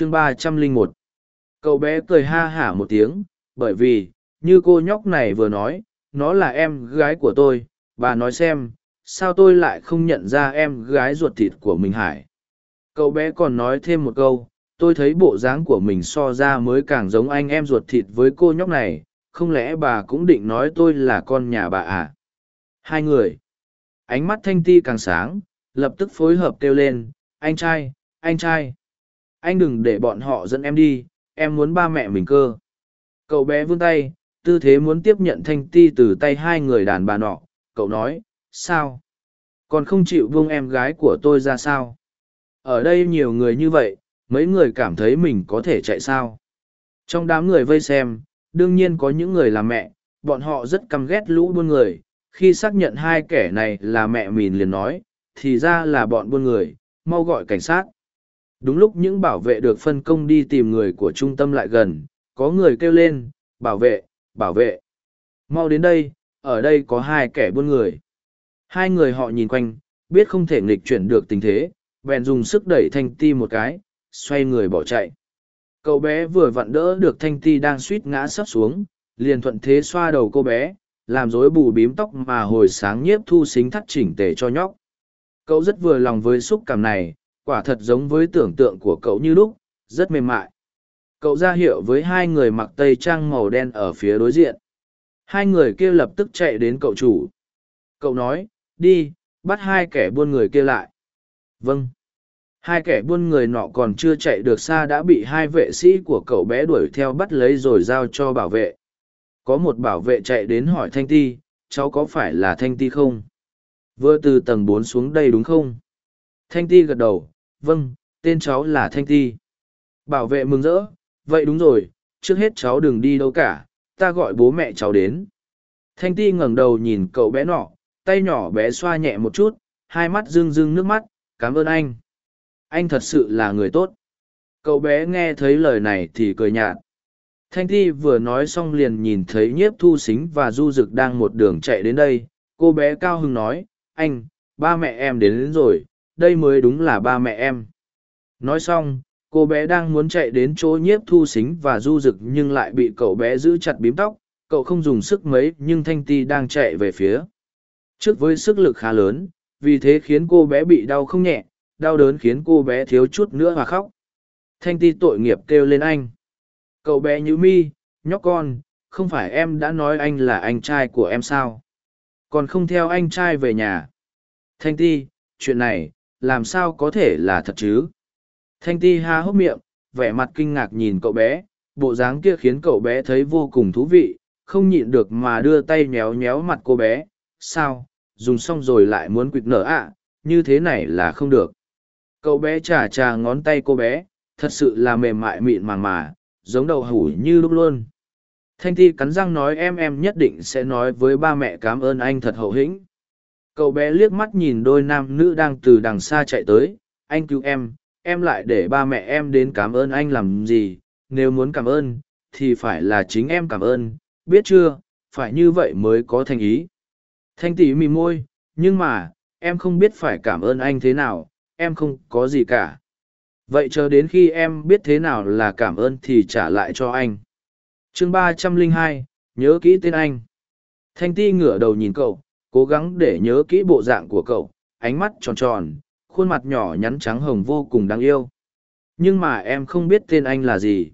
chương ba trăm linh một. Cậu bé cười ha hả một tiếng, bởi vì, như cô nhóc này vừa nói, nó là em gái của tôi, bà nói xem, sao tôi lại không nhận ra em gái ruột thịt của mình hải cậu bé còn nói thêm một câu, tôi thấy bộ dáng của mình so ra mới càng giống anh em ruột thịt với cô nhóc này, không lẽ bà cũng định nói tôi là con nhà bà à? Hai người. Ánh mắt thanh ti càng sáng, lập tức phối hợp kêu lên, anh trai anh trai anh đừng để bọn họ dẫn em đi, em muốn ba mẹ mình cơ. Cậu bé vươn tay, tư thế muốn tiếp nhận thanh ti từ tay hai người đàn bà nọ. Cậu nói, sao? Còn không chịu buông em gái của tôi ra sao? Ở đây nhiều người như vậy, mấy người cảm thấy mình có thể chạy sao? Trong đám người vây xem, đương nhiên có những người là mẹ, bọn họ rất căm ghét lũ buôn người. Khi xác nhận hai kẻ này là mẹ mình liền nói, thì ra là bọn buôn người, mau gọi cảnh sát đúng lúc những bảo vệ được phân công đi tìm người của trung tâm lại gần, có người kêu lên, bảo vệ bảo vệ. Mau đến đây, ở đây có hai kẻ buôn người. Hai người họ nhìn quanh, biết không thể nghịch chuyển được tình thế, bèn dùng sức đẩy thanh ti một cái, xoay người bỏ chạy. Cậu bé vừa vặn đỡ được thanh ti đang suýt ngã sấp xuống, liền thuận thế xoa đầu cô bé, làm rối bù bím tóc mà hồi sáng nhiếp thu xính thắt chỉnh tề cho nhóc. Cậu rất vừa lòng với xúc cảm này quả thật giống với tưởng tượng của cậu như lúc, rất mềm mại. Cậu ra hiệu với hai người mặc tây trang màu đen ở phía đối diện. Hai người kia lập tức chạy đến cậu chủ. Cậu nói, đi, bắt hai kẻ buôn người kia lại. Vâng. Hai kẻ buôn người nọ còn chưa chạy được xa đã bị hai vệ sĩ của cậu bé đuổi theo bắt lấy rồi giao cho bảo vệ. Có một bảo vệ chạy đến hỏi thanh ti, cháu có phải là thanh ti không? Vừa từ tầng bốn xuống đây đúng không? Thanh ti gật đầu vâng tên cháu là thanh ti. Bảo vệ mừng rỡ vậy đúng rồi trước hết cháu đừng đi đâu cả ta gọi bố mẹ cháu đến. Thanh ti ngẩng đầu nhìn cậu bé nọ tay nhỏ bé xoa nhẹ một chút hai mắt rưng rưng nước mắt cảm ơn anh. Anh thật sự là người tốt. Cậu bé nghe thấy lời này thì cười nhạt. Thanh ti vừa nói xong liền nhìn thấy nhiếp thu xính và du dực đang một đường chạy đến đây. Cô bé cao hưng nói anh ba mẹ em đến, đến rồi đây mới đúng là ba mẹ em. Nói xong, cô bé đang muốn chạy đến chỗ nhiếp thu xính và du rực nhưng lại bị cậu bé giữ chặt bím tóc, cậu không dùng sức mấy nhưng thanh ti đang chạy về phía. Trước với sức lực khá lớn, vì thế khiến cô bé bị đau không nhẹ, đau đớn khiến cô bé thiếu chút nữa và khóc. Thanh ti tội nghiệp kêu lên anh. Cậu bé nhữ mi, nhóc con, không phải em đã nói anh là anh trai của em sao? Còn không theo anh trai về nhà. Thanh ti, chuyện này làm sao có thể là thật chứ? Thanh ti ha hốc miệng vẻ mặt kinh ngạc nhìn cậu bé bộ dáng kia khiến cậu bé thấy vô cùng thú vị không nhịn được mà đưa tay méo méo mặt cô bé. Sao? Dùng xong rồi lại muốn quỵt nở ạ? À, như thế này là không được. Cậu bé trà trà ngón tay cô bé thật sự là mềm mại mịn màng mà giống đầu hủ như lúc luôn. Thanh ti cắn răng nói em em nhất định sẽ nói với ba mẹ cảm ơn anh thật hậu hĩnh cậu bé liếc mắt nhìn đôi nam nữ đang từ đằng xa chạy tới. Anh cứu em em lại để ba mẹ em đến cảm ơn anh làm gì. Nếu muốn cảm ơn, thì phải là chính em cảm ơn. Biết chưa, phải như vậy mới có thành ý. Thanh tỷ mì môi, nhưng mà, em không biết phải cảm ơn anh thế nào, em không có gì cả. Vậy chờ đến khi em biết thế nào là cảm ơn thì trả lại cho anh. Chương ba trăm lẻ hai, nhớ kỹ tên anh. Thanh ti ngửa đầu nhìn cậu cố gắng để nhớ kỹ bộ dạng của cậu, ánh mắt tròn tròn, khuôn mặt nhỏ nhắn trắng hồng vô cùng đáng yêu. Nhưng mà em không biết tên anh là gì.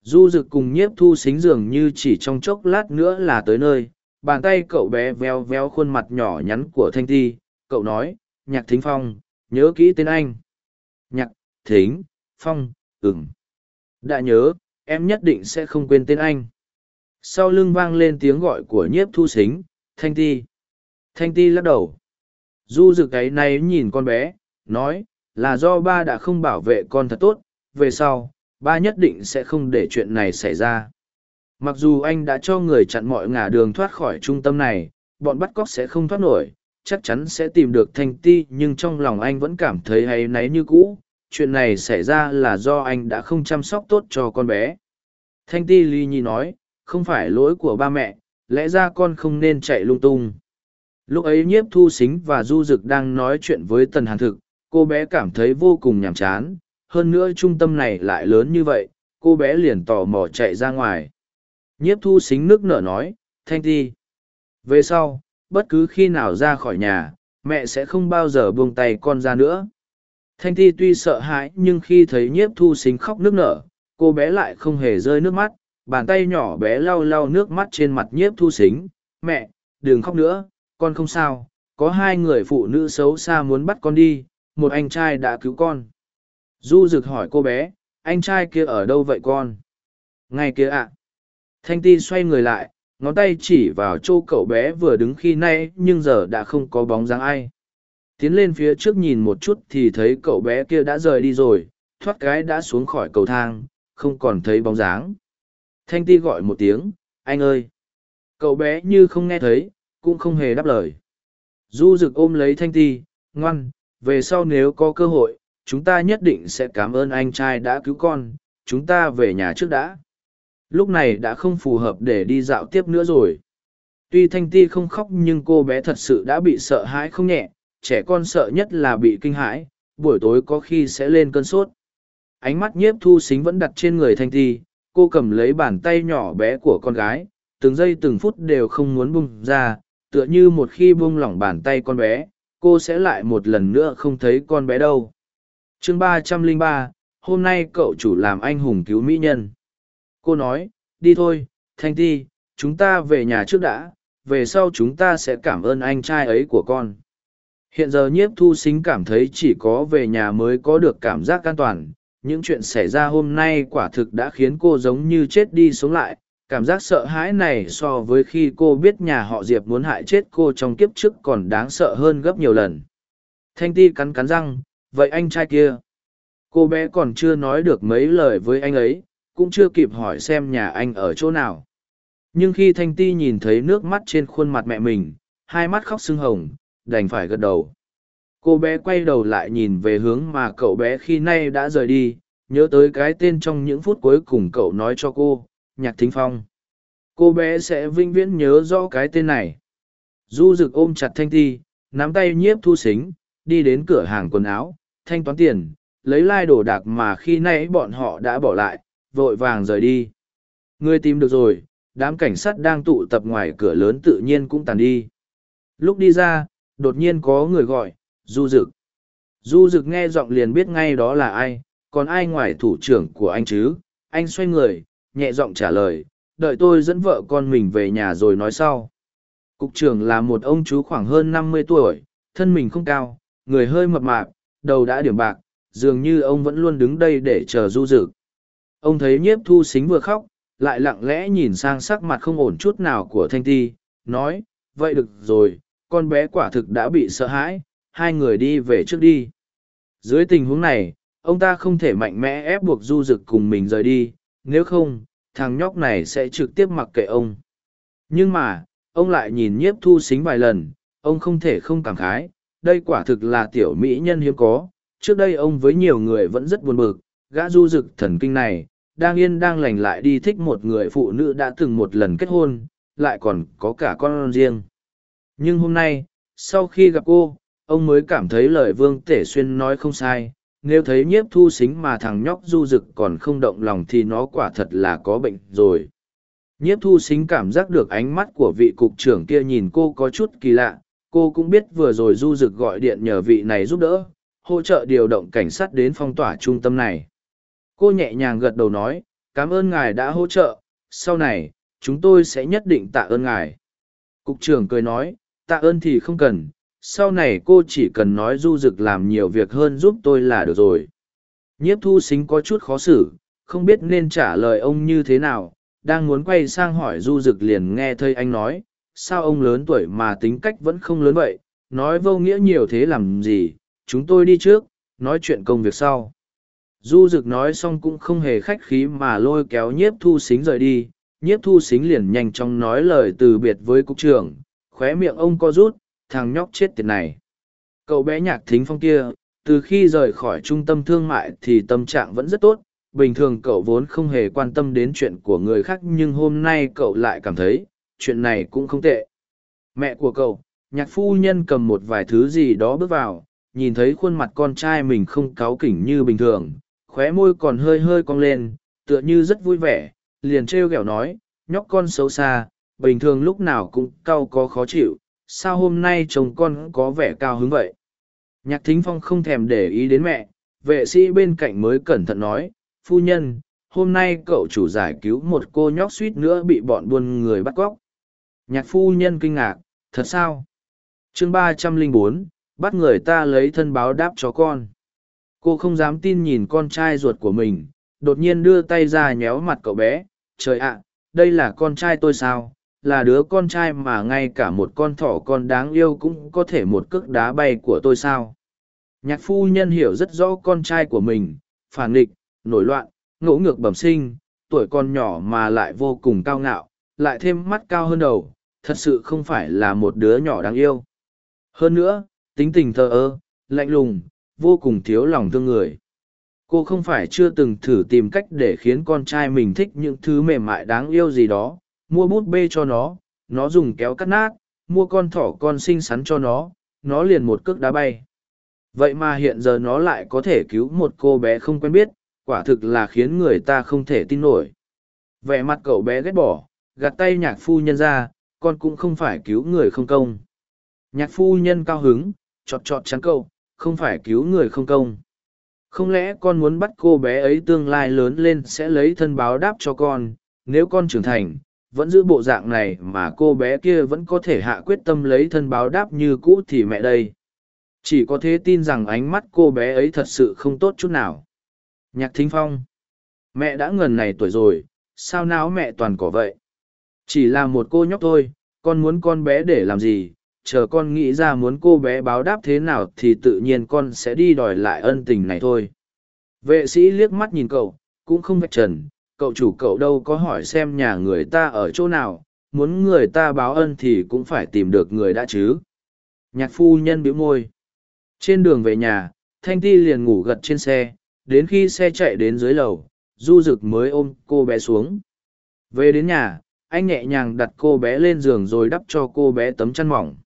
Du rực cùng nhiếp thu xính dường như chỉ trong chốc lát nữa là tới nơi, bàn tay cậu bé veo veo khuôn mặt nhỏ nhắn của thanh ti, cậu nói, nhạc thính phong, nhớ kỹ tên anh. Nhạc thính phong ừng đã nhớ, em nhất định sẽ không quên tên anh. Sau lưng vang lên tiếng gọi của nhiếp thu xính, thanh ti thanh ti lắc đầu. Du rực ấy này nhìn con bé, nói, là do ba đã không bảo vệ con thật tốt, về sau, ba nhất định sẽ không để chuyện này xảy ra. Mặc dù anh đã cho người chặn mọi ngả đường thoát khỏi trung tâm này, bọn bắt cóc sẽ không thoát nổi, chắc chắn sẽ tìm được thanh ti, nhưng trong lòng anh vẫn cảm thấy hay náy như cũ, chuyện này xảy ra là do anh đã không chăm sóc tốt cho con bé. Thanh ti ly nhi nói, không phải lỗi của ba mẹ, lẽ ra con không nên chạy lung tung lúc ấy nhiếp thu xính và du Dực đang nói chuyện với tần hàn thực cô bé cảm thấy vô cùng nhàm chán hơn nữa trung tâm này lại lớn như vậy, cô bé liền tò mò chạy ra ngoài. Nhiếp thu xính nước nở nói, Thanh Ti. Về sau, bất cứ khi nào ra khỏi nhà, mẹ sẽ không bao giờ buông tay con ra nữa. Thanh Ti tuy sợ hãi nhưng khi thấy nhiếp thu xính khóc nước nở, cô bé lại không hề rơi nước mắt, bàn tay nhỏ bé lau lau nước mắt trên mặt nhiếp thu xính. Mẹ, đừng khóc nữa, con không sao, có hai người phụ nữ xấu xa muốn bắt con đi, một anh trai đã cứu con. Du rực hỏi cô bé, anh trai kia ở đâu vậy con? Ngay kia ạ. Thanh ti xoay người lại, ngón tay chỉ vào chỗ cậu bé vừa đứng khi nay nhưng giờ đã không có bóng dáng ai. Tiến lên phía trước nhìn một chút thì thấy cậu bé kia đã rời đi rồi, thoát cái đã xuống khỏi cầu thang, không còn thấy bóng dáng. Thanh ti gọi một tiếng, anh ơi! Cậu bé như không nghe thấy, cũng không hề đáp lời. Du rực ôm lấy Thanh ti, ngoan, về sau nếu có cơ hội, chúng ta nhất định sẽ cảm ơn anh trai đã cứu con, chúng ta về nhà trước đã. Lúc này đã không phù hợp để đi dạo tiếp nữa rồi. Tuy Thanh ti không khóc nhưng cô bé thật sự đã bị sợ hãi không nhẹ, trẻ con sợ nhất là bị kinh hãi, buổi tối có khi sẽ lên cơn sốt. Ánh mắt nhiếp thu xính vẫn đặt trên người Thanh ti, cô cầm lấy bàn tay nhỏ bé của con gái từng giây từng phút đều không muốn bung ra tựa như một khi buông lỏng bàn tay con bé, cô sẽ lại một lần nữa không thấy con bé đâu. Chương ba trăm lẻ ba, hôm nay cậu chủ làm anh hùng cứu mỹ nhân. Cô nói, đi thôi, thanh ti, chúng ta về nhà trước đã, về sau chúng ta sẽ cảm ơn anh trai ấy của con. Hiện giờ nhiếp thu xính cảm thấy chỉ có về nhà mới có được cảm giác an toàn, những chuyện xảy ra hôm nay quả thực đã khiến cô giống như chết đi sống lại cảm giác sợ hãi này so với khi cô biết nhà họ diệp muốn hại chết cô trong kiếp trước còn đáng sợ hơn gấp nhiều lần. Thanh ti cắn cắn răng, vậy anh trai kia? Cô bé còn chưa nói được mấy lời với anh ấy, cũng chưa kịp hỏi xem nhà anh ở chỗ nào. Nhưng khi thanh ti nhìn thấy nước mắt trên khuôn mặt mẹ mình, hai mắt khóc sưng hồng, đành phải gật đầu. Cô bé quay đầu lại nhìn về hướng mà cậu bé khi nay đã rời đi, nhớ tới cái tên trong những phút cuối cùng cậu nói cho cô nhạc thính phong. Cô bé sẽ vĩnh viễn nhớ rõ cái tên này. Du rực ôm chặt thanh ti, nắm tay nhiếp thu xính, đi đến cửa hàng quần áo, thanh toán tiền, lấy lai đạc mà khi nãy bọn họ đã bỏ lại, vội vàng rời đi. Ngươi tìm được rồi, đám cảnh sát đang tụ tập ngoài cửa lớn tự nhiên cũng tàn đi. Lúc đi ra, đột nhiên có người gọi, du rực du rực nghe giọng liền biết ngay đó là ai, còn ai ngoài thủ trưởng của anh chứ? Anh xoay người nhẹ giọng trả lời, đợi tôi dẫn vợ con mình về nhà rồi nói sau cục trưởng là một ông chú khoảng hơn năm mươi tuổi, thân mình không cao, người hơi mập mạp, đầu đã điểm bạc, dường như ông vẫn luôn đứng đây để chờ du Dực. ông thấy nhiếp thu xính vừa khóc, lại lặng lẽ nhìn sang sắc mặt không ổn chút nào của thanh ti, nói, vậy được rồi, con bé quả thực đã bị sợ hãi, hai người đi về trước đi dưới tình huống này, ông ta không thể mạnh mẽ ép buộc du Dực cùng mình rời đi nếu không, thằng nhóc này sẽ trực tiếp mặc kệ ông. Nhưng mà, ông lại nhìn nhiếp thu xính vài lần, ông không thể không cảm khái, đây quả thực là tiểu mỹ nhân hiếm có. Trước đây ông với nhiều người vẫn rất buồn bực, gã du rực thần kinh này, đang yên đang lành lại đi thích một người phụ nữ đã từng một lần kết hôn, lại còn có cả con riêng. Nhưng hôm nay, sau khi gặp cô, ông mới cảm thấy lời vương tể xuyên nói không sai nếu thấy nhiếp thu xính mà thằng nhóc du rực còn không động lòng thì nó quả thật là có bệnh rồi. Nhiếp thu xính cảm giác được ánh mắt của vị cục trưởng kia nhìn cô có chút kỳ lạ, cô cũng biết vừa rồi du rực gọi điện nhờ vị này giúp đỡ, hỗ trợ điều động cảnh sát đến phong tỏa trung tâm này. Cô nhẹ nhàng gật đầu nói, cảm ơn ngài đã hỗ trợ, sau này, chúng tôi sẽ nhất định tạ ơn ngài. Cục trưởng cười nói, tạ ơn thì không cần sau này cô chỉ cần nói du rực làm nhiều việc hơn giúp tôi là được rồi. Nhiếp thu xính có chút khó xử, không biết nên trả lời ông như thế nào, đang muốn quay sang hỏi du rực liền nghe thấy anh nói, sao ông lớn tuổi mà tính cách vẫn không lớn vậy, nói vô nghĩa nhiều thế làm gì, chúng tôi đi trước, nói chuyện công việc sau. Du rực nói xong cũng không hề khách khí mà lôi kéo nhiếp thu xính rời đi, nhiếp thu xính liền nhanh chóng nói lời từ biệt với cục trưởng, khóe miệng ông co rút thằng nhóc chết tiệt này. Cậu bé nhạc thính phong kia, từ khi rời khỏi trung tâm thương mại thì tâm trạng vẫn rất tốt, bình thường cậu vốn không hề quan tâm đến chuyện của người khác nhưng hôm nay cậu lại cảm thấy, chuyện này cũng không tệ. Mẹ của cậu, nhạc phu nhân cầm một vài thứ gì đó bước vào, nhìn thấy khuôn mặt con trai mình không cáu kỉnh như bình thường, khóe môi còn hơi hơi cong lên, tựa như rất vui vẻ, liền trêu ghẹo nói, nhóc con xấu xa, bình thường lúc nào cũng cau có khó chịu, sao hôm nay chồng con có vẻ cao hứng vậy? Nhạc thính phong không thèm để ý đến mẹ, vệ sĩ bên cạnh mới cẩn thận nói, phu nhân, hôm nay cậu chủ giải cứu một cô nhóc suýt nữa bị bọn buôn người bắt cóc. Nhạc phu nhân kinh ngạc, thật sao? chương ba trăm linh bốn bắt người ta lấy thân báo đáp cho con. Cô không dám tin nhìn con trai ruột của mình, đột nhiên đưa tay ra nhéo mặt cậu bé. Trời ạ, đây là con trai tôi sao? Là đứa con trai mà ngay cả một con thỏ con đáng yêu cũng có thể một cước đá bay của tôi sao? Nhạc phu nhân hiểu rất rõ con trai của mình, phản nghịch, nổi loạn, ngỗ ngược bẩm sinh, tuổi con nhỏ mà lại vô cùng cao ngạo, lại thêm mắt cao hơn đầu, thật sự không phải là một đứa nhỏ đáng yêu. Hơn nữa, tính tình thờ ơ, lạnh lùng, vô cùng thiếu lòng thương người. Cô không phải chưa từng thử tìm cách để khiến con trai mình thích những thứ mềm mại đáng yêu gì đó, mua bút bê cho nó, nó dùng kéo cắt nát, mua con thỏ con xinh xắn cho nó, nó liền một cước đá bay. Vậy mà hiện giờ nó lại có thể cứu một cô bé không quen biết, quả thực là khiến người ta không thể tin nổi. Vẻ mặt cậu bé ghét bỏ, gạt tay nhạc phu nhân ra, con cũng không phải cứu người không công. Nhạc phu nhân cao hứng, chọt chọt chắn cậu, không phải cứu người không công. Không lẽ con muốn bắt cô bé ấy tương lai lớn lên sẽ lấy thân báo đáp cho con, nếu con trưởng thành, vẫn giữ bộ dạng này mà cô bé kia vẫn có thể hạ quyết tâm lấy thân báo đáp như cũ thì mẹ đây. Chỉ có thế tin rằng ánh mắt cô bé ấy thật sự không tốt chút nào. Nhạc thính phong. Mẹ đã ngần này tuổi rồi, sao não mẹ toàn cỏ vậy? Chỉ là một cô nhóc thôi, con muốn con bé để làm gì? Chờ con nghĩ ra muốn cô bé báo đáp thế nào thì tự nhiên con sẽ đi đòi lại ân tình này thôi. Vệ sĩ liếc mắt nhìn cậu, cũng không vạch trần, cậu chủ cậu đâu có hỏi xem nhà người ta ở chỗ nào, muốn người ta báo ân thì cũng phải tìm được người đã chứ. Nhạc phu nhân bĩu môi. Trên đường về nhà, Thanh Ti liền ngủ gật trên xe, đến khi xe chạy đến dưới lầu, Du Dực mới ôm cô bé xuống. Về đến nhà, anh nhẹ nhàng đặt cô bé lên giường rồi đắp cho cô bé tấm chăn mỏng.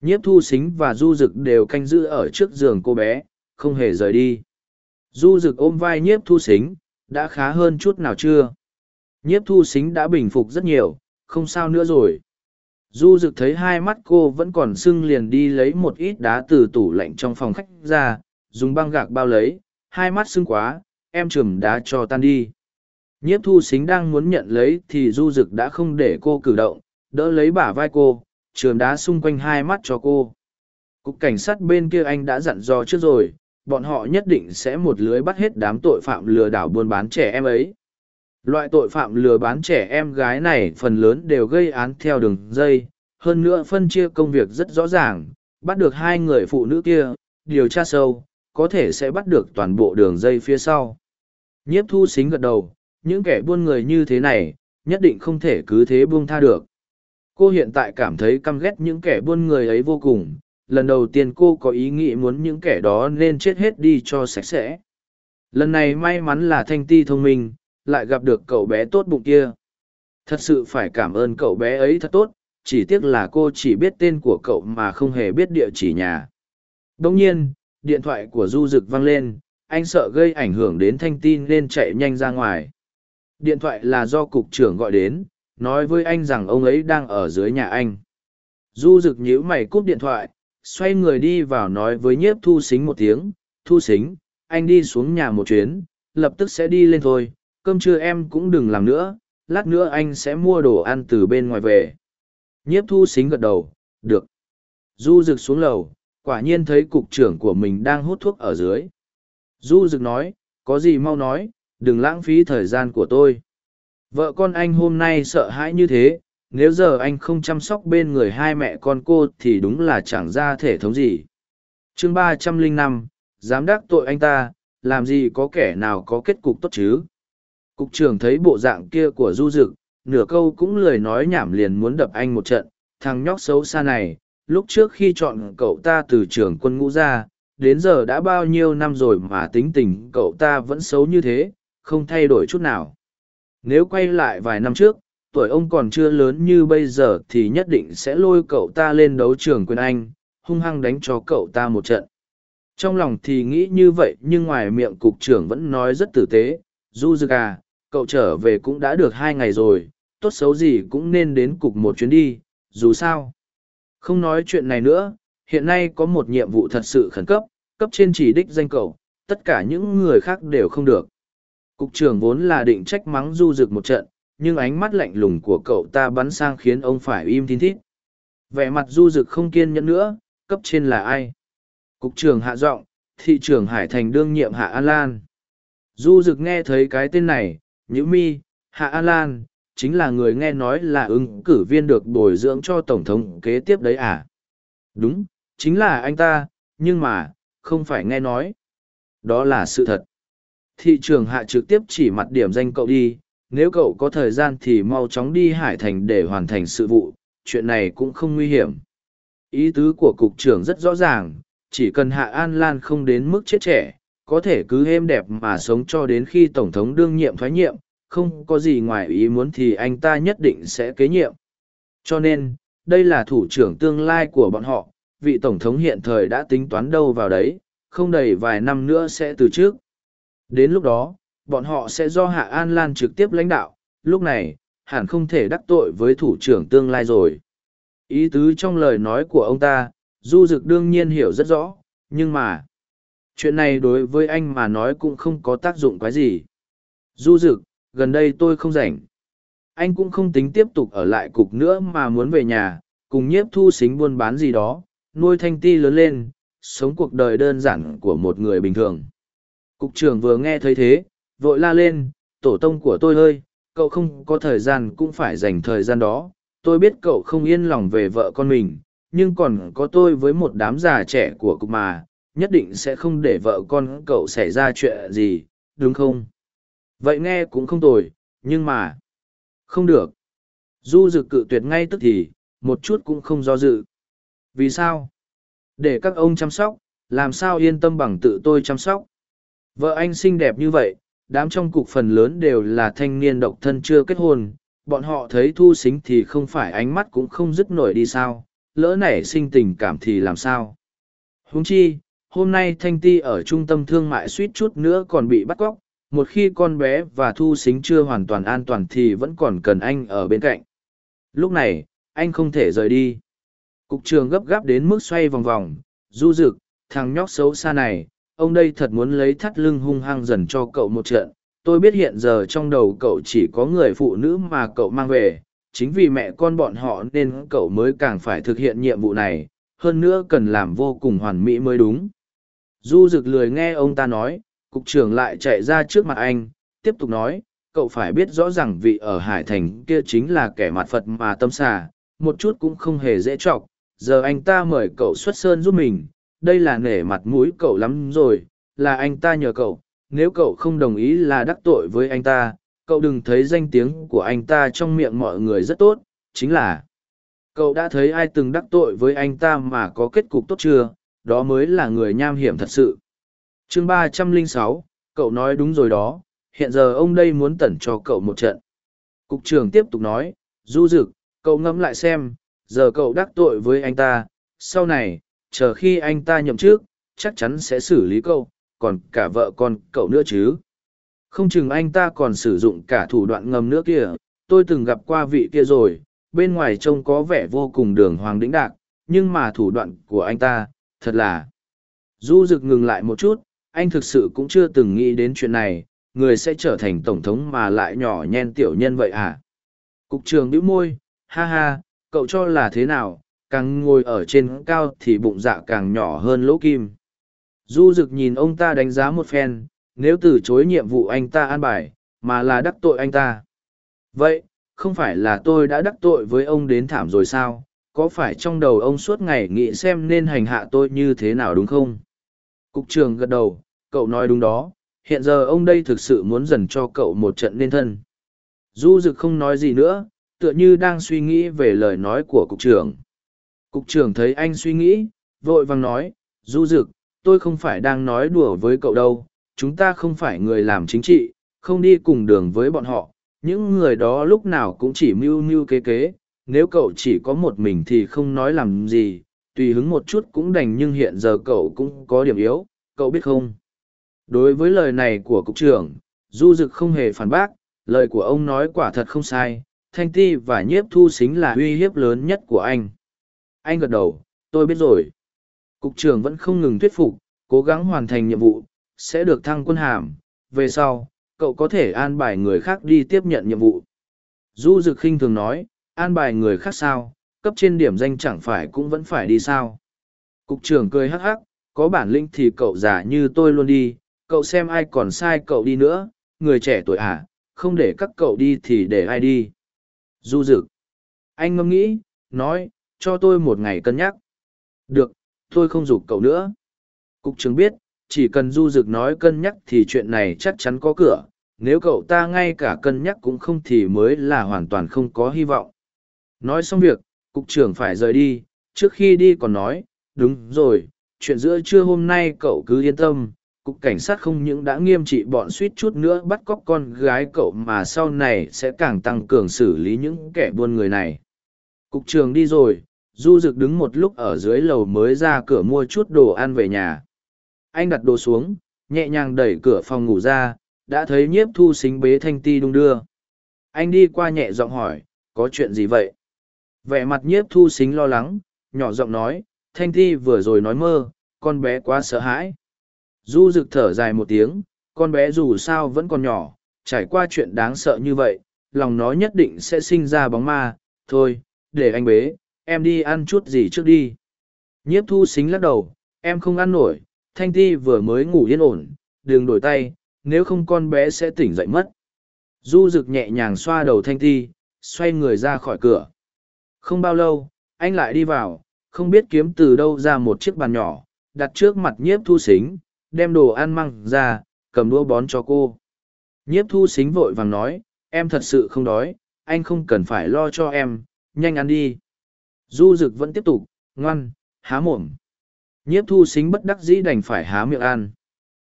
Nhiếp thu xính và Du Dực đều canh giữ ở trước giường cô bé, không hề rời đi. Du Dực ôm vai nhiếp thu xính, đã khá hơn chút nào chưa? Nhiếp thu xính đã bình phục rất nhiều, không sao nữa rồi. Du Dực thấy hai mắt cô vẫn còn sưng liền đi lấy một ít đá từ tủ lạnh trong phòng khách ra, dùng băng gạc bao lấy, hai mắt sưng quá, em trùm đá cho tan đi. Nhiếp thu xính đang muốn nhận lấy thì Du Dực đã không để cô cử động, đỡ lấy bả vai cô, trùm đá xung quanh hai mắt cho cô. Cục cảnh sát bên kia anh đã dặn dò trước rồi, bọn họ nhất định sẽ một lưới bắt hết đám tội phạm lừa đảo buôn bán trẻ em ấy. Loại tội phạm lừa bán trẻ em gái này phần lớn đều gây án theo đường dây, hơn nữa phân chia công việc rất rõ ràng, bắt được hai người phụ nữ kia, điều tra sâu, có thể sẽ bắt được toàn bộ đường dây phía sau. Nhiếp thu xính gật đầu, những kẻ buôn người như thế này, nhất định không thể cứ thế buông tha được. Cô hiện tại cảm thấy căm ghét những kẻ buôn người ấy vô cùng, lần đầu tiên cô có ý nghĩ muốn những kẻ đó nên chết hết đi cho sạch sẽ. Lần này may mắn là Thanh Ti thông minh, lại gặp được cậu bé tốt bụng kia. Thật sự phải cảm ơn cậu bé ấy thật tốt, chỉ tiếc là cô chỉ biết tên của cậu mà không hề biết địa chỉ nhà. Đồng nhiên, điện thoại của Du Dực vang lên, anh sợ gây ảnh hưởng đến thanh tin nên chạy nhanh ra ngoài. Điện thoại là do cục trưởng gọi đến, nói với anh rằng ông ấy đang ở dưới nhà anh. Du Dực nhíu mày cúp điện thoại, xoay người đi vào nói với nhiếp thu xính một tiếng, thu xính, anh đi xuống nhà một chuyến, lập tức sẽ đi lên thôi, cơm trưa em cũng đừng làm nữa, lát nữa anh sẽ mua đồ ăn từ bên ngoài về. Nhiếp thu xính gật đầu, được. Du rực xuống lầu, quả nhiên thấy cục trưởng của mình đang hút thuốc ở dưới. Du rực nói, có gì mau nói, đừng lãng phí thời gian của tôi. Vợ con anh hôm nay sợ hãi như thế, nếu giờ anh không chăm sóc bên người hai mẹ con cô thì đúng là chẳng ra thể thống gì. chương ba trăm linh năm, dám đắc tội anh ta, làm gì có kẻ nào có kết cục tốt chứ? Cục trưởng thấy bộ dạng kia của Du Dực, nửa câu cũng lười nói nhảm liền muốn đập anh một trận, thằng nhóc xấu xa này, lúc trước khi chọn cậu ta từ trường quân ngũ ra, đến giờ đã bao nhiêu năm rồi mà tính tình cậu ta vẫn xấu như thế, không thay đổi chút nào. Nếu quay lại vài năm trước, tuổi ông còn chưa lớn như bây giờ thì nhất định sẽ lôi cậu ta lên đấu trường quyền Anh, hung hăng đánh cho cậu ta một trận. Trong lòng thì nghĩ như vậy nhưng ngoài miệng cục trưởng vẫn nói rất tử tế, du dư à, cậu trở về cũng đã được hai ngày rồi, tốt xấu gì cũng nên đến cục một chuyến đi, dù sao. Không nói chuyện này nữa, hiện nay có một nhiệm vụ thật sự khẩn cấp, cấp trên chỉ đích danh cậu, tất cả những người khác đều không được. Cục trưởng vốn là định trách mắng du dực một trận, nhưng ánh mắt lạnh lùng của cậu ta bắn sang khiến ông phải im tin thít. Vẻ mặt du dực không kiên nhẫn nữa, cấp trên là ai? Cục trưởng hạ giọng, thị trưởng Hải Thành đương nhiệm Hạ An Lan. Du dực nghe thấy cái tên này, nhữ mi, Hạ An Lan, chính là người nghe nói là ứng cử viên được bồi dưỡng cho Tổng thống kế tiếp đấy à? Đúng, chính là anh ta, nhưng mà, không phải nghe nói. Đó là sự thật. Thị trường hạ trực tiếp chỉ mặt điểm danh cậu đi, nếu cậu có thời gian thì mau chóng đi Hải Thành để hoàn thành sự vụ, chuyện này cũng không nguy hiểm. Ý tứ của cục trưởng rất rõ ràng, chỉ cần Hạ An Lan không đến mức chết trẻ, có thể cứ êm đẹp mà sống cho đến khi Tổng thống đương nhiệm thoái nhiệm, không có gì ngoài ý muốn thì anh ta nhất định sẽ kế nhiệm. Cho nên, đây là thủ trưởng tương lai của bọn họ, vị Tổng thống hiện thời đã tính toán đâu vào đấy, không đầy vài năm nữa sẽ từ trước. Đến lúc đó, bọn họ sẽ do Hạ An Lan trực tiếp lãnh đạo, lúc này, hẳn không thể đắc tội với thủ trưởng tương lai rồi. Ý tứ trong lời nói của ông ta, Du Dực đương nhiên hiểu rất rõ, nhưng mà, chuyện này đối với anh mà nói cũng không có tác dụng quái gì. Du Dực, gần đây tôi không rảnh. Anh cũng không tính tiếp tục ở lại cục nữa mà muốn về nhà, cùng nhiếp thu xính buôn bán gì đó, nuôi thanh ti lớn lên, sống cuộc đời đơn giản của một người bình thường. Cục trưởng vừa nghe thấy thế, vội la lên, tổ tông của tôi ơi, cậu không có thời gian cũng phải dành thời gian đó. Tôi biết cậu không yên lòng về vợ con mình, nhưng còn có tôi với một đám già trẻ của cục mà, nhất định sẽ không để vợ con cậu xảy ra chuyện gì, đúng không? Vậy nghe cũng không tồi, nhưng mà... Không được. Du dực cự tuyệt ngay tức thì, một chút cũng không do dự. Vì sao? Để các ông chăm sóc, làm sao yên tâm bằng tự tôi chăm sóc. Vợ anh xinh đẹp như vậy, đám trong cục phần lớn đều là thanh niên độc thân chưa kết hôn, bọn họ thấy thu xính thì không phải ánh mắt cũng không dứt nổi đi sao, lỡ nảy sinh tình cảm thì làm sao. Huống chi, hôm nay Thanh Ti ở trung tâm thương mại suýt chút nữa còn bị bắt cóc, một khi con bé và thu xính chưa hoàn toàn an toàn thì vẫn còn cần anh ở bên cạnh. Lúc này, anh không thể rời đi. Cục trường gấp gáp đến mức xoay vòng vòng, du rực, thằng nhóc xấu xa này, ông đây thật muốn lấy thắt lưng hung hăng dần cho cậu một trận. Tôi biết hiện giờ trong đầu cậu chỉ có người phụ nữ mà cậu mang về, chính vì mẹ con bọn họ nên cậu mới càng phải thực hiện nhiệm vụ này, hơn nữa cần làm vô cùng hoàn mỹ mới đúng. Du rực lười nghe ông ta nói, cục trưởng lại chạy ra trước mặt anh, tiếp tục nói, cậu phải biết rõ ràng vị ở Hải Thành kia chính là kẻ mặt Phật mà tâm xà, một chút cũng không hề dễ chọc. giờ anh ta mời cậu xuất sơn giúp mình, đây là nể mặt mũi cậu lắm rồi, là anh ta nhờ cậu, nếu cậu không đồng ý là đắc tội với anh ta, cậu đừng thấy danh tiếng của anh ta trong miệng mọi người rất tốt, chính là cậu đã thấy ai từng đắc tội với anh ta mà có kết cục tốt chưa, đó mới là người nham hiểm thật sự. chương ba trăm lẻ sáu, cậu nói đúng rồi đó, hiện giờ ông đây muốn tẩn cho cậu một trận. Cục trưởng tiếp tục nói, du dực, cậu ngẫm lại xem, giờ cậu đắc tội với anh ta, sau này, chờ khi anh ta nhậm chức, chắc chắn sẽ xử lý cậu, còn cả vợ con cậu nữa chứ. Không chừng anh ta còn sử dụng cả thủ đoạn ngầm nữa kìa, tôi từng gặp qua vị kia rồi, bên ngoài trông có vẻ vô cùng đường hoàng đĩnh đạc, nhưng mà thủ đoạn của anh ta, thật là... Du rực ngừng lại một chút, anh thực sự cũng chưa từng nghĩ đến chuyện này, người sẽ trở thành tổng thống mà lại nhỏ nhen tiểu nhân vậy à? Cục trường bĩu môi, ha ha, cậu cho là thế nào, càng ngồi ở trên cao thì bụng dạ càng nhỏ hơn lỗ kim. Du Dực nhìn ông ta đánh giá một phen, nếu từ chối nhiệm vụ anh ta an bài, mà là đắc tội anh ta. Vậy, không phải là tôi đã đắc tội với ông đến thảm rồi sao? Có phải trong đầu ông suốt ngày nghĩ xem nên hành hạ tôi như thế nào đúng không? Cục trường gật đầu, cậu nói đúng đó, hiện giờ ông đây thực sự muốn dần cho cậu một trận nên thân. Du Dực không nói gì nữa, tựa như đang suy nghĩ về lời nói của cục trưởng. Cục trưởng thấy anh suy nghĩ, vội vàng nói, Du Dực, tôi không phải đang nói đùa với cậu đâu, chúng ta không phải người làm chính trị, không đi cùng đường với bọn họ, những người đó lúc nào cũng chỉ mưu mưu kế kế, nếu cậu chỉ có một mình thì không nói làm gì, tùy hứng một chút cũng đành nhưng hiện giờ cậu cũng có điểm yếu, cậu biết không? Đối với lời này của cục trưởng, Du Dực không hề phản bác, lời của ông nói quả thật không sai, Thanh Ti và Nhiếp Thu Xính là uy hiếp lớn nhất của anh. Anh gật đầu, tôi biết rồi. Cục trưởng vẫn không ngừng thuyết phục, cố gắng hoàn thành nhiệm vụ, sẽ được thăng quân hàm. Về sau, cậu có thể an bài người khác đi tiếp nhận nhiệm vụ. Du Dực khinh thường nói, an bài người khác sao, cấp trên điểm danh chẳng phải cũng vẫn phải đi sao. Cục trưởng cười hắc hắc, có bản lĩnh thì cậu giả như tôi luôn đi, cậu xem ai còn sai cậu đi nữa, người trẻ tuổi à, không để các cậu đi thì để ai đi. Du Dực. Anh ngẫm nghĩ, nói, cho tôi một ngày cân nhắc. Được, tôi không dục cậu nữa. Cục trưởng biết, chỉ cần Du Dực nói cân nhắc thì chuyện này chắc chắn có cửa, nếu cậu ta ngay cả cân nhắc cũng không thì mới là hoàn toàn không có hy vọng. Nói xong việc, cục trưởng phải rời đi, trước khi đi còn nói, đúng rồi, chuyện giữa trưa hôm nay cậu cứ yên tâm, cục cảnh sát không những đã nghiêm trị bọn suýt chút nữa bắt cóc con gái cậu mà sau này sẽ càng tăng cường xử lý những kẻ buôn người này. Cục trưởng đi rồi, Du Dực đứng một lúc ở dưới lầu mới ra cửa mua chút đồ ăn về nhà. Anh đặt đồ xuống, nhẹ nhàng đẩy cửa phòng ngủ ra, đã thấy nhiếp thu xính bế thanh ti đung đưa. Anh đi qua nhẹ giọng hỏi, có chuyện gì vậy? Vẻ mặt nhiếp thu xính lo lắng, nhỏ giọng nói, thanh ti vừa rồi nói mơ, con bé quá sợ hãi. Du rực thở dài một tiếng, con bé dù sao vẫn còn nhỏ, trải qua chuyện đáng sợ như vậy, lòng nó nhất định sẽ sinh ra bóng ma, thôi, để anh bế, em đi ăn chút gì trước đi. Nhiếp thu xính lắc đầu, em không ăn nổi, thanh ti vừa mới ngủ yên ổn, đừng đổi tay, nếu không con bé sẽ tỉnh dậy mất. Du rực nhẹ nhàng xoa đầu thanh ti, xoay người ra khỏi cửa. Không bao lâu, anh lại đi vào, không biết kiếm từ đâu ra một chiếc bàn nhỏ, đặt trước mặt nhiếp thu xính, đem đồ ăn măng ra, cầm đũa bón cho cô. Nhiếp thu xính vội vàng nói, em thật sự không đói, anh không cần phải lo cho em, nhanh ăn đi. Du rực vẫn tiếp tục, ngoan, há mồm. Nhiếp thu xính bất đắc dĩ đành phải há miệng ăn.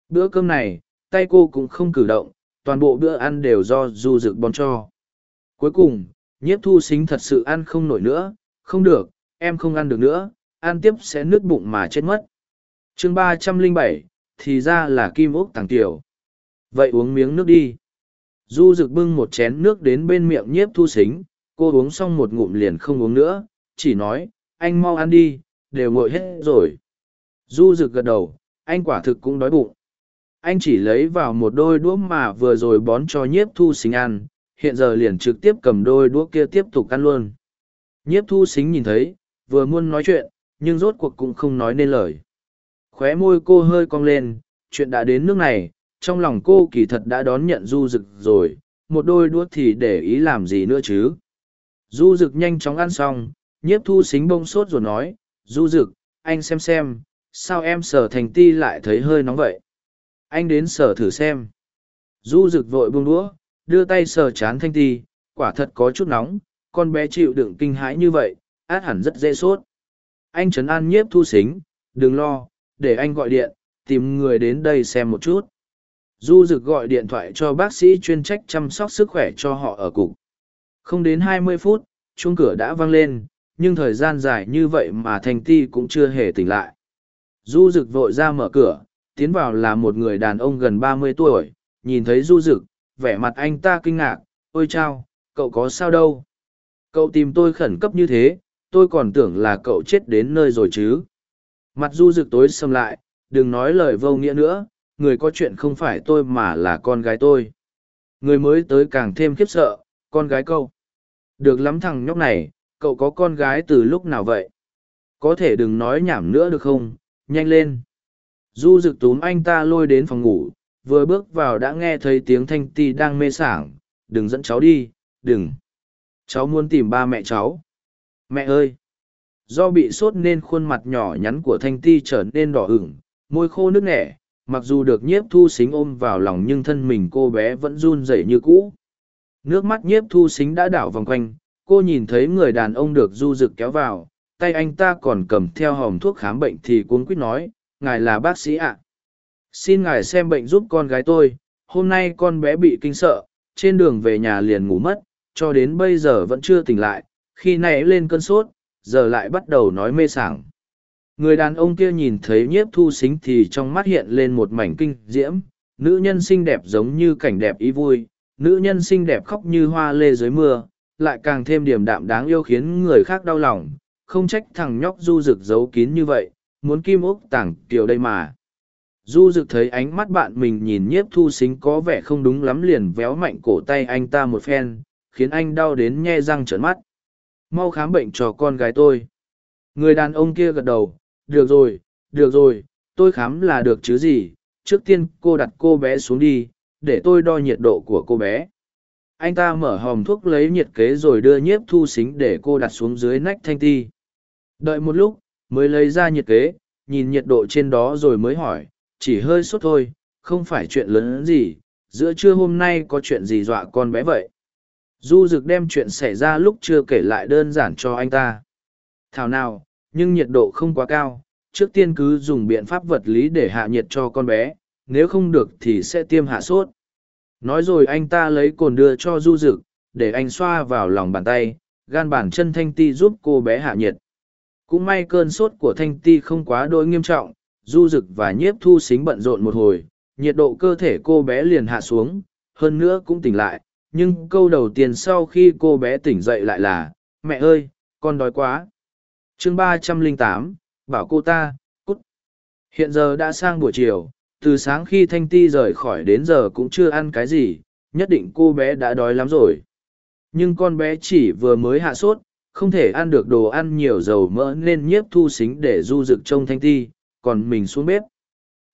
Bữa cơm này, tay cô cũng không cử động, toàn bộ bữa ăn đều do du rực bón cho. Cuối cùng, nhiếp thu xính thật sự ăn không nổi nữa, không được, em không ăn được nữa, ăn tiếp sẽ nứt bụng mà chết mất. chương ba trăm lẻ bảy thì ra là kim ốc tàng tiểu. Vậy uống miếng nước đi. Du rực bưng một chén nước đến bên miệng nhiếp thu xính, cô uống xong một ngụm liền không uống nữa, chỉ nói, anh mau ăn đi, đều ngồi hết rồi. Du rực gật đầu, anh quả thực cũng đói bụng. Anh chỉ lấy vào một đôi đũa mà vừa rồi bón cho nhiếp thu xính ăn, hiện giờ liền trực tiếp cầm đôi đũa kia tiếp tục ăn luôn. Nhiếp thu xính nhìn thấy, vừa muốn nói chuyện, nhưng rốt cuộc cũng không nói nên lời. Khóe môi cô hơi cong lên, chuyện đã đến nước này, trong lòng cô kỳ thật đã đón nhận du rực rồi, một đôi đũa thì để ý làm gì nữa chứ. Du rực nhanh chóng ăn xong, nhiếp thu xính bông sốt rồi nói, du rực, anh xem xem, sao em sở thành ti lại thấy hơi nóng vậy? Anh đến sở thử xem. Du rực vội buông đũa, đưa tay sờ chán thanh ti, quả thật có chút nóng, con bé chịu đựng kinh hãi như vậy, át hẳn rất dễ sốt. Anh trấn an nhiếp thu xính, đừng lo, để anh gọi điện, tìm người đến đây xem một chút. Du Dực gọi điện thoại cho bác sĩ chuyên trách chăm sóc sức khỏe cho họ ở cục. Không đến hai mươi phút, chuông cửa đã vang lên, nhưng thời gian dài như vậy mà Thanh Ti cũng chưa hề tỉnh lại. Du Dực vội ra mở cửa, tiến vào là một người đàn ông gần ba mươi tuổi, nhìn thấy Du Dực, vẻ mặt anh ta kinh ngạc, ôi chao, cậu có sao đâu? Cậu tìm tôi khẩn cấp như thế, tôi còn tưởng là cậu chết đến nơi rồi chứ. Mặt du rực tối xâm lại, đừng nói lời vô nghĩa nữa, người có chuyện không phải tôi mà là con gái tôi. Người mới tới càng thêm khiếp sợ, con gái câu. Được lắm thằng nhóc này, cậu có con gái từ lúc nào vậy? Có thể đừng nói nhảm nữa được không? Nhanh lên. Du rực túm anh ta lôi đến phòng ngủ, vừa bước vào đã nghe thấy tiếng thanh ti đang mê sảng. Đừng dẫn cháu đi, đừng. Cháu muốn tìm ba mẹ cháu. Mẹ ơi! Do bị sốt nên khuôn mặt nhỏ nhắn của Thanh Ti trở nên đỏ ửng, môi khô nước nẻ, mặc dù được nhiếp thu xính ôm vào lòng nhưng thân mình cô bé vẫn run rẩy như cũ. Nước mắt nhiếp thu xính đã đảo vòng quanh, cô nhìn thấy người đàn ông được du rực kéo vào, tay anh ta còn cầm theo hòm thuốc khám bệnh thì cuống quýt nói, ngài là bác sĩ ạ. Xin ngài xem bệnh giúp con gái tôi, hôm nay con bé bị kinh sợ, trên đường về nhà liền ngủ mất, cho đến bây giờ vẫn chưa tỉnh lại, khi này lên cơn sốt, giờ lại bắt đầu nói mê sảng. người đàn ông kia nhìn thấy nhiếp thu xính thì trong mắt hiện lên một mảnh kinh diễm nữ nhân xinh đẹp giống như cảnh đẹp ý vui nữ nhân xinh đẹp khóc như hoa lê dưới mưa lại càng thêm điểm đạm đáng yêu khiến người khác đau lòng, không trách thằng nhóc du rực giấu kín như vậy, muốn kim ốc tảng kiểu đây mà. Du rực thấy ánh mắt bạn mình nhìn nhiếp thu xính có vẻ không đúng lắm liền véo mạnh cổ tay anh ta một phen, khiến anh đau đến nhe răng trợn mắt. Mau khám bệnh cho con gái tôi. Người đàn ông kia gật đầu, được rồi được rồi, tôi khám là được chứ gì, trước tiên cô đặt cô bé xuống đi, để tôi đo nhiệt độ của cô bé anh ta mở hòm thuốc lấy nhiệt kế rồi đưa nhiếp thu xính để cô đặt xuống dưới nách thanh ti. Đợi một lúc, mới lấy ra nhiệt kế, nhìn nhiệt độ trên đó rồi mới hỏi, chỉ hơi sốt thôi, không phải chuyện lớn gì, giữa trưa hôm nay có chuyện gì dọa con bé vậy? Du rực đem chuyện xảy ra lúc chưa kể lại đơn giản cho anh ta. Thảo nào, nhưng nhiệt độ không quá cao, trước tiên cứ dùng biện pháp vật lý để hạ nhiệt cho con bé, nếu không được thì sẽ tiêm hạ sốt nói rồi anh ta lấy cồn đưa cho du Dực, để anh xoa vào lòng bàn tay, gan bàn chân thanh ti giúp cô bé hạ nhiệt. Cũng may cơn sốt của thanh ti không quá đỗi nghiêm trọng, du Dực và nhiếp thu xính bận rộn một hồi, nhiệt độ cơ thể cô bé liền hạ xuống, hơn nữa cũng tỉnh lại, nhưng câu đầu tiên sau khi cô bé tỉnh dậy lại là, mẹ ơi, con đói quá. Chương ba trăm lẻ tám, bảo cô ta, cút. Hiện giờ đã sang buổi chiều từ sáng khi thanh ti rời khỏi đến giờ cũng chưa ăn cái gì, nhất định cô bé đã đói lắm rồi. Nhưng con bé chỉ vừa mới hạ sốt, không thể ăn được đồ ăn nhiều dầu mỡ nên nhiếp thu xính để du rực trông thanh ti, còn mình xuống bếp.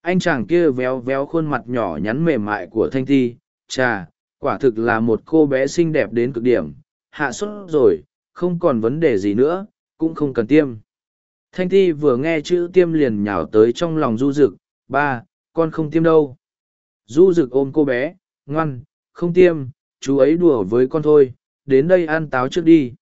Anh chàng kia véo véo khuôn mặt nhỏ nhắn mềm mại của thanh ti, chà, quả thực là một cô bé xinh đẹp đến cực điểm, hạ sốt rồi, không còn vấn đề gì nữa, cũng không cần tiêm. Thanh ti vừa nghe chữ tiêm liền nhào tới trong lòng du rực, ba con không tiêm đâu. Du rực ôm cô bé, ngoan, không tiêm, chú ấy đùa với con thôi, đến đây ăn táo trước đi.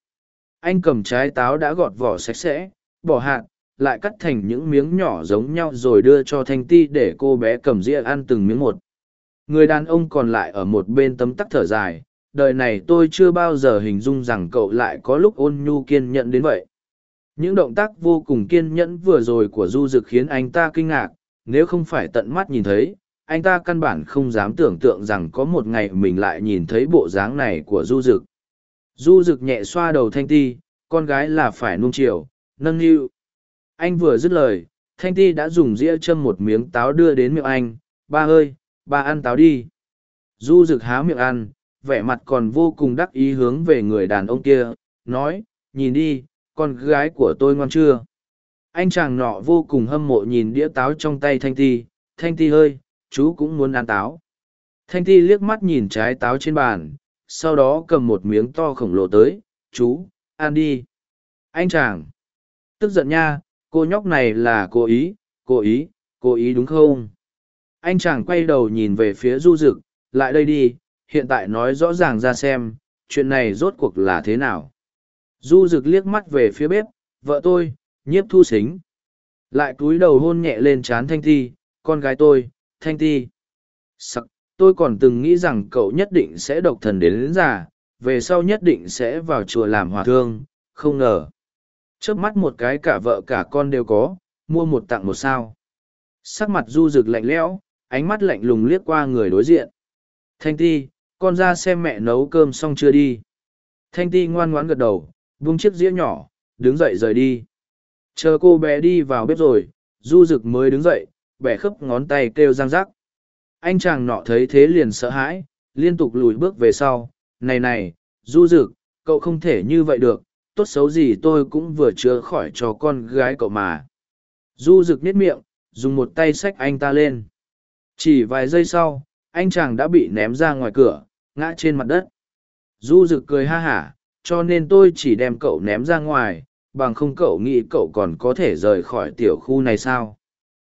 Anh cầm trái táo đã gọt vỏ sạch sẽ, bỏ hạt, lại cắt thành những miếng nhỏ giống nhau rồi đưa cho thanh ti để cô bé cầm dĩa ăn từng miếng một. Người đàn ông còn lại ở một bên tấm tắc thở dài, đời này tôi chưa bao giờ hình dung rằng cậu lại có lúc ôn nhu kiên nhẫn đến vậy. Những động tác vô cùng kiên nhẫn vừa rồi của du dực khiến anh ta kinh ngạc nếu không phải tận mắt nhìn thấy, anh ta căn bản không dám tưởng tượng rằng có một ngày mình lại nhìn thấy bộ dáng này của du dực. Du dực nhẹ xoa đầu thanh ti, con gái là phải nung chiều, nâng niu. Anh vừa dứt lời, thanh ti đã dùng dĩa châm một miếng táo đưa đến miệng anh, ba ơi, ba ăn táo đi. Du Dực há miệng ăn, vẻ mặt còn vô cùng đắc ý hướng về người đàn ông kia, nói, nhìn đi, con gái của tôi ngon chưa? Anh chàng nọ vô cùng hâm mộ nhìn đĩa táo trong tay thanh ti. Thanh ti ơi, chú cũng muốn ăn táo. Thanh ti liếc mắt nhìn trái táo trên bàn, sau đó cầm một miếng to khổng lồ tới. Chú, ăn đi. Anh chàng. Tức giận nha, cô nhóc này là cố ý cố ý cố ý đúng không? Anh chàng quay đầu nhìn về phía du rực lại đây đi, hiện tại nói rõ ràng ra xem, chuyện này rốt cuộc là thế nào? Du rực liếc mắt về phía bếp, vợ tôi nhiếp thu xính. Lại cúi đầu hôn nhẹ lên trán thanh thi con gái tôi thanh thi Sắc, tôi còn từng nghĩ rằng cậu nhất định sẽ độc thần đến, đến già về sau nhất định sẽ vào chùa làm hòa thương không ngờ. Trước mắt một cái cả vợ cả con đều có mua một tặng một sao. Sắc mặt du rực lạnh lẽo ánh mắt lạnh lùng liếc qua người đối diện. Thanh ti con ra xem mẹ nấu cơm xong chưa đi? Thanh ti ngoan ngoãn gật đầu vung chiếc dĩa nhỏ đứng dậy rời đi chờ cô bé đi vào bếp rồi, du rực mới đứng dậy, bẻ khớp ngón tay kêu răng rắc. Anh chàng nọ thấy thế liền sợ hãi, liên tục lùi bước về sau. Này này, du rực cậu không thể như vậy được, tốt xấu gì tôi cũng vừa chữa khỏi cho con gái cậu mà. Du rực nết miệng, dùng một tay xách anh ta lên. Chỉ vài giây sau, anh chàng đã bị ném ra ngoài cửa, ngã trên mặt đất. Du rực cười ha hả, cho nên tôi chỉ đem cậu ném ra ngoài bằng không cậu nghĩ cậu còn có thể rời khỏi tiểu khu này sao?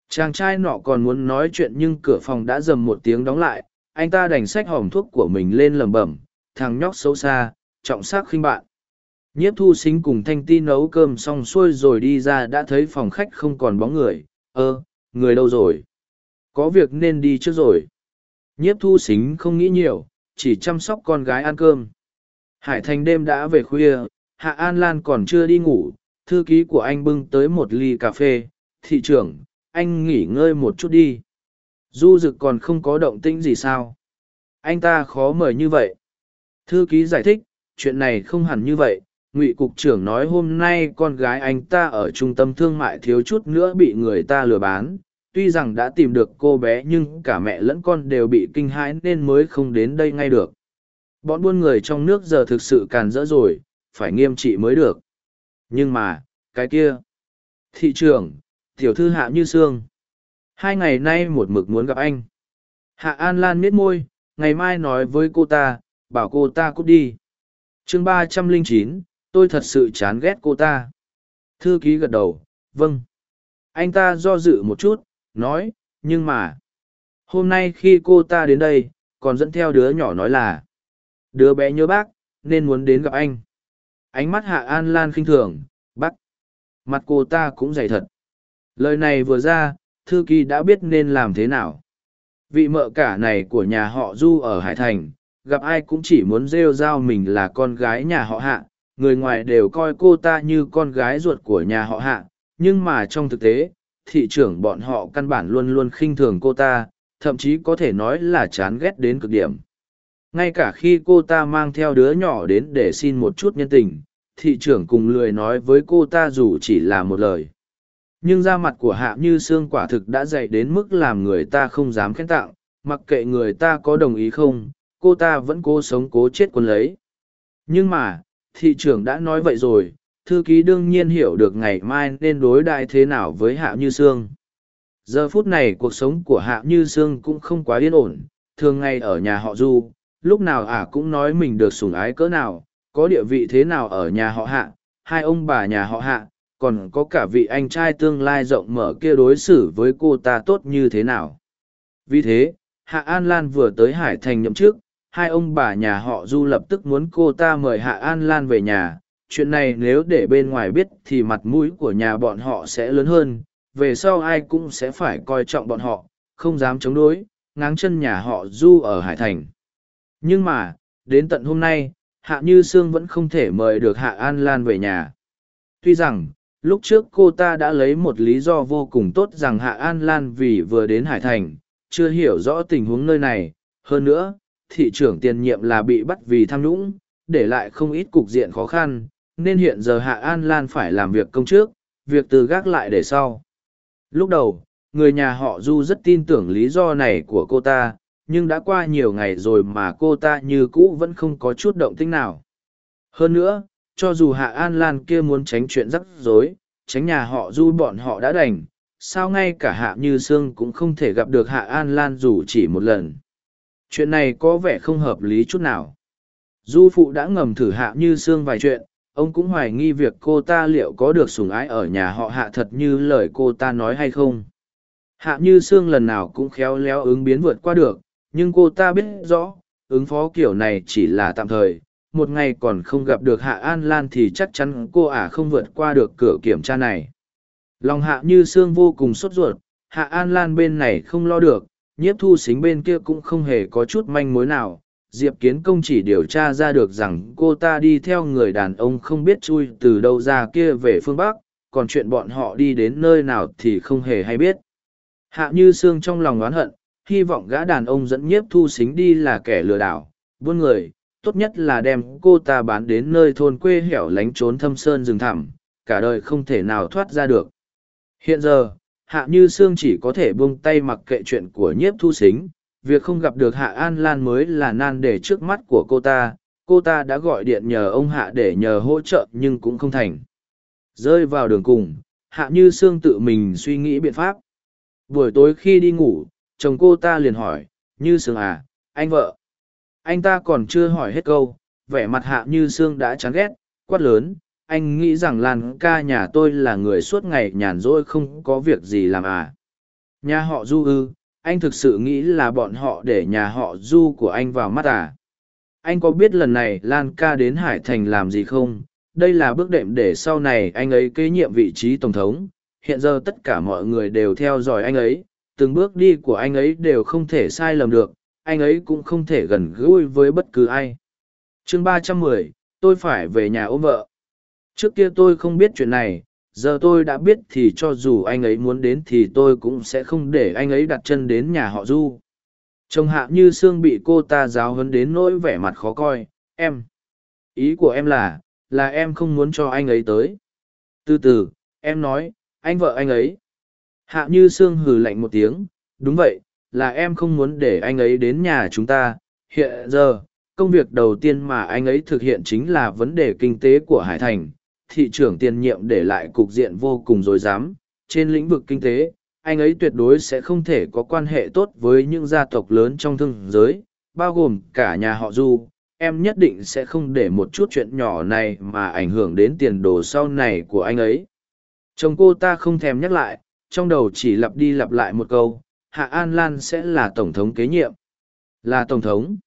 Chàng trai nọ còn muốn nói chuyện nhưng cửa phòng đã dầm một tiếng đóng lại, anh ta đành xách hòm thuốc của mình lên lẩm bẩm, thằng nhóc xấu xa, trọng sắc khinh bạn. Nhiếp thu xính cùng thanh ti nấu cơm xong xuôi rồi đi ra đã thấy phòng khách không còn bóng người, ơ, người đâu rồi? Có việc nên đi trước rồi. Nhiếp thu xính không nghĩ nhiều, chỉ chăm sóc con gái ăn cơm. Hải thành đêm đã về khuya hạ an lan còn chưa đi ngủ, thư ký của anh bưng tới một ly cà phê. Thị trưởng, anh nghỉ ngơi một chút đi. Du Dực còn không có động tĩnh gì sao? Anh ta khó mời như vậy. Thư ký giải thích, chuyện này không hẳn như vậy. Ngụy cục trưởng nói hôm nay con gái anh ta ở trung tâm thương mại thiếu chút nữa bị người ta lừa bán. Tuy rằng đã tìm được cô bé nhưng cả mẹ lẫn con đều bị kinh hãi nên mới không đến đây ngay được. Bọn buôn người trong nước giờ thực sự càn rỡ rồi phải nghiêm trị mới được. Nhưng mà, cái kia. Thị trưởng, tiểu thư hạ như sương. Hai ngày nay một mực muốn gặp anh. Hạ an lan miết môi, ngày mai nói với cô ta, bảo cô ta cút đi. Chương ba trăm lẻ chín, tôi thật sự chán ghét cô ta. Thư ký gật đầu vâng. Anh ta do dự một chút, nói, nhưng mà. Hôm nay khi cô ta đến đây, còn dẫn theo đứa nhỏ nói là, đứa bé nhớ bác, nên muốn đến gặp anh ánh mắt hạ an lan khinh thường bắt mặt cô ta cũng dày thật. Lời này vừa ra, thư ký đã biết nên làm thế nào. Vị mợ cả này của nhà họ du ở hải thành, gặp ai cũng chỉ muốn rêu r a o mình là con gái nhà họ hạ. Người ngoài đều coi cô ta như con gái ruột của nhà họ hạ, nhưng mà trong thực tế, thị trưởng bọn họ căn bản luôn luôn khinh thường cô ta, thậm chí có thể nói là chán ghét đến cực điểm ngay cả khi cô ta mang theo đứa nhỏ đến để xin một chút nhân tình, thị trưởng cùng lười nói với cô ta dù chỉ là một lời. Nhưng da mặt của hạ như xương quả thực đã dậy đến mức làm người ta không dám khen tặng, mặc kệ người ta có đồng ý không, cô ta vẫn cố sống cố chết quân lấy. Nhưng mà, thị trưởng đã nói vậy rồi, thư ký đương nhiên hiểu được ngày mai nên đối đại thế nào với hạ như sương. Giờ phút này cuộc sống của hạ như sương cũng không quá yên ổn, thường ngày ở nhà họ du lúc nào ả cũng nói mình được sủng ái cỡ nào, có địa vị thế nào ở nhà họ hạ, hai ông bà nhà họ hạ, còn có cả vị anh trai tương lai rộng mở kia đối xử với cô ta tốt như thế nào. Vì thế, hạ an lan vừa tới hải thành nhậm chức, hai ông bà nhà họ du lập tức muốn cô ta mời hạ an lan về nhà. Chuyện này nếu để bên ngoài biết thì mặt mũi của nhà bọn họ sẽ lớn hơn, về sau ai cũng sẽ phải coi trọng bọn họ, không dám chống đối, ngáng chân nhà họ du ở hải thành nhưng mà, đến tận hôm nay, hạ như sương vẫn không thể mời được hạ an lan về nhà. Tuy rằng, lúc trước cô ta đã lấy một lý do vô cùng tốt rằng hạ an lan vì vừa đến hải thành, chưa hiểu rõ tình huống nơi này. Hơn nữa, thị trưởng tiền nhiệm là bị bắt vì tham nhũng, để lại không ít cục diện khó khăn, nên hiện giờ hạ an lan phải làm việc công trước, việc từ gác lại để sau. Lúc đầu, người nhà họ du rất tin tưởng lý do này của cô ta nhưng đã qua nhiều ngày rồi mà cô ta như cũ vẫn không có chút động tĩnh nào. Hơn nữa, cho dù hạ an lan kia muốn tránh chuyện rắc rối, tránh nhà họ du bọn họ đã đành, sao ngay cả hạ như sương cũng không thể gặp được hạ an lan dù chỉ một lần. Chuyện này có vẻ không hợp lý chút nào. Du phụ đã ngầm thử hạ như sương vài chuyện, ông cũng hoài nghi việc cô ta liệu có được sủng ái ở nhà họ hạ thật như lời cô ta nói hay không. Hạ như sương lần nào cũng khéo léo ứng biến vượt qua được nhưng cô ta biết rõ, ứng phó kiểu này chỉ là tạm thời. Một ngày còn không gặp được hạ an lan thì chắc chắn cô ả không vượt qua được cửa kiểm tra này. Lòng hạ như sương vô cùng sốt ruột, hạ an lan bên này không lo được, nhiếp thu xính bên kia cũng không hề có chút manh mối nào. Diệp kiến công chỉ điều tra ra được rằng cô ta đi theo người đàn ông không biết chui từ đâu ra kia về phương bắc, còn chuyện bọn họ đi đến nơi nào thì không hề hay biết. Hạ như sương trong lòng oán hận hy vọng gã đàn ông dẫn nhiếp thu xính đi là kẻ lừa đảo. Buôn người, tốt nhất là đem cô ta bán đến nơi thôn quê hẻo lánh trốn thâm sơn rừng thẳm, cả đời không thể nào thoát ra được. Hiện giờ, hạ như sương chỉ có thể buông tay mặc kệ chuyện của nhiếp thu xính. Việc không gặp được hạ an lan mới là nan đề trước mắt của cô ta. Cô ta đã gọi điện nhờ ông hạ để nhờ hỗ trợ nhưng cũng không thành. Rơi vào đường cùng, hạ như sương tự mình suy nghĩ biện pháp. Buổi tối khi đi ngủ chồng cô ta liền hỏi, như sương à anh vợ? Anh ta còn chưa hỏi hết câu, vẻ mặt hạ như sương đã chán ghét, quát lớn, anh nghĩ rằng lan ca nhà tôi là người suốt ngày nhàn rỗi không có việc gì làm à? Nhà họ du ư, anh thực sự nghĩ là bọn họ để nhà họ du của anh vào mắt à? Anh có biết lần này lan ca đến hải thành làm gì không? Đây là bước đệm để sau này anh ấy kế nhiệm vị trí tổng thống. Hiện giờ tất cả mọi người đều theo dõi anh ấy từng bước đi của anh ấy đều không thể sai lầm được, anh ấy cũng không thể gần gũi với bất cứ ai. Chương ba trăm mười, tôi phải về nhà ôm vợ. Trước kia tôi không biết chuyện này, giờ tôi đã biết thì cho dù anh ấy muốn đến thì tôi cũng sẽ không để anh ấy đặt chân đến nhà họ du. Chồng hạ như sương bị cô ta giáo hấn đến nỗi vẻ mặt khó coi, em. Ý của em là là em không muốn cho anh ấy tới. Từ từ, em nói, anh vợ anh ấy hạ như sương hừ lạnh một tiếng, đúng vậy, là em không muốn để anh ấy đến nhà chúng ta. Hiện giờ, công việc đầu tiên mà anh ấy thực hiện chính là vấn đề kinh tế của hải thành. Thị trưởng tiền nhiệm để lại cục diện vô cùng dối dám trên lĩnh vực kinh tế, anh ấy tuyệt đối sẽ không thể có quan hệ tốt với những gia tộc lớn trong thương giới, bao gồm cả nhà họ du. Em nhất định sẽ không để một chút chuyện nhỏ này mà ảnh hưởng đến tiền đồ sau này của anh ấy. Chồng cô ta không thèm nhắc lại trong đầu chỉ lặp đi lặp lại một câu, hạ an lan sẽ là tổng thống kế nhiệm. Là tổng thống.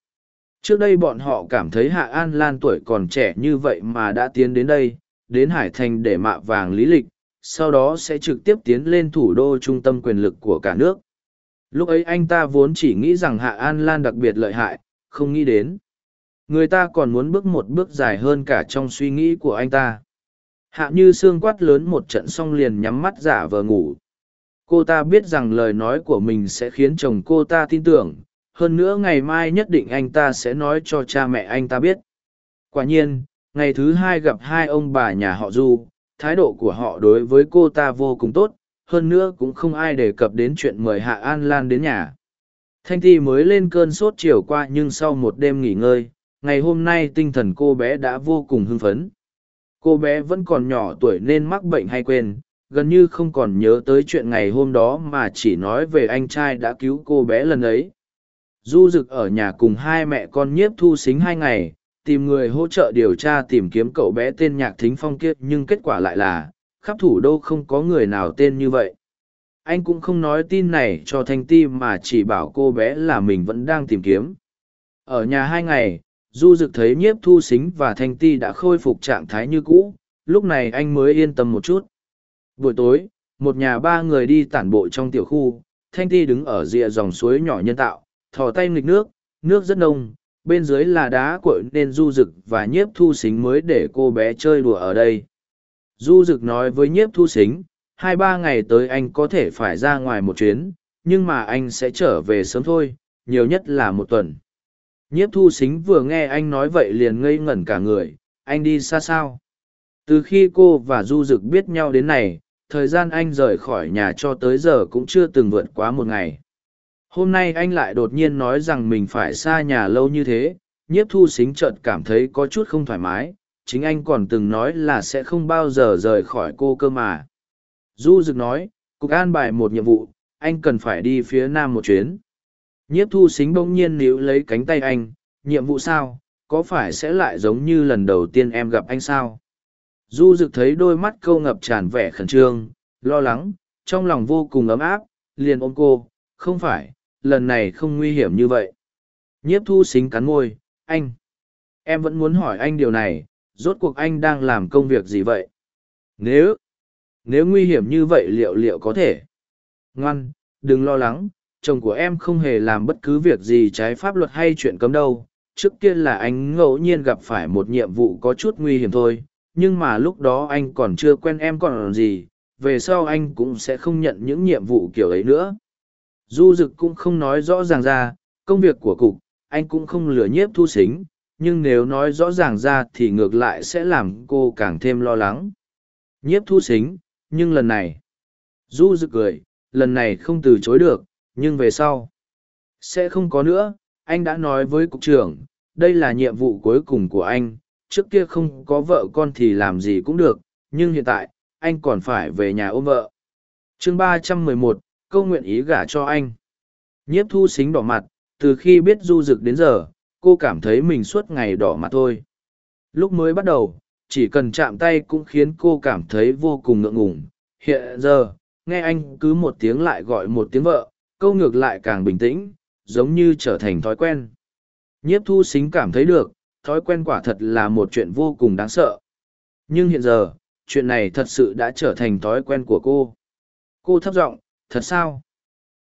Trước đây bọn họ cảm thấy hạ an lan tuổi còn trẻ như vậy mà đã tiến đến đây, đến hải thành để mạ vàng lý lịch, sau đó sẽ trực tiếp tiến lên thủ đô trung tâm quyền lực của cả nước. Lúc ấy anh ta vốn chỉ nghĩ rằng hạ an lan đặc biệt lợi hại, không nghĩ đến. Người ta còn muốn bước một bước dài hơn cả trong suy nghĩ của anh ta. Hạ như xương quát lớn một trận xong liền nhắm mắt giả vờ ngủ cô ta biết rằng lời nói của mình sẽ khiến chồng cô ta tin tưởng. Hơn nữa ngày mai nhất định anh ta sẽ nói cho cha mẹ anh ta biết. Quả nhiên, ngày thứ hai gặp hai ông bà nhà họ du. Thái độ của họ đối với cô ta vô cùng tốt. Hơn nữa cũng không ai đề cập đến chuyện mời hạ an lan đến nhà. Thanh ti mới lên cơn sốt chiều qua nhưng sau một đêm nghỉ ngơi, ngày hôm nay tinh thần cô bé đã vô cùng hưng phấn. Cô bé vẫn còn nhỏ tuổi nên mắc bệnh hay quên gần như không còn nhớ tới chuyện ngày hôm đó mà chỉ nói về anh trai đã cứu cô bé lần ấy. Du rực ở nhà cùng hai mẹ con nhiếp thu xính hai ngày, tìm người hỗ trợ điều tra tìm kiếm cậu bé tên nhạc thính phong kia, nhưng kết quả lại là, khắp thủ đô không có người nào tên như vậy. Anh cũng không nói tin này cho thanh ti mà chỉ bảo cô bé là mình vẫn đang tìm kiếm. Ở nhà hai ngày, du rực thấy nhiếp thu xính và thanh ti đã khôi phục trạng thái như cũ, lúc này anh mới yên tâm một chút buổi tối, một nhà ba người đi tản bộ trong tiểu khu, thanh ti đứng ở rìa dòng suối nhỏ nhân tạo, thò tay nghịch nước nước rất nông, bên dưới là đá cuội nên du Dực và nhiếp thu Sính mới để cô bé chơi đùa ở đây. Du Dực nói với nhiếp thu Sính: hai ba ngày tới anh có thể phải ra ngoài một chuyến, nhưng mà anh sẽ trở về sớm thôi, nhiều nhất là một tuần. Nhiếp thu Sính vừa nghe anh nói vậy liền ngây ngẩn cả người, anh đi xa sao? Từ khi cô và du Dực biết nhau đến này thời gian anh rời khỏi nhà cho tới giờ cũng chưa từng vượt quá một ngày. Hôm nay anh lại đột nhiên nói rằng mình phải xa nhà lâu như thế, nhiếp thu xính chợt cảm thấy có chút không thoải mái, chính anh còn từng nói là sẽ không bao giờ rời khỏi cô cơ mà. Du rực nói, cục an bài một nhiệm vụ, anh cần phải đi phía nam một chuyến. Nhiếp thu xính bỗng nhiên níu lấy cánh tay anh, nhiệm vụ sao? Có phải sẽ lại giống như lần đầu tiên em gặp anh sao? Du rực thấy đôi mắt câu ngập tràn vẻ khẩn trương, lo lắng, trong lòng vô cùng ấm áp, liền ôm cô, không phải, lần này không nguy hiểm như vậy. Nhiếp thu xính cắn môi, anh, em vẫn muốn hỏi anh điều này, rốt cuộc anh đang làm công việc gì vậy? Nếu nếu nguy hiểm như vậy liệu liệu có thể? Ngoan, đừng lo lắng, chồng của em không hề làm bất cứ việc gì trái pháp luật hay chuyện cấm đâu. Trước kia là anh ngẫu nhiên gặp phải một nhiệm vụ có chút nguy hiểm thôi nhưng mà lúc đó anh còn chưa quen em còn gì, về sau anh cũng sẽ không nhận những nhiệm vụ kiểu ấy nữa. Du dực cũng không nói rõ ràng ra, công việc của cục, anh cũng không lừa nhiếp thu xính, nhưng nếu nói rõ ràng ra thì ngược lại sẽ làm cô càng thêm lo lắng. Nhiếp thu xính, nhưng lần này, du dực cười, lần này không từ chối được, nhưng về sau, sẽ không có nữa, anh đã nói với cục trưởng, đây là nhiệm vụ cuối cùng của anh trước kia không có vợ con thì làm gì cũng được, nhưng hiện tại, anh còn phải về nhà ôm vợ. Chương ba trăm mười một, câu nguyện ý gả cho anh. Nhiếp thu xính đỏ mặt, từ khi biết du rực đến giờ, cô cảm thấy mình suốt ngày đỏ mặt thôi. Lúc mới bắt đầu, chỉ cần chạm tay cũng khiến cô cảm thấy vô cùng ngượng ngùng. Hiện giờ, nghe anh cứ một tiếng lại gọi một tiếng vợ, câu ngược lại càng bình tĩnh, giống như trở thành thói quen. Nhiếp thu xính cảm thấy được thói quen quả thật là một chuyện vô cùng đáng sợ. Nhưng hiện giờ, chuyện này thật sự đã trở thành thói quen của cô. Cô thấp giọng, thật sao?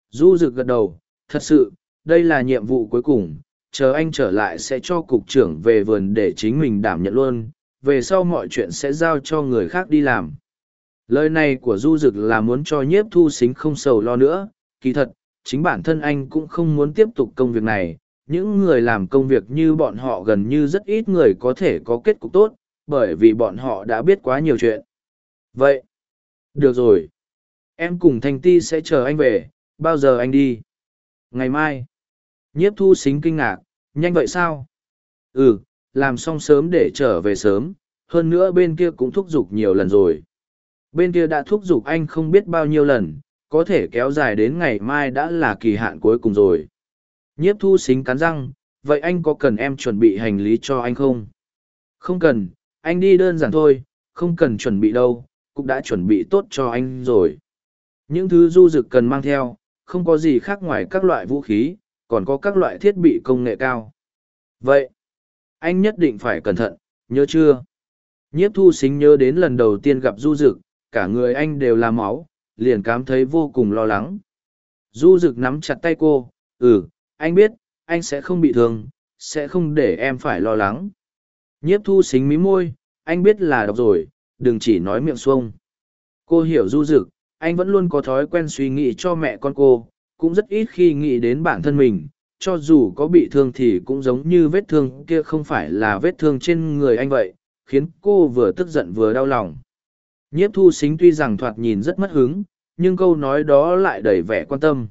Du rực gật đầu, thật sự, đây là nhiệm vụ cuối cùng. Chờ anh trở lại sẽ cho cục trưởng về vườn để chính mình đảm nhận luôn. Về sau mọi chuyện sẽ giao cho người khác đi làm. Lời này của du dực là muốn cho nhiếp thu xính không sầu lo nữa. Kỳ thật, chính bản thân anh cũng không muốn tiếp tục công việc này những người làm công việc như bọn họ gần như rất ít người có thể có kết cục tốt, bởi vì bọn họ đã biết quá nhiều chuyện. Vậy, được rồi. Em cùng thanh ti sẽ chờ anh về, bao giờ anh đi? Ngày mai. Nhiếp thu xính kinh ngạc, nhanh vậy sao? Ừ làm xong sớm để trở về sớm, hơn nữa bên kia cũng thúc giục nhiều lần rồi. Bên kia đã thúc giục anh không biết bao nhiêu lần, có thể kéo dài đến ngày mai đã là kỳ hạn cuối cùng rồi nhiếp thu xính cắn răng, vậy anh có cần em chuẩn bị hành lý cho anh không? Không cần, anh đi đơn giản thôi, không cần chuẩn bị đâu, cũng đã chuẩn bị tốt cho anh rồi. Những thứ du rực cần mang theo, không có gì khác ngoài các loại vũ khí, còn có các loại thiết bị công nghệ cao. Vậy, anh nhất định phải cẩn thận, nhớ chưa? Nhiếp thu xính nhớ đến lần đầu tiên gặp du rực cả người anh đều là máu, liền cảm thấy vô cùng lo lắng. Du rực nắm chặt tay cô ừ anh biết anh sẽ không bị thương sẽ không để em phải lo lắng. Nhiếp thu xính mí môi anh biết là đọc rồi đừng chỉ nói miệng xuông. Cô hiểu du dực, anh vẫn luôn có thói quen suy nghĩ cho mẹ con cô cũng rất ít khi nghĩ đến bản thân mình. Cho dù có bị thương thì cũng giống như vết thương kia không phải là vết thương trên người anh vậy khiến cô vừa tức giận vừa đau lòng. Nhiếp thu xính tuy rằng thoạt nhìn rất mất hứng nhưng câu nói đó lại đầy vẻ quan tâm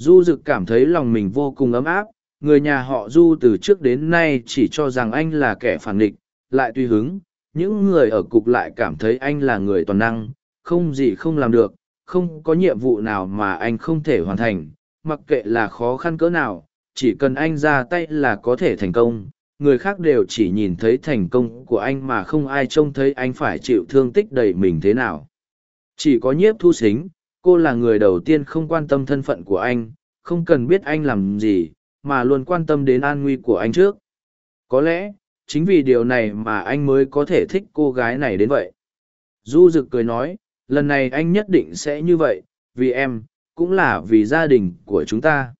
du dực cảm thấy lòng mình vô cùng ấm áp, người nhà họ du từ trước đến nay chỉ cho rằng anh là kẻ phản nghịch, lại tùy hứng, những người ở cục lại cảm thấy anh là người toàn năng, không gì không làm được, không có nhiệm vụ nào mà anh không thể hoàn thành, mặc kệ là khó khăn cỡ nào, chỉ cần anh ra tay là có thể thành công, người khác đều chỉ nhìn thấy thành công của anh mà không ai trông thấy anh phải chịu thương tích đầy mình thế nào. Chỉ có nhiếp thu xính cô là người đầu tiên không quan tâm thân phận của anh, không cần biết anh làm gì, mà luôn quan tâm đến an nguy của anh trước. Có lẽ, chính vì điều này mà anh mới có thể thích cô gái này đến vậy. Du rực cười nói, lần này anh nhất định sẽ như vậy, vì em, cũng là vì gia đình của chúng ta.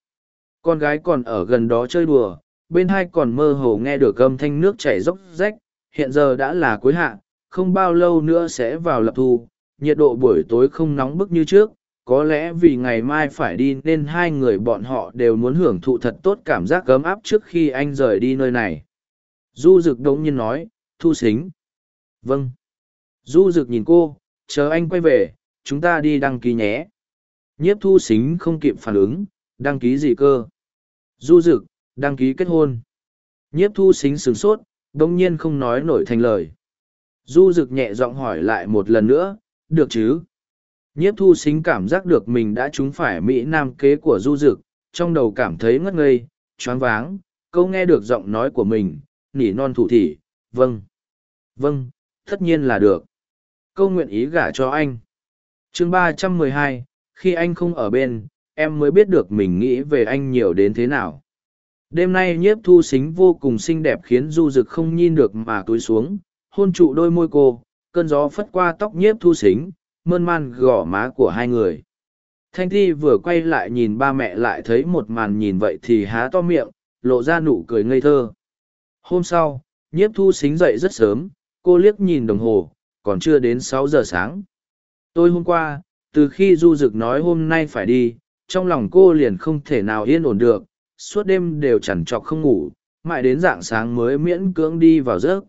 Con gái còn ở gần đó chơi đùa, bên hai còn mơ hồ nghe được gâm thanh nước chảy róc rách, hiện giờ đã là cuối hạ, không bao lâu nữa sẽ vào lập thu, nhiệt độ buổi tối không nóng bức như trước có lẽ vì ngày mai phải đi nên hai người bọn họ đều muốn hưởng thụ thật tốt cảm giác cấm áp trước khi anh rời đi nơi này. Du rực đống nhiên nói, thu xính vâng. Du rực nhìn cô, chờ anh quay về, chúng ta đi đăng ký nhé. Nhiếp thu xính không kịp phản ứng, đăng ký gì cơ? Du rực đăng ký kết hôn. Nhiếp thu xính sửng sốt đ ỗ n g nhiên không nói nổi thành lời. Du rực nhẹ giọng hỏi lại một lần nữa, được chứ? Nhiếp thu xính cảm giác được mình đã trúng phải mỹ nam kế của du Dực, trong đầu cảm thấy ngất ngây choáng váng câu nghe được giọng nói của mình nỉ non thủ thỉ vâng vâng tất nhiên là được. Câu nguyện ý gả cho anh. Chương ba trăm mười hai khi anh không ở bên em mới biết được mình nghĩ về anh nhiều đến thế nào. Đêm nay nhiếp thu xính vô cùng xinh đẹp khiến du rực không nhìn được mà túi xuống hôn trụ đôi môi cô cơn gió phất qua tóc nhiếp thu xính mơn man gõ má của hai người. Thanh thi vừa quay lại nhìn ba mẹ lại thấy một màn nhìn vậy thì há to miệng, lộ ra nụ cười ngây thơ. Hôm sau, nhiếp thu xính dậy rất sớm, cô liếc nhìn đồng hồ, còn chưa đến sáu giờ sáng. Tôi hôm qua, từ khi du Dực nói hôm nay phải đi, trong lòng cô liền không thể nào yên ổn được, suốt đêm đều chằn trọc không ngủ, mãi đến dạng sáng mới miễn cưỡng đi vào giấc.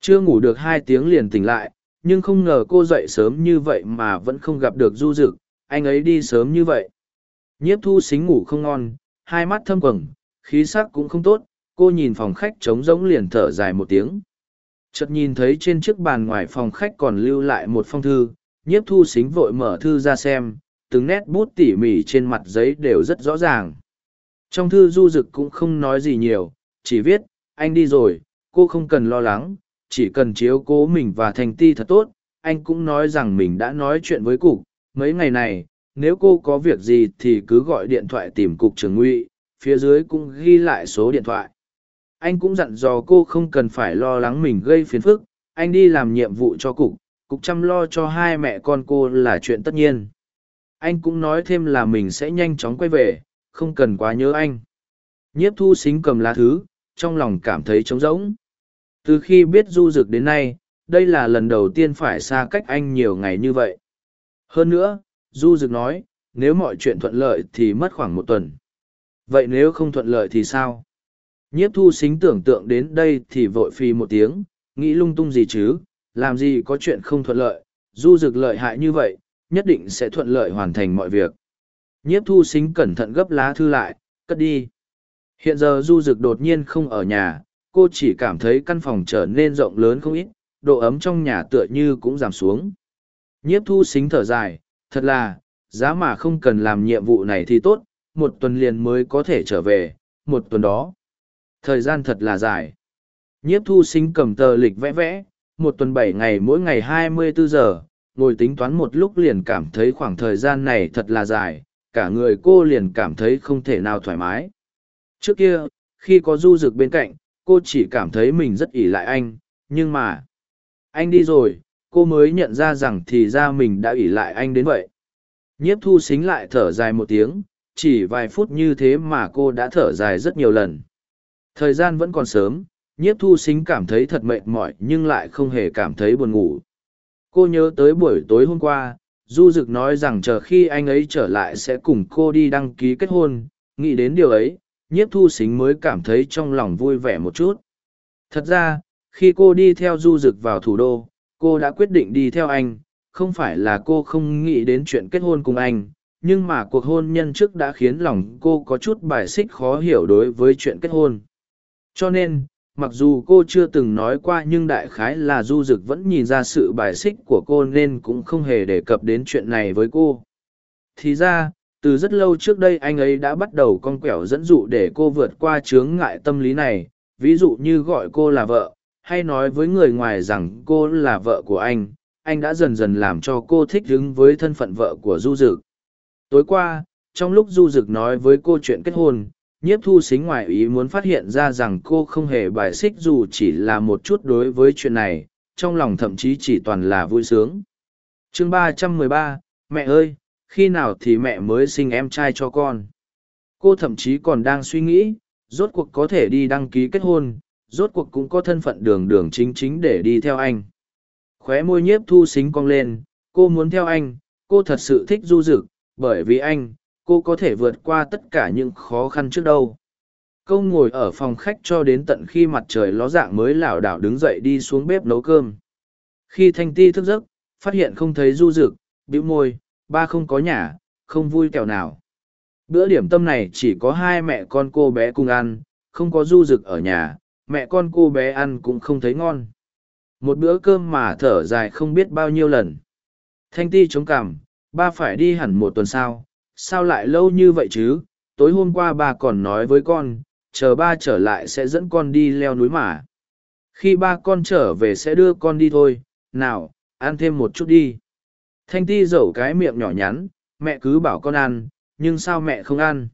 Chưa ngủ được hai tiếng liền tỉnh lại nhưng không ngờ cô dậy sớm như vậy mà vẫn không gặp được du Dực, anh ấy đi sớm như vậy. Nhiếp thu xính ngủ không ngon hai mắt thâm quầng khí sắc cũng không tốt cô nhìn phòng khách trống rỗng liền thở dài một tiếng. Chợt nhìn thấy trên chiếc bàn ngoài phòng khách còn lưu lại một phong thư nhiếp thu xính vội mở thư ra xem từng nét bút tỉ mỉ trên mặt giấy đều rất rõ ràng. Trong thư du Dực cũng không nói gì nhiều chỉ viết anh đi rồi cô không cần lo lắng chỉ cần chiếu cố mình và thành ti thật tốt, anh cũng nói rằng mình đã nói chuyện với cục. Mấy ngày này, nếu cô có việc gì thì cứ gọi điện thoại tìm cục trưởng ngụy, phía dưới cũng ghi lại số điện thoại. Anh cũng dặn dò cô không cần phải lo lắng mình gây phiền phức, anh đi làm nhiệm vụ cho cục. Cục chăm lo cho hai mẹ con cô là chuyện tất nhiên. Anh cũng nói thêm là mình sẽ nhanh chóng quay về, không cần quá nhớ anh. Nhiếp thu xính cầm lá thứ, trong lòng cảm thấy trống rỗng từ khi biết du rực đến nay đây là lần đầu tiên phải xa cách anh nhiều ngày như vậy. Hơn nữa, Du Dực nói, nếu mọi chuyện thuận lợi thì mất khoảng một tuần. Vậy nếu không thuận lợi thì sao? Nhiếp thu xính tưởng tượng đến đây thì vội phì một tiếng, nghĩ lung tung gì chứ, làm gì có chuyện không thuận lợi, Du Dực lợi hại như vậy, nhất định sẽ thuận lợi hoàn thành mọi việc. Nhiếp thu xính cẩn thận gấp lá thư lại, cất đi. Hiện giờ Du Dực đột nhiên không ở nhà, cô chỉ cảm thấy căn phòng trở nên rộng lớn không ít, độ ấm trong nhà tựa như cũng giảm xuống. Nhiếp thu xính thở dài, thật là, giá mà không cần làm nhiệm vụ này thì tốt, một tuần liền mới có thể trở về, một tuần đó. Thời gian thật là dài. Nhiếp thu xính cầm tờ lịch vẽ vẽ, một tuần bảy ngày mỗi ngày hai mươi bốn giờ, ngồi tính toán một lúc liền cảm thấy khoảng thời gian này thật là dài, cả người cô liền cảm thấy không thể nào thoải mái. Trước kia, khi có du rực bên cạnh, cô chỉ cảm thấy mình rất ỷ lại anh, nhưng mà, anh đi rồi, cô mới nhận ra rằng thì ra mình đã ỷ lại anh đến vậy. Nhiếp thu xính lại thở dài một tiếng, chỉ vài phút như thế mà cô đã thở dài rất nhiều lần. Thời gian vẫn còn sớm, nhiếp thu xính cảm thấy thật mệt mỏi nhưng lại không hề cảm thấy buồn ngủ. Cô nhớ tới buổi tối hôm qua, Du Dực nói rằng chờ khi anh ấy trở lại sẽ cùng cô đi đăng ký kết hôn, nghĩ đến điều ấy, nhiếp thu xính mới cảm thấy trong lòng vui vẻ một chút. Thật ra, khi cô đi theo Du Dực vào thủ đô, cô đã quyết định đi theo anh, không phải là cô không nghĩ đến chuyện kết hôn cùng anh, nhưng mà cuộc hôn nhân trước đã khiến lòng cô có chút bài xích khó hiểu đối với chuyện kết hôn. Cho nên, mặc dù cô chưa từng nói qua nhưng đại khái là du dực vẫn nhìn ra sự bài xích của cô nên cũng không hề đề cập đến chuyện này với cô thì ra từ rất lâu trước đây anh ấy đã bắt đầu con quẻo dẫn dụ để cô vượt qua chướng ngại tâm lý này, ví dụ như gọi cô là vợ, hay nói với người ngoài rằng cô là vợ của anh anh đã dần dần làm cho cô thích đứng với thân phận vợ của du dực. Tối qua, trong lúc du dực nói với cô chuyện kết hôn, nhiếp thu xính ngoại ý muốn phát hiện ra rằng cô không hề bài xích dù chỉ là một chút đối với chuyện này, trong lòng thậm chí chỉ toàn là vui sướng. Chương ba trăm mười ba, mẹ ơi khi nào thì mẹ mới sinh em trai cho con? Cô thậm chí còn đang suy nghĩ, rốt cuộc có thể đi đăng ký kết hôn, rốt cuộc cũng có thân phận đường đường chính chính để đi theo anh. Khóe môi nhiếp thu xính cong lên, cô muốn theo anh, cô thật sự thích du rực bởi vì anh, cô có thể vượt qua tất cả những khó khăn trước đâu. Câu ngồi ở phòng khách cho đến tận khi mặt trời ló dạng mới lảo đảo đứng dậy đi xuống bếp nấu cơm. Khi thanh ti thức giấc, phát hiện không thấy du rực bĩu môi ba không có nhà, không vui kẹo nào. Bữa điểm tâm này chỉ có hai mẹ con cô bé cùng ăn, không có du rực ở nhà, mẹ con cô bé ăn cũng không thấy ngon. Một bữa cơm mà thở dài không biết bao nhiêu lần. Thanh ti chống cảm ba phải đi hẳn một tuần sau, sao lại lâu như vậy chứ? Tối hôm qua ba còn nói với con, chờ ba trở lại sẽ dẫn con đi leo núi mà. Khi ba con trở về sẽ đưa con đi thôi, nào, ăn thêm một chút đi thanh ti dẩu cái miệng nhỏ nhắn mẹ cứ bảo con ăn nhưng sao mẹ không ăn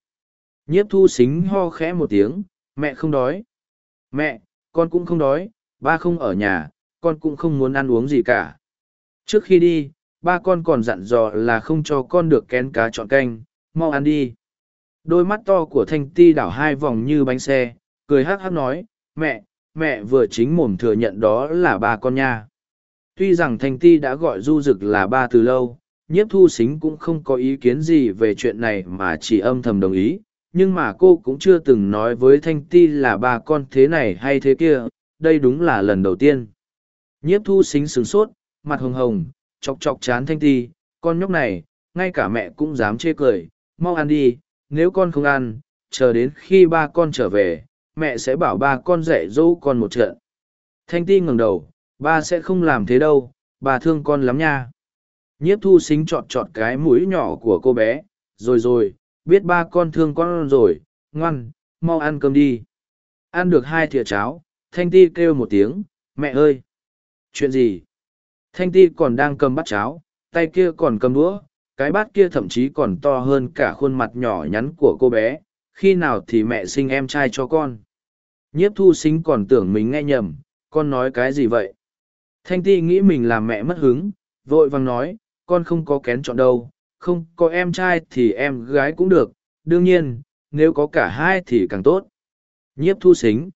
nhiếp thu xính ho khẽ một tiếng mẹ không đói mẹ con cũng không đói ba không ở nhà con cũng không muốn ăn uống gì cả trước khi đi ba con còn dặn dò là không cho con được kén cá chọn canh, mau ăn đi. Đôi mắt to của Thanh Ti đảo hai vòng như bánh xe, cười hắc hắc nói, mẹ, mẹ vừa chính mồm thừa nhận đó là ba con nha. Tuy rằng Thanh Ti đã gọi Du Dực là ba từ lâu, nhiếp thu xính cũng không có ý kiến gì về chuyện này mà chỉ âm thầm đồng ý, nhưng mà cô cũng chưa từng nói với Thanh Ti là ba con thế này hay thế kia, đây đúng là lần đầu tiên. Nhiếp thu xính sửng sốt, mặt hồng hồng, chọc chọc chán thanh ti, con nhóc này, ngay cả mẹ cũng dám chê cười, mau ăn đi, nếu con không ăn, chờ đến khi ba con trở về, mẹ sẽ bảo ba con dạy dỗ con một trận. Thanh ti ngẩng đầu, ba sẽ không làm thế đâu, bà thương con lắm nha. Nhiếp thu xính trọt trọt cái mũi nhỏ của cô bé, rồi rồi, biết ba con thương con rồi, ngoan, mau ăn cơm đi. Ăn được hai thìa cháo, Thanh ti kêu một tiếng, mẹ ơi! Chuyện gì? Thanh ti còn đang cầm bát cháo, tay kia còn cầm đũa, cái bát kia thậm chí còn to hơn cả khuôn mặt nhỏ nhắn của cô bé, khi nào thì mẹ sinh em trai cho con. Nhiếp thu xính còn tưởng mình nghe nhầm, con nói cái gì vậy? Thanh ti nghĩ mình làm mẹ mất hứng, vội vàng nói, con không có kén chọn đâu, không có em trai thì em gái cũng được, đương nhiên, nếu có cả hai thì càng tốt. Nhiếp thu xính.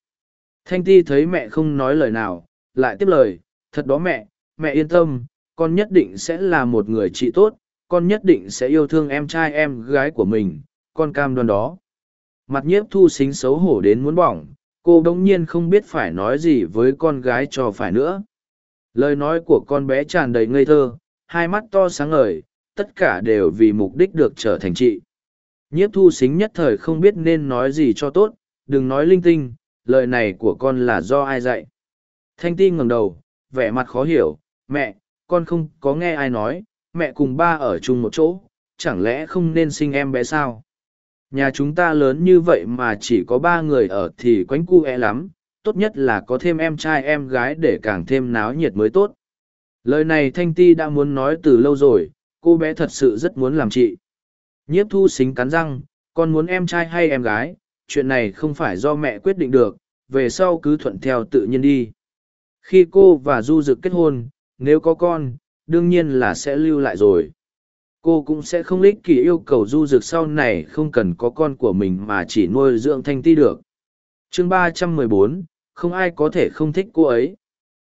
Thanh ti thấy mẹ không nói lời nào, lại tiếp lời, thật đó mẹ, mẹ yên tâm, con nhất định sẽ là một người chị tốt, con nhất định sẽ yêu thương em trai em gái của mình, con cam đoan đó. Mặt nhiếp thu xính xấu hổ đến muốn bỏng, cô đống nhiên không biết phải nói gì với con gái cho phải nữa. Lời nói của con bé tràn đầy ngây thơ, hai mắt to sáng ngời, tất cả đều vì mục đích được trở thành chị. Nhiếp thu xính nhất thời không biết nên nói gì cho tốt, đừng nói linh tinh, lời này của con là do ai dạy. Thanh ti ngẩng đầu, vẻ mặt khó hiểu, mẹ, con không có nghe ai nói, mẹ cùng ba ở chung một chỗ, chẳng lẽ không nên sinh em bé sao? Nhà chúng ta lớn như vậy mà chỉ có ba người ở thì quánh cu e lắm, tốt nhất là có thêm em trai em gái để càng thêm náo nhiệt mới tốt. Lời này Thanh Ti đã muốn nói từ lâu rồi, cô bé thật sự rất muốn làm chị. Nhiếp thu xính cắn răng, con muốn em trai hay em gái, chuyện này không phải do mẹ quyết định được, về sau cứ thuận theo tự nhiên đi. Khi cô và Du Dực kết hôn, nếu có con, đương nhiên là sẽ lưu lại rồi cô cũng sẽ không lích kỳ yêu cầu du dực sau này không cần có con của mình mà chỉ nuôi dưỡng thanh ti được chương ba trăm mười bốn không ai có thể không thích cô ấy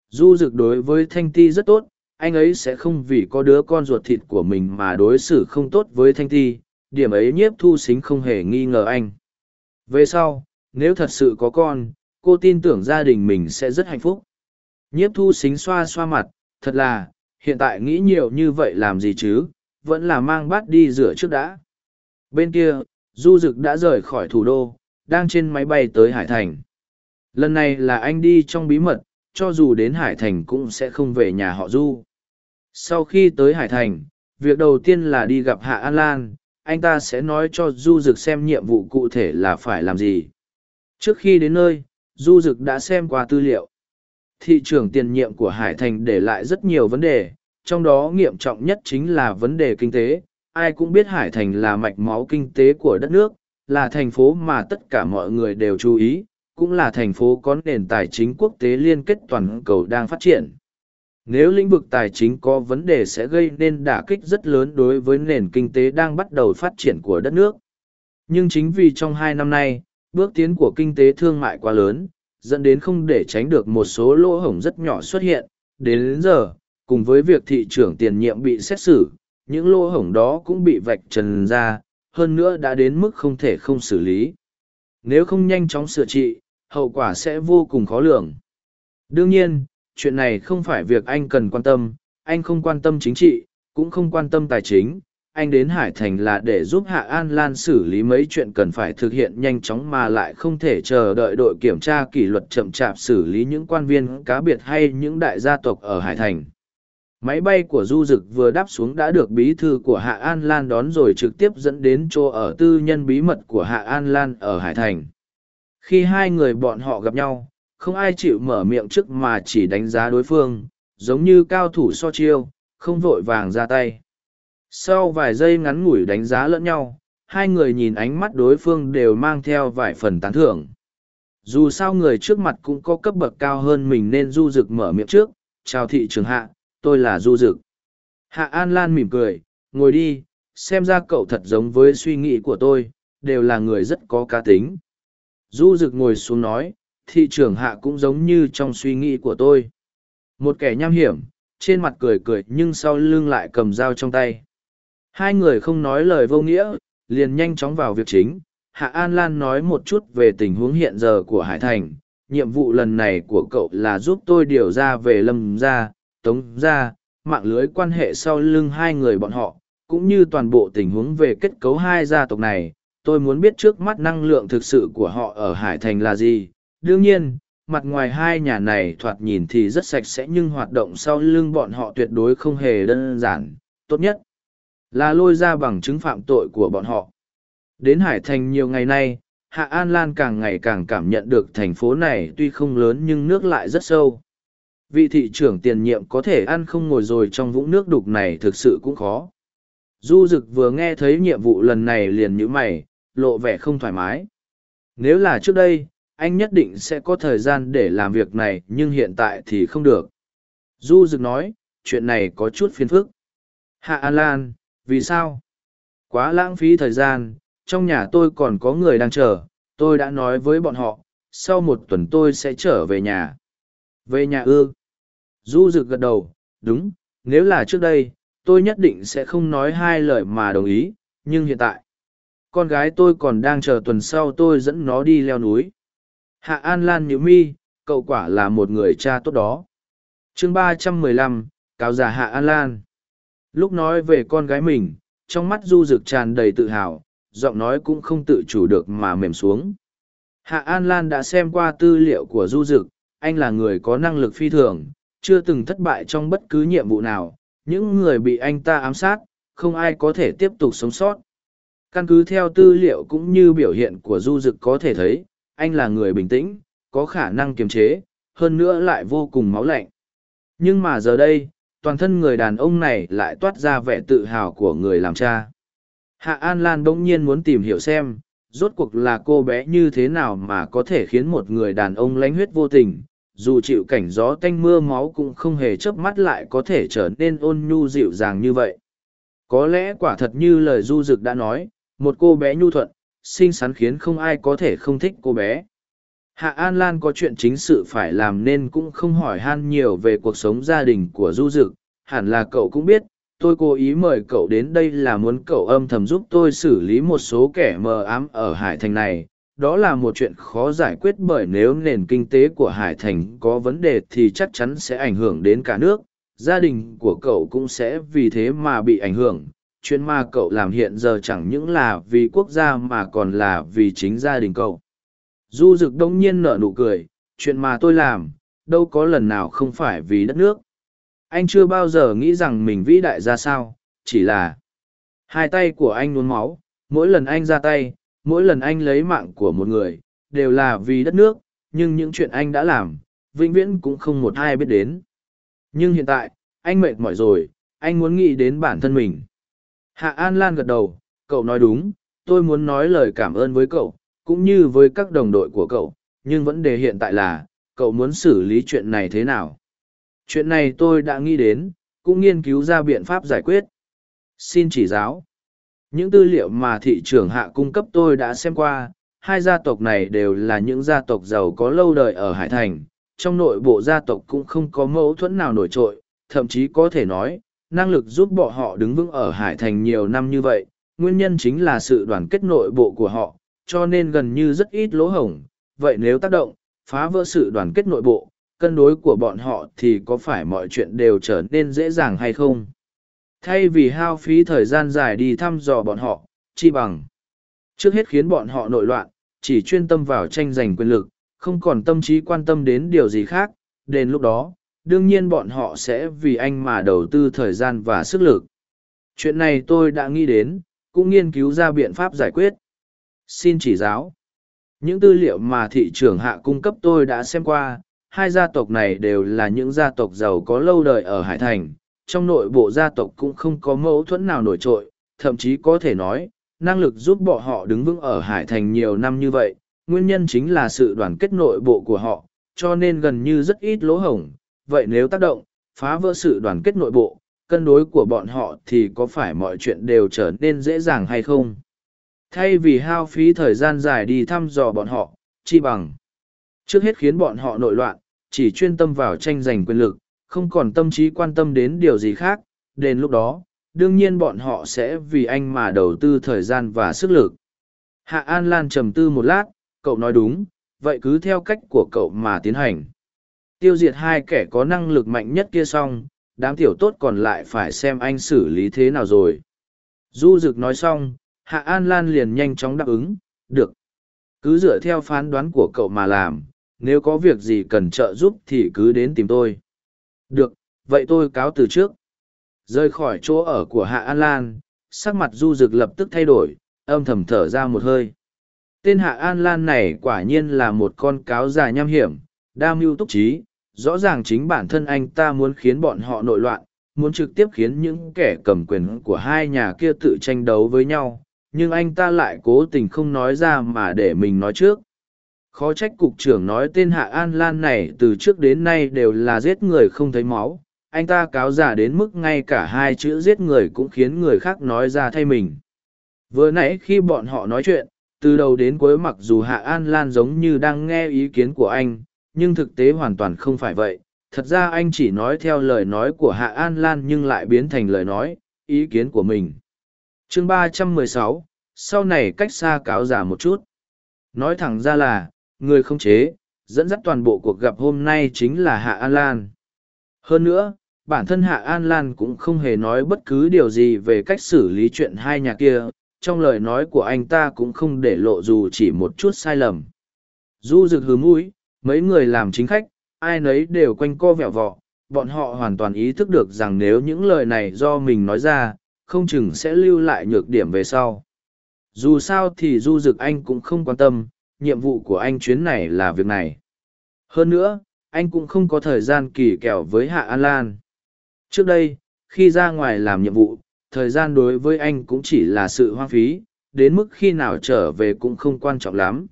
du dực đối với thanh ti rất tốt anh ấy sẽ không vì có đứa con ruột thịt của mình mà đối xử không tốt với thanh ti điểm ấy nhiếp thu xính không hề nghi ngờ anh về sau nếu thật sự có con cô tin tưởng gia đình mình sẽ rất hạnh phúc nhiếp thu xính xoa xoa mặt thật là hiện tại nghĩ nhiều như vậy làm gì chứ, vẫn là mang bát đi rửa trước đã. Bên kia, Du Dực đã rời khỏi thủ đô, đang trên máy bay tới Hải Thành. Lần này là anh đi trong bí mật, cho dù đến Hải Thành cũng sẽ không về nhà họ Du. Sau khi tới Hải Thành, việc đầu tiên là đi gặp Hạ An Lan, anh ta sẽ nói cho Du Dực xem nhiệm vụ cụ thể là phải làm gì. Trước khi đến nơi, Du Dực đã xem qua tư liệu thị trường tiền nhiệm của Hải Thành để lại rất nhiều vấn đề, trong đó nghiêm trọng nhất chính là vấn đề kinh tế. Ai cũng biết Hải Thành là mạch máu kinh tế của đất nước, là thành phố mà tất cả mọi người đều chú ý, cũng là thành phố có nền tài chính quốc tế liên kết toàn cầu đang phát triển. Nếu lĩnh vực tài chính có vấn đề sẽ gây nên đả kích rất lớn đối với nền kinh tế đang bắt đầu phát triển của đất nước. Nhưng chính vì trong hai năm nay, bước tiến của kinh tế thương mại quá lớn, dẫn đến không để tránh được một số lỗ hổng rất nhỏ xuất hiện. Đến, đến giờ, cùng với việc thị trưởng tiền nhiệm bị xét xử, những lỗ hổng đó cũng bị vạch trần ra, hơn nữa đã đến mức không thể không xử lý. Nếu không nhanh chóng sửa trị, hậu quả sẽ vô cùng khó lường. Đương nhiên, chuyện này không phải việc anh cần quan tâm, anh không quan tâm chính trị, cũng không quan tâm tài chính, anh đến Hải Thành là để giúp Hạ An Lan xử lý mấy chuyện cần phải thực hiện nhanh chóng mà lại không thể chờ đợi đội kiểm tra kỷ luật chậm chạp xử lý những quan viên cá biệt hay những đại gia tộc ở Hải Thành. Máy bay của Du Dực vừa đáp xuống đã được bí thư của Hạ An Lan đón rồi trực tiếp dẫn đến chỗ ở tư nhân bí mật của Hạ An Lan ở Hải Thành. Khi hai người bọn họ gặp nhau, không ai chịu mở miệng trước mà chỉ đánh giá đối phương, giống như cao thủ so chiêu, không vội vàng ra tay. Sau vài giây ngắn ngủi đánh giá lẫn nhau hai người nhìn ánh mắt đối phương đều mang theo vài phần tán thưởng. Dù sao người trước mặt cũng có cấp bậc cao hơn mình nên du Dực mở miệng trước chào thị trường hạ tôi là du Dực. hạ an lan mỉm cười ngồi đi xem ra cậu thật giống với suy nghĩ của tôi đều là người rất có cá tính du rực ngồi xuống nói thị trưởng hạ cũng giống như trong suy nghĩ của tôi một kẻ nham hiểm trên mặt cười cười nhưng sau lưng lại cầm dao trong tay Hai người không nói lời vô nghĩa, liền nhanh chóng vào việc chính. Hạ An Lan nói một chút về tình huống hiện giờ của Hải Thành. Nhiệm vụ lần này của cậu là giúp tôi điều ra về lâm gia, tống gia, mạng lưới quan hệ sau lưng hai người bọn họ, cũng như toàn bộ tình huống về kết cấu hai gia tộc này. Tôi muốn biết trước mắt năng lượng thực sự của họ ở Hải Thành là gì. Đương nhiên, mặt ngoài hai nhà này thoạt nhìn thì rất sạch sẽ nhưng hoạt động sau lưng bọn họ tuyệt đối không hề đơn giản. Tốt nhất là lôi ra bằng chứng phạm tội của bọn họ. Đến Hải Thành nhiều ngày nay, Hạ An Lan càng ngày càng cảm nhận được thành phố này tuy không lớn nhưng nước lại rất sâu. Vị thị trưởng tiền nhiệm có thể ăn không ngồi rồi trong vũng nước đục này thực sự cũng khó. Du Dực vừa nghe thấy nhiệm vụ lần này liền nhữ mày, lộ vẻ không thoải mái. Nếu là trước đây, anh nhất định sẽ có thời gian để làm việc này nhưng hiện tại thì không được. Du Dực nói, chuyện này có chút phiền phức. Hạ An Lan, vì sao? Quá lãng phí thời gian, trong nhà tôi còn có người đang chờ, tôi đã nói với bọn họ, sau một tuần tôi sẽ trở về nhà. Về nhà ư? Du Dực gật đầu, đúng, nếu là trước đây, tôi nhất định sẽ không nói hai lời mà đồng ý, nhưng hiện tại, con gái tôi còn đang chờ tuần sau tôi dẫn nó đi leo núi. Hạ An Lan nhữ mi, cậu quả là một người cha tốt đó. chương ba trăm mười lăm, cáo già Hạ An Lan. Lúc nói về con gái mình, trong mắt Du Dực tràn đầy tự hào, giọng nói cũng không tự chủ được mà mềm xuống. Hạ An Lan đã xem qua tư liệu của Du Dực, anh là người có năng lực phi thường, chưa từng thất bại trong bất cứ nhiệm vụ nào, những người bị anh ta ám sát, không ai có thể tiếp tục sống sót. Căn cứ theo tư liệu cũng như biểu hiện của Du Dực có thể thấy, anh là người bình tĩnh, có khả năng kiềm chế, hơn nữa lại vô cùng máu lạnh. Nhưng mà giờ đây, toàn thân người đàn ông này lại toát ra vẻ tự hào của người làm cha. Hạ An Lan bỗng nhiên muốn tìm hiểu xem, rốt cuộc là cô bé như thế nào mà có thể khiến một người đàn ông lánh huyết vô tình, dù chịu cảnh gió tanh mưa máu cũng không hề chớp mắt lại có thể trở nên ôn nhu dịu dàng như vậy. Có lẽ quả thật như lời Du Dực đã nói, một cô bé nhu thuận, xinh xắn khiến không ai có thể không thích cô bé. Hạ An Lan có chuyện chính sự phải làm nên cũng không hỏi han nhiều về cuộc sống gia đình của Du Dực, hẳn là cậu cũng biết, tôi cố ý mời cậu đến đây là muốn cậu âm thầm giúp tôi xử lý một số kẻ mờ ám ở Hải Thành này. Đó là một chuyện khó giải quyết bởi nếu nền kinh tế của Hải Thành có vấn đề thì chắc chắn sẽ ảnh hưởng đến cả nước. Gia đình của cậu cũng sẽ vì thế mà bị ảnh hưởng. Chuyện mà cậu làm hiện giờ chẳng những là vì quốc gia mà còn là vì chính gia đình cậu. Du Dực đông nhiên nở nụ cười, chuyện mà tôi làm, đâu có lần nào không phải vì đất nước. Anh chưa bao giờ nghĩ rằng mình vĩ đại ra sao chỉ là hai tay của anh nhuốm máu mỗi lần anh ra tay mỗi lần anh lấy mạng của một người đều là vì đất nước nhưng những chuyện anh đã làm vĩnh viễn cũng không một ai biết đến. Nhưng hiện tại anh mệt mỏi rồi anh muốn nghĩ đến bản thân mình hạ an lan gật đầu, cậu nói đúng, tôi muốn nói lời cảm ơn với cậu, cũng như với các đồng đội của cậu, nhưng vấn đề hiện tại là, cậu muốn xử lý chuyện này thế nào? Chuyện này tôi đã nghĩ đến, cũng nghiên cứu ra biện pháp giải quyết. Xin chỉ giáo. Những tư liệu mà thị trường hạ cung cấp tôi đã xem qua, hai gia tộc này đều là những gia tộc giàu có lâu đời ở hải thành, trong nội bộ gia tộc cũng không có mâu thuẫn nào nổi trội, thậm chí có thể nói năng lực giúp bọn họ đứng vững ở hải thành nhiều năm như vậy, nguyên nhân chính là sự đoàn kết nội bộ của họ, cho nên gần như rất ít lỗ hổng. Vậy nếu tác động, phá vỡ sự đoàn kết nội bộ, cân đối của bọn họ thì có phải mọi chuyện đều trở nên dễ dàng hay không? Thay vì hao phí thời gian dài đi thăm dò bọn họ, chi bằng. Trước hết khiến bọn họ nội loạn, chỉ chuyên tâm vào tranh giành quyền lực, không còn tâm trí quan tâm đến điều gì khác. Đến lúc đó đương nhiên bọn họ sẽ vì anh mà đầu tư thời gian và sức lực chuyện này tôi đã nghĩ đến cũng nghiên cứu ra biện pháp giải quyết xin chỉ giáo những tư liệu mà thị trường hạ cung cấp tôi đã xem qua hai gia tộc này đều là những gia tộc giàu có lâu đời ở Hải Thành, trong nội bộ gia tộc cũng không có mâu thuẫn nào nổi trội, thậm chí có thể nói, năng lực giúp bọn họ đứng vững ở Hải Thành nhiều năm như vậy, nguyên nhân chính là sự đoàn kết nội bộ của họ, cho nên gần như rất ít lỗ hổng. Vậy nếu tác động, phá vỡ sự đoàn kết nội bộ, cân đối của bọn họ thì có phải mọi chuyện đều trở nên dễ dàng hay không? Thay vì hao phí thời gian dài đi thăm dò bọn họ, chi bằng trước hết khiến bọn họ nội loạn, chỉ chuyên tâm vào tranh giành quyền lực, không còn tâm trí quan tâm đến điều gì khác, đến lúc đó, đương nhiên bọn họ sẽ vì anh mà đầu tư thời gian và sức lực. Hạ An Lan trầm tư một lát, cậu nói đúng, vậy cứ theo cách của cậu mà tiến hành. Tiêu diệt hai kẻ có năng lực mạnh nhất kia xong, đám tiểu tốt còn lại phải xem anh xử lý thế nào rồi. Du Dực nói xong, Hạ An Lan liền nhanh chóng đáp ứng, được. Cứ dựa theo phán đoán của cậu mà làm, nếu có việc gì cần trợ giúp thì cứ đến tìm tôi được vậy tôi cáo từ trước rời khỏi chỗ ở của hạ an lan sắc mặt du rực lập tức thay đổi âm thầm thở ra một hơi tên hạ an lan này quả nhiên là một con cáo già nham hiểm đa mưu túc trí rõ ràng chính bản thân anh ta muốn khiến bọn họ nội loạn, muốn trực tiếp khiến những kẻ cầm quyền của hai nhà kia tự tranh đấu với nhau, nhưng anh ta lại cố tình không nói ra mà để mình nói trước. Khó trách cục trưởng nói tên hạ an lan này từ trước đến nay đều là giết người không thấy máu, anh ta cáo giả đến mức ngay cả hai chữ giết người cũng khiến người khác nói ra thay mình. Vừa nãy khi bọn họ nói chuyện, từ đầu đến cuối mặc dù hạ an lan giống như đang nghe ý kiến của anh nhưng thực tế hoàn toàn không phải vậy. Thật ra anh chỉ nói theo lời nói của hạ an lan nhưng lại biến thành lời nói, ý kiến của mình. Chương ba trăm mười sáu, sau này cách xa cáo giả một chút. Nói thẳng ra là, người không chế, dẫn dắt toàn bộ cuộc gặp hôm nay chính là hạ an lan. Hơn nữa, bản thân hạ an lan cũng không hề nói bất cứ điều gì về cách xử lý chuyện hai nhà kia. Trong lời nói của anh ta cũng không để lộ dù chỉ một chút sai lầm. Du rực hứa mũi mấy người làm chính khách, ai nấy đều quanh co vẹo vọ, bọn họ hoàn toàn ý thức được rằng nếu những lời này do mình nói ra, không chừng sẽ lưu lại nhược điểm về sau. Dù sao thì du Dực anh cũng không quan tâm, nhiệm vụ của anh chuyến này là việc này. Hơn nữa, anh cũng không có thời gian kỳ kèo với hạ an lan. Trước đây, khi ra ngoài làm nhiệm vụ, thời gian đối với anh cũng chỉ là sự hoang phí, đến mức khi nào trở về cũng không quan trọng lắm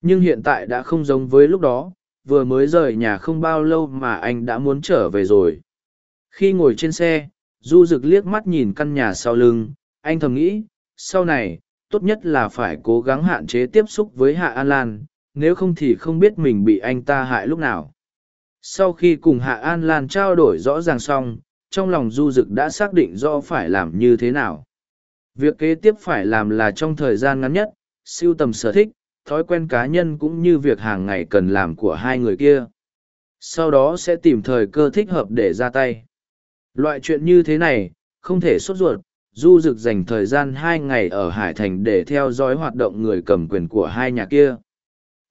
nhưng hiện tại đã không giống với lúc đó, vừa mới rời nhà không bao lâu mà anh đã muốn trở về rồi. Khi ngồi trên xe, du rực liếc mắt nhìn căn nhà sau lưng, anh thầm nghĩ, sau này, tốt nhất là phải cố gắng hạn chế tiếp xúc với hạ an lan, nếu không thì không biết mình bị anh ta hại lúc nào. Sau khi cùng hạ an lan trao đổi rõ ràng xong, trong lòng du dực đã xác định rõ phải làm như thế nào. Việc kế tiếp phải làm là trong thời gian ngắn nhất, siêu tầm sở thích thói quen cá nhân cũng như việc hàng ngày cần làm của hai người kia. Sau đó sẽ tìm thời cơ thích hợp để ra tay. Loại chuyện như thế này, không thể sốt ruột, du rực dành thời gian hai ngày ở hải thành để theo dõi hoạt động người cầm quyền của hai nhà kia.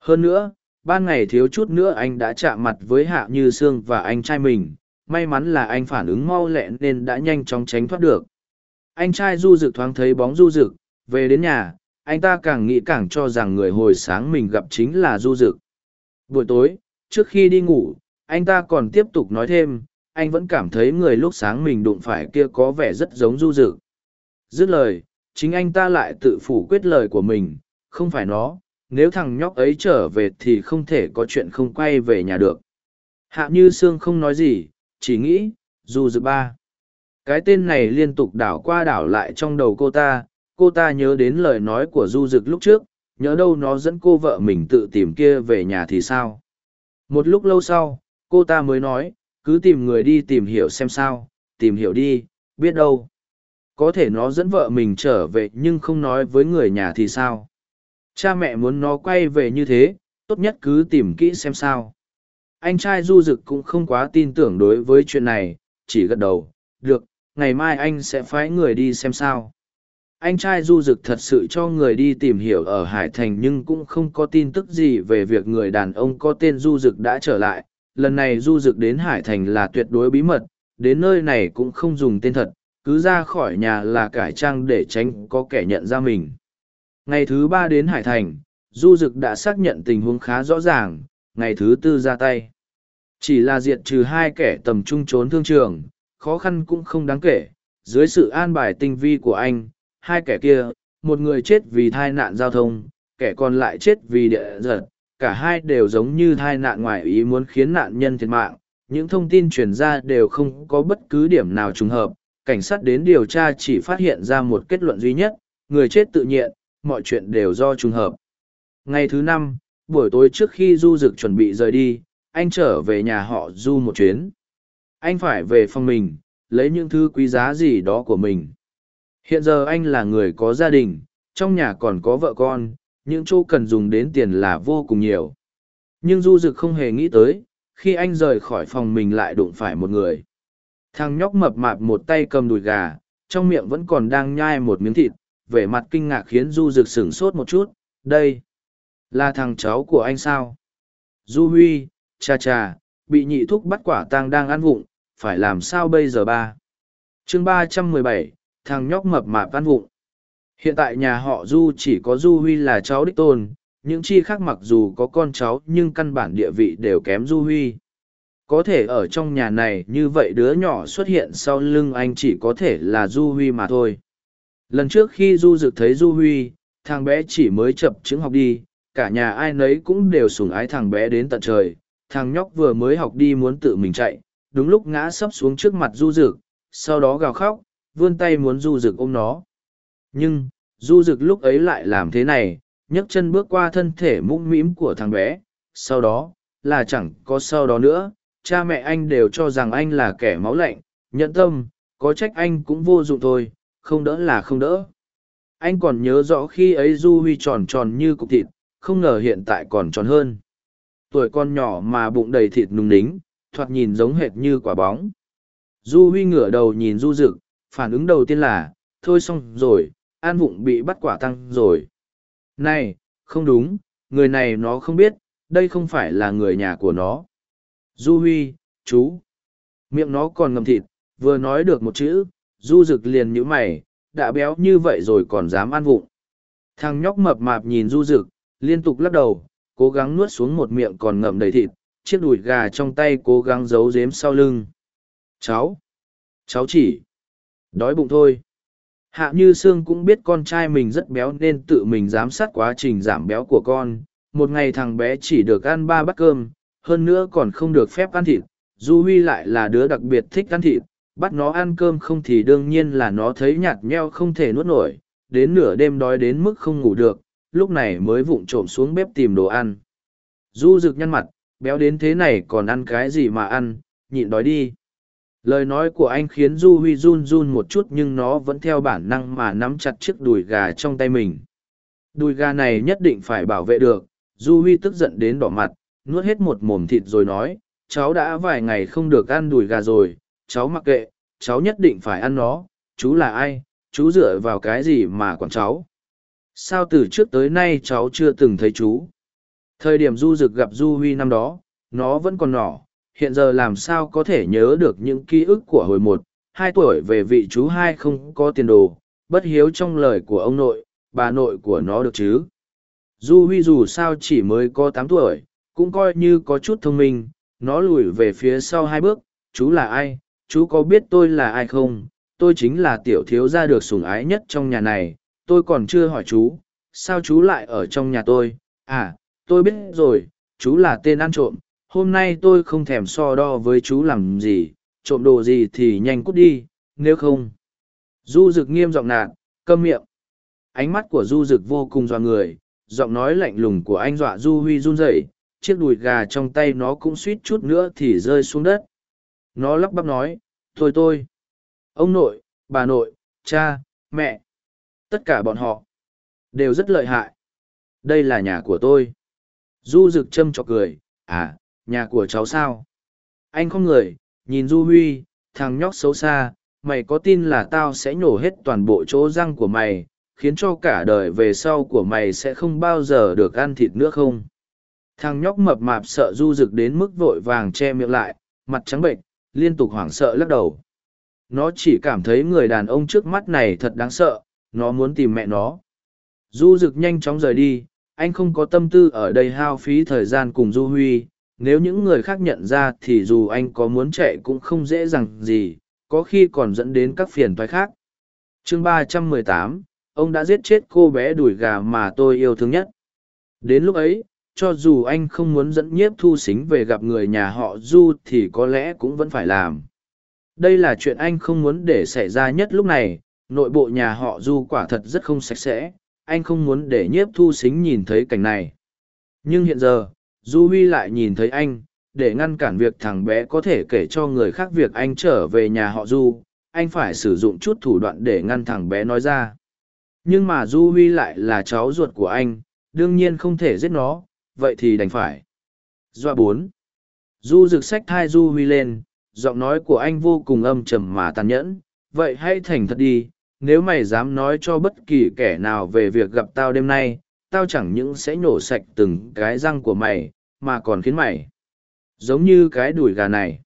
Hơn nữa ban ngày thiếu chút nữa anh đã chạm mặt với hạ như sương và anh trai mình. May mắn là anh phản ứng mau lẹ nên đã nhanh chóng tránh thoát được. Anh trai du rực thoáng thấy bóng du rực, về đến nhà anh ta càng nghĩ càng cho rằng người hồi sáng mình gặp chính là du dực. Buổi tối, trước khi đi ngủ, anh ta còn tiếp tục nói thêm, anh vẫn cảm thấy người lúc sáng mình đụng phải kia có vẻ rất giống du dực. Dứt lời, chính anh ta lại tự phủ quyết lời của mình, không phải nó, nếu thằng nhóc ấy trở về thì không thể có chuyện không quay về nhà được. Hạ như sương không nói gì, chỉ nghĩ, du dực ba. Cái tên này liên tục đảo qua đảo lại trong đầu cô ta cô ta nhớ đến lời nói của du dực lúc trước, nhớ đâu nó dẫn cô vợ mình tự tìm kia về nhà thì sao? Một lúc lâu sau, cô ta mới nói, cứ tìm người đi tìm hiểu xem sao, tìm hiểu đi, biết đâu. Có thể nó dẫn vợ mình trở về nhưng không nói với người nhà thì sao? Cha mẹ muốn nó quay về như thế, tốt nhất cứ tìm kỹ xem sao. Anh trai du d ự c cũng không quá tin tưởng đối với chuyện này, chỉ gật đầu, được, ngày mai anh sẽ phái người đi xem sao anh trai du Dực thật sự cho người đi tìm hiểu ở hải thành nhưng cũng không có tin tức gì về việc người đàn ông có tên du Dực đã trở lại lần này du Dực đến hải thành là tuyệt đối bí mật đến nơi này cũng không dùng tên thật cứ ra khỏi nhà là cải trang để tránh có kẻ nhận ra mình ngày thứ ba đến hải thành du Dực đã xác nhận tình huống khá rõ ràng ngày thứ tư ra tay. Chỉ là diệt trừ hai kẻ tầm trung trốn thương trường, khó khăn cũng không đáng kể. Dưới sự an bài tinh vi của anh, hai kẻ kia, một người chết vì thai nạn giao thông, kẻ còn lại chết vì địa giật. Cả hai đều giống như thai nạn ngoài ý muốn khiến nạn nhân thiệt mạng. Những thông tin truyền ra đều không có bất cứ điểm nào trùng hợp. Cảnh sát đến điều tra chỉ phát hiện ra một kết luận duy nhất, người chết tự nhiên, mọi chuyện đều do trùng hợp. Ngày thứ năm, buổi tối trước khi du Dực chuẩn bị rời đi anh trở về nhà họ du một chuyến anh phải về phòng mình lấy những thứ quý giá gì đó của mình hiện giờ anh là người có gia đình trong nhà còn có vợ con những chỗ cần dùng đến tiền là vô cùng nhiều nhưng du Dực không hề nghĩ tới khi anh rời khỏi phòng mình lại đụng phải một người thằng nhóc mập mạp một tay cầm đùi gà trong miệng vẫn còn đang nhai một miếng thịt vẻ mặt kinh ngạc khiến du Dực sửng sốt một chút đây là thằng cháu của anh sao? Du Huy, cha cha, bị nhị thúc bắt quả tang đang ăn vụng, phải làm sao bây giờ ba? chương ba trăm mười bảy, thằng nhóc mập mạp ăn vụng. Hiện tại nhà họ Du chỉ có Du Huy là cháu đích tôn, những chi khác mặc dù có con cháu nhưng căn bản địa vị đều kém Du Huy. Có thể ở trong nhà này như vậy đứa nhỏ xuất hiện sau lưng anh chỉ có thể là Du Huy mà thôi. Lần trước khi Du Dực thấy Du Huy, thằng bé chỉ mới chập chứng học đi, cả nhà ai nấy cũng đều sùng ái thằng bé đến tận trời thằng nhóc vừa mới học đi muốn tự mình chạy đúng lúc ngã sấp xuống trước mặt du Dực, sau đó gào khóc vươn tay muốn du rực ôm nó. Nhưng, du rực lúc ấy lại làm thế này, nhấc chân bước qua thân thể mũm mĩm của thằng bé. Sau đó, là chẳng có sau đó nữa, cha mẹ anh đều cho rằng anh là kẻ máu lạnh. Nhẫn tâm, có trách anh cũng vô dụng thôi, không đỡ là không đỡ. Anh còn nhớ rõ khi ấy du huy tròn tròn như cục thịt, không ngờ hiện tại còn tròn hơn. Tuổi con nhỏ mà bụng đầy thịt nung nính, thoạt nhìn giống hệt như quả bóng. Du huy ngửa đầu nhìn du rực phản ứng đầu tiên là, thôi xong rồi, an vụng bị bắt quả tăng rồi. Này, không đúng, người này nó không biết, đây không phải là người nhà của nó. Du huy, chú. Miệng nó còn ngầm thịt, vừa nói được một chữ, du dực liền nhíu mày, đã béo như vậy rồi còn dám ăn vụng. Thằng nhóc mập mạp nhìn du dực, liên tục lắc đầu, cố gắng nuốt xuống một miệng còn ngậm đầy thịt, chiếc đùi gà trong tay cố gắng giấu giếm sau lưng. Cháu cháu chỉ đói bụng thôi. Hạ như sương cũng biết con trai mình rất béo nên tự mình giám sát quá trình giảm béo của con. Một ngày thằng bé chỉ được ăn ba bát cơm, hơn nữa còn không được phép ăn thịt. Du huy lại là đứa đặc biệt thích ăn thịt. Bắt nó ăn cơm không thì đương nhiên là nó thấy nhạt nheo không thể nuốt nổi. Đến nửa đêm đói đến mức không ngủ được, lúc này mới vụng trộm xuống bếp tìm đồ ăn. Du rực nhăn mặt, béo đến thế này còn ăn cái gì mà ăn? Nhịn đói đi lời nói của anh khiến du huy run run một chút nhưng nó vẫn theo bản năng mà nắm chặt chiếc đùi gà trong tay mình. Đùi gà này nhất định phải bảo vệ được, du huy tức giận đến đỏ mặt, nuốt hết một mồm thịt rồi nói, cháu đã vài ngày không được ăn đùi gà rồi, cháu mặc kệ, cháu nhất định phải ăn nó, chú là ai, chú dựa vào cái gì mà còn cháu? Sao từ trước tới nay cháu chưa từng thấy chú? Thời điểm du rực gặp du huy năm đó, nó vẫn còn nhỏ hiện giờ làm sao có thể nhớ được những ký ức của hồi một, hai tuổi về vị chú hai không có tiền đồ, bất hiếu trong lời của ông nội, bà nội của nó được chứ? Du huy dù sao chỉ mới có tám tuổi, cũng coi như có chút thông minh, nó lùi về phía sau hai bước, chú là ai? Chú có biết tôi là ai không? Tôi chính là tiểu thiếu gia được sủng ái nhất trong nhà này, tôi còn chưa hỏi chú, sao chú lại ở trong nhà tôi? À tôi biết rồi, chú là tên ăn trộm hôm nay tôi không thèm so đo với chú làm gì, trộm đồ gì thì nhanh cút đi, nếu không. Du rực nghiêm giọng nạt, câm miệng. Ánh mắt của du rực vô cùng dọa người, giọng nói lạnh lùng của anh dọa du huy run rẩy, chiếc đùi gà trong tay nó cũng suýt chút nữa thì rơi xuống đất. Nó lắp bắp nói, thôi tôi, ông nội, bà nội, cha, mẹ, tất cả bọn họ đều rất lợi hại. Đây là nhà của tôi. Du rực châm trọc cười à nhà của cháu sao? Anh không người, nhìn du huy, thằng nhóc xấu xa, mày có tin là tao sẽ nhổ hết toàn bộ chỗ răng của mày, khiến cho cả đời về sau của mày sẽ không bao giờ được ăn thịt nữa không? Thằng nhóc mập mạp sợ du rực đến mức vội vàng che miệng lại, mặt trắng bệnh liên tục hoảng sợ lắc đầu. Nó chỉ cảm thấy người đàn ông trước mắt này thật đáng sợ, nó muốn tìm mẹ nó. Du rực nhanh chóng rời đi, anh không có tâm tư ở đây hao phí thời gian cùng du huy nếu những người khác nhận ra thì dù anh có muốn chạy cũng không dễ dàng gì, có khi còn dẫn đến các phiền thoái khác. Chương ba trăm mười tám, ông đã giết chết cô bé đùi gà mà tôi yêu thương nhất. Đến lúc ấy, cho dù anh không muốn dẫn nhiếp thu xính về gặp người nhà họ du thì có lẽ cũng vẫn phải làm. Đây là chuyện anh không muốn để xảy ra nhất lúc này, nội bộ nhà họ du quả thật rất không sạch sẽ, anh không muốn để nhiếp thu xính nhìn thấy cảnh này. Nhưng hiện giờ du huy lại nhìn thấy anh, để ngăn cản việc thằng bé có thể kể cho người khác việc anh trở về nhà họ du, anh phải sử dụng chút thủ đoạn để ngăn thằng bé nói ra. Nhưng mà du huy lại là cháu ruột của anh, đương nhiên không thể giết nó, vậy thì đành phải. Doa bốn. Du rực sách thai du huy lên, giọng nói của anh vô cùng âm trầm mà tàn nhẫn, vậy hãy thành thật đi, nếu mày dám nói cho bất kỳ kẻ nào về việc gặp tao đêm nay, tao chẳng những sẽ nhổ sạch từng cái răng của mày mà còn khiến mày. Giống như cái đùi gà này.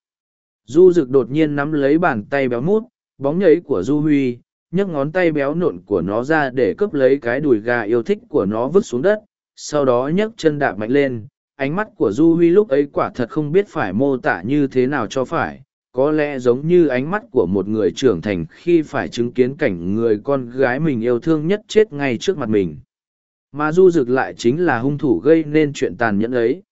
Du rực đột nhiên nắm lấy bàn tay béo mút, bóng nhảy của du huy, nhấc ngón tay béo nộn của nó ra để cướp lấy cái đùi gà yêu thích của nó vứt xuống đất, sau đó nhấc chân đạp mạnh lên. Ánh mắt của du huy lúc ấy quả thật không biết phải mô tả như thế nào cho phải, có lẽ giống như ánh mắt của một người trưởng thành khi phải chứng kiến cảnh người con gái mình yêu thương nhất chết ngay trước mặt mình. Mà du rực lại chính là hung thủ gây nên chuyện tàn nhẫn ấy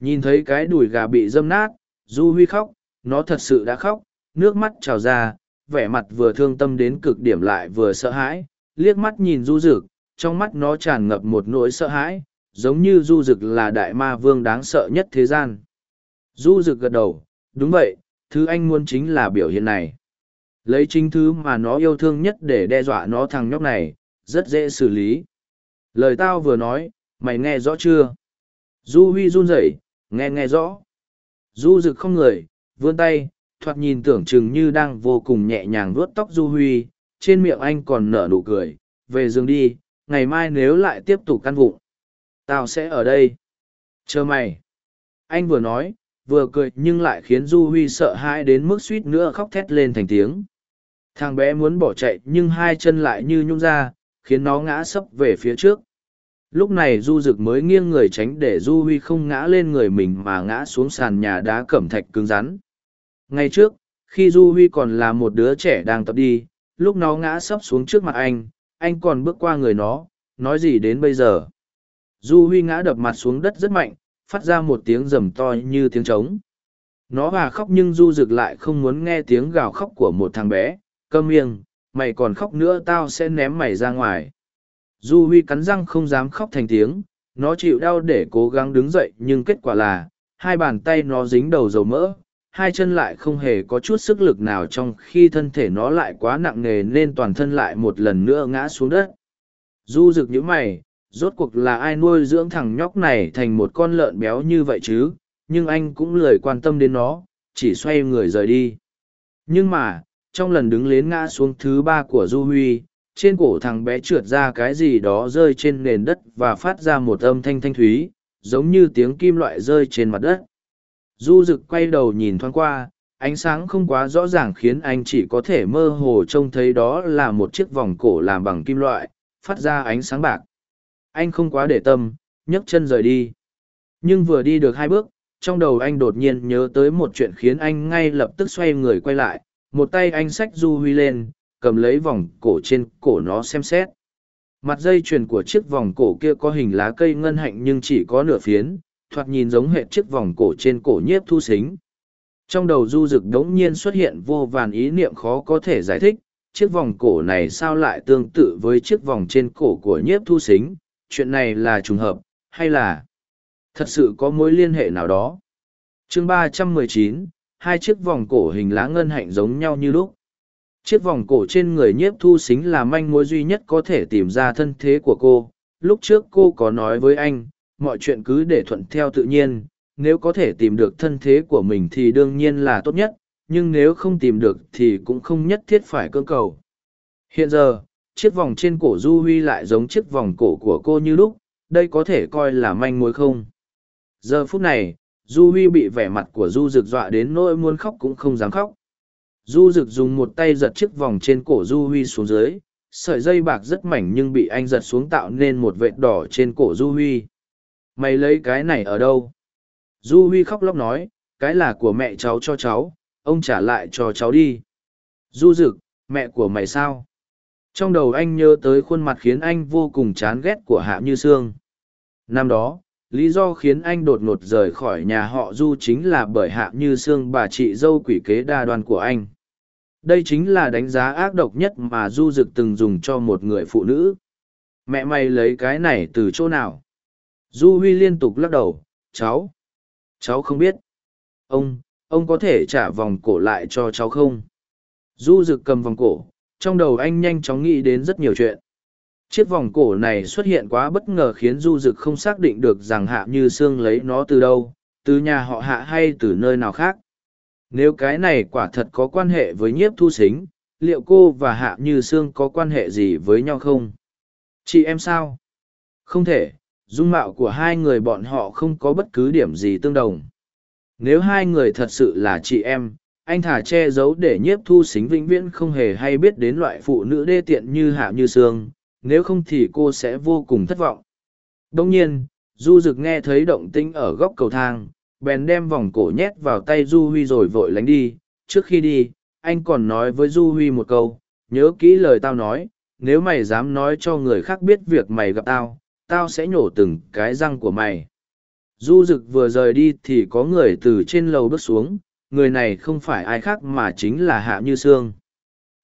nhìn thấy cái đùi gà bị dâm nát du huy khóc nó thật sự đã khóc nước mắt trào ra vẻ mặt vừa thương tâm đến cực điểm lại vừa sợ hãi liếc mắt nhìn du rực trong mắt nó tràn ngập một nỗi sợ hãi giống như du rực là đại ma vương đáng sợ nhất thế gian du rực gật đầu đúng vậy, thứ anh muốn chính là biểu hiện này. Lấy chính thứ mà nó yêu thương nhất để đe dọa nó thằng nhóc này, rất dễ xử lý. Lời tao vừa nói, mày nghe rõ chưa? Du Huy run rẩy, nghe nghe rõ. Du rực không người, vươn tay, thoạt nhìn tưởng chừng như đang vô cùng nhẹ nhàng vuốt tóc Du Huy, trên miệng anh còn nở nụ cười, về giường đi, ngày mai nếu lại tiếp tục căn vụng. Tao sẽ ở đây. Chờ mày. Anh vừa nói, vừa cười nhưng lại khiến Du Huy sợ hãi đến mức suýt nữa khóc thét lên thành tiếng. Thằng bé muốn bỏ chạy nhưng hai chân lại như nhung ra, khiến nó ngã sấp về phía trước. Lúc này Du Dực mới nghiêng người tránh để Du Huy không ngã lên người mình mà ngã xuống sàn nhà đá cẩm thạch cứng rắn. Ngay trước, khi Du Huy còn là một đứa trẻ đang tập đi, lúc nó ngã sấp xuống trước mặt anh, anh còn bước qua người nó, nói gì đến bây giờ. Du Huy ngã đập mặt xuống đất rất mạnh, phát ra một tiếng rầm to như tiếng trống. Nó hòa khóc nhưng Du Dực lại không muốn nghe tiếng gào khóc của một thằng bé, câm miệng, mày còn khóc nữa tao sẽ ném mày ra ngoài. Du Huy cắn răng không dám khóc thành tiếng, nó chịu đau để cố gắng đứng dậy nhưng kết quả là, hai bàn tay nó dính đầu dầu mỡ, hai chân lại không hề có chút sức lực nào trong khi thân thể nó lại quá nặng nề nên toàn thân lại một lần nữa ngã xuống đất. Du rực những mày, rốt cuộc là ai nuôi dưỡng thằng nhóc này thành một con lợn béo như vậy chứ, nhưng anh cũng lười quan tâm đến nó, chỉ xoay người rời đi. Nhưng mà, trong lần đứng lên ngã xuống thứ ba của Du Huy, trên cổ thằng bé trượt ra cái gì đó rơi trên nền đất và phát ra một âm thanh thanh thúy, giống như tiếng kim loại rơi trên mặt đất. Du rực quay đầu nhìn thoáng qua, ánh sáng không quá rõ ràng khiến anh chỉ có thể mơ hồ trông thấy đó là một chiếc vòng cổ làm bằng kim loại, phát ra ánh sáng bạc. Anh không quá để tâm, nhấc chân rời đi. Nhưng vừa đi được hai bước, trong đầu anh đột nhiên nhớ tới một chuyện khiến anh ngay lập tức xoay người quay lại, một tay anh xách Du Huy lên, cầm lấy vòng cổ trên cổ nó xem xét. Mặt dây chuyền của chiếc vòng cổ kia có hình lá cây ngân hạnh nhưng chỉ có nửa phiến, thoạt nhìn giống hệ chiếc vòng cổ trên cổ nhiếp thu xính. Trong đầu du dực đống nhiên xuất hiện vô vàn ý niệm khó có thể giải thích, chiếc vòng cổ này sao lại tương tự với chiếc vòng trên cổ của nhiếp thu xính, chuyện này là trùng hợp, hay là thật sự có mối liên hệ nào đó. chương ba trăm mười chín hai chiếc vòng cổ hình lá ngân hạnh giống nhau như lúc. Chiếc vòng cổ trên người nhiếp thu xính là manh mối duy nhất có thể tìm ra thân thế của cô. Lúc trước cô có nói với anh, mọi chuyện cứ để thuận theo tự nhiên, nếu có thể tìm được thân thế của mình thì đương nhiên là tốt nhất, nhưng nếu không tìm được thì cũng không nhất thiết phải cơ cầu. Hiện giờ, chiếc vòng trên cổ Du Huy lại giống chiếc vòng cổ của cô như lúc, đây có thể coi là manh mối không? Giờ phút này, Du Huy bị vẻ mặt của Du rực dọa đến nỗi muốn khóc cũng không dám khóc. Du rực dùng một tay giật chiếc vòng trên cổ Du Huy xuống dưới, sợi dây bạc rất mảnh nhưng bị anh giật xuống tạo nên một vệt đỏ trên cổ Du Huy. Mày lấy cái này ở đâu? Du Huy khóc lóc nói, cái là của mẹ cháu cho cháu, ông trả lại cho cháu đi. Du rực, mẹ của mày sao? Trong đầu anh nhớ tới khuôn mặt khiến anh vô cùng chán ghét của Hạ Như Sương. Năm đó, lý do khiến anh đột ngột rời khỏi nhà họ Du chính là bởi Hạ Như xương bà chị dâu quỷ kế đa đoan của anh. Đây chính là đánh giá ác độc nhất mà Du Dực từng dùng cho một người phụ nữ. Mẹ mày lấy cái này từ chỗ nào? Du Huy liên tục lắc đầu, cháu. Cháu không biết. Ông, ông có thể trả vòng cổ lại cho cháu không? Du Dực cầm vòng cổ, trong đầu anh nhanh chóng nghĩ đến rất nhiều chuyện. Chiếc vòng cổ này xuất hiện quá bất ngờ khiến Du Dực không xác định được rằng Hạ Như Sương lấy nó từ đâu, từ nhà họ Hạ hay từ nơi nào khác. Nếu cái này quả thật có quan hệ với nhiếp thu xính, liệu cô và Hạ Như Sương có quan hệ gì với nhau không? Chị em sao? Không thể, dung mạo của hai người bọn họ không có bất cứ điểm gì tương đồng. Nếu hai người thật sự là chị em, anh thả che giấu để nhiếp thu xính vĩnh viễn không hề hay biết đến loại phụ nữ đê tiện như Hạ Như Sương, nếu không thì cô sẽ vô cùng thất vọng. Đông nhiên, Du Dực nghe thấy động tĩnh ở góc cầu thang, bèn đem vòng cổ nhét vào tay Du Huy rồi vội lánh đi. Trước khi đi, anh còn nói với Du Huy một câu, nhớ kỹ lời tao nói, nếu mày dám nói cho người khác biết việc mày gặp tao, tao sẽ nhổ từng cái răng của mày. Du Dực vừa rời đi thì có người từ trên lầu bước xuống, người này không phải ai khác mà chính là Hạ Như Sương.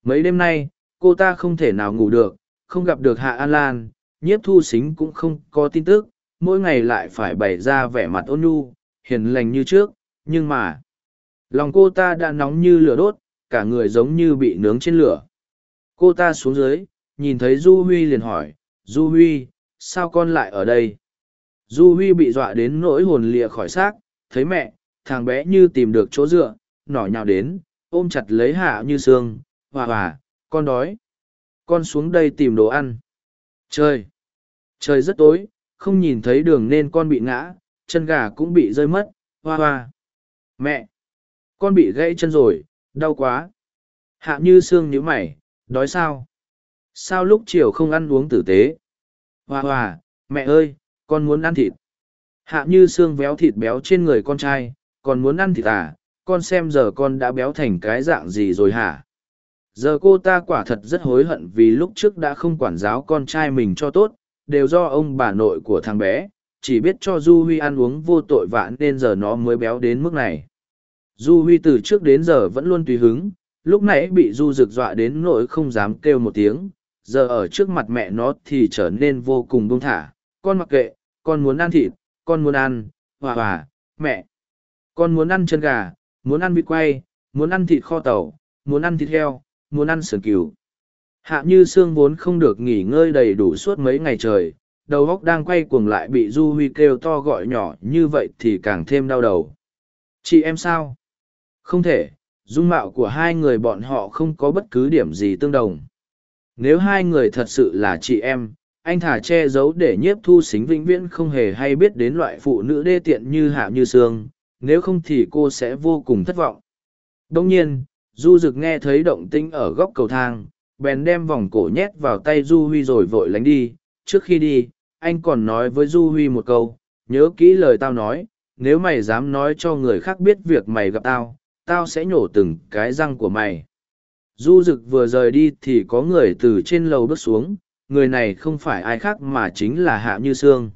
Mấy đêm nay, cô ta không thể nào ngủ được, không gặp được Hạ An Lan, nhiếp thu xính cũng không có tin tức, mỗi ngày lại phải bày ra vẻ mặt ôn nhu, hiền lành như trước, nhưng mà... lòng cô ta đã nóng như lửa đốt cả người giống như bị nướng trên lửa. Cô ta xuống dưới nhìn thấy du huy liền hỏi du huy sao con lại ở đây? Du huy bị dọa đến nỗi hồn lịa khỏi xác thấy mẹ thằng bé như tìm được chỗ dựa nỏ nhào đến ôm chặt lấy hạ như sương hòa hòa con đói con xuống đây tìm đồ ăn. Trời! Trời rất tối, không nhìn thấy đường nên con bị ngã, chân gà cũng bị rơi mất, hoa hoa. Mẹ! Con bị gãy chân rồi, đau quá. Hạ như sương nhíu mày, đói sao? Sao lúc chiều không ăn uống tử tế? Hoa hoa, mẹ ơi, con muốn ăn thịt. Hạ như xương véo thịt béo trên người con trai, còn muốn ăn thịt à? Con xem giờ con đã béo thành cái dạng gì rồi hả? Giờ cô ta quả thật rất hối hận vì lúc trước đã không quản giáo con trai mình cho tốt, đều do ông bà nội của thằng bé, chỉ biết cho du huy ăn uống vô tội vạ nên giờ nó mới béo đến mức này. Du huy từ trước đến giờ vẫn luôn tùy hứng, lúc nãy bị du rực dọa đến nỗi không dám kêu một tiếng, giờ ở trước mặt mẹ nó thì trở nên vô cùng buông thả. Con mặc kệ, con muốn ăn thịt, con muốn ăn, hòa hòa, mẹ. Con muốn ăn chân gà, muốn ăn vịt quay, muốn ăn thịt kho tàu, muốn ăn thịt heo muốn ăn sườn cừu. Hạ như xương vốn không được nghỉ ngơi đầy đủ suốt mấy ngày trời, đầu óc đang quay cuồng lại bị du huy kêu to gọi nhỏ như vậy thì càng thêm đau đầu. Chị em sao? Không thể, dung mạo của hai người bọn họ không có bất cứ điểm gì tương đồng. Nếu hai người thật sự là chị em, anh thả che giấu để nhiếp thu xính vĩnh viễn không hề hay biết đến loại phụ nữ đê tiện như hạ như sương, nếu không thì cô sẽ vô cùng thất vọng. Đồng nhiên du rực nghe thấy động tĩnh ở góc cầu thang, bèn đem vòng cổ nhét vào tay du huy rồi vội lánh đi. Trước khi đi, anh còn nói với du huy một câu, nhớ kỹ lời tao nói, nếu mày dám nói cho người khác biết việc mày gặp tao tao sẽ nhổ từng cái răng của mày. Du rực vừa rời đi thì có người từ trên lầu bước xuống, người này không phải ai khác mà chính là hạ như sương.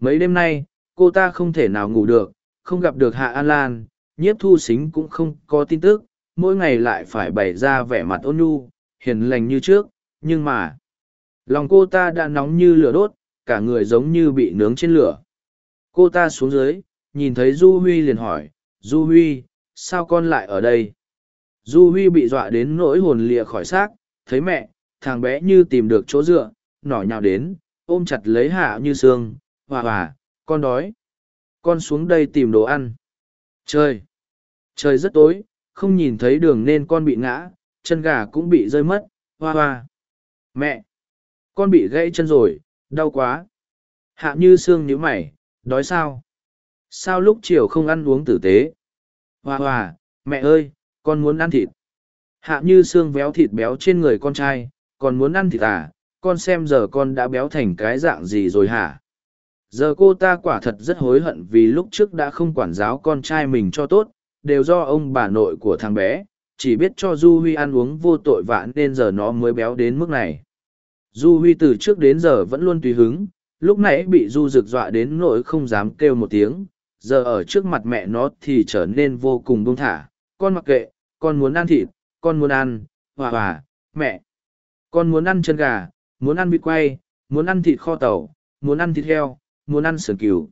Mấy đêm nay, cô ta không thể nào ngủ được, không gặp được hạ an lan, nhiếp thu xính cũng không có tin tức mỗi ngày lại phải bày ra vẻ mặt ôn nhu, hiền lành như trước, nhưng mà, lòng cô ta đã nóng như lửa đốt, cả người giống như bị nướng trên lửa. Cô ta xuống dưới, nhìn thấy du huy liền hỏi, du huy, sao con lại ở đây? Du huy bị dọa đến nỗi hồn lịa khỏi xác, thấy mẹ, thằng bé như tìm được chỗ dựa nỏ nhào đến, ôm chặt lấy hạ như sương, hòa hòa, con đói. Con xuống đây tìm đồ ăn. Trời trời rất tối không nhìn thấy đường nên con bị ngã, chân gà cũng bị rơi mất, hoa hoa. Mẹ, con bị gãy chân rồi, đau quá. Hạ như sương nhíu mày, đói sao? Sao lúc chiều không ăn uống tử tế? Hoa hoa, mẹ ơi, con muốn ăn thịt. Hạ như xương véo thịt béo trên người con trai, còn muốn ăn thịt à? Con xem giờ con đã béo thành cái dạng gì rồi hả? Giờ cô ta quả thật rất hối hận vì lúc trước đã không quản giáo con trai mình cho tốt đều do ông bà nội của thằng bé, chỉ biết cho du huy ăn uống vô tội vạ nên giờ nó mới béo đến mức này. Du huy từ trước đến giờ vẫn luôn tùy hứng, lúc nãy bị du rực dọa đến nỗi không dám kêu một tiếng, giờ ở trước mặt mẹ nó thì trở nên vô cùng buông thả. Con mặc kệ, con muốn ăn thịt, con muốn ăn, hòa hòa, mẹ. Con muốn ăn chân gà, muốn ăn vịt quay, muốn ăn thịt kho tàu, muốn ăn thịt heo, muốn ăn sườn cừu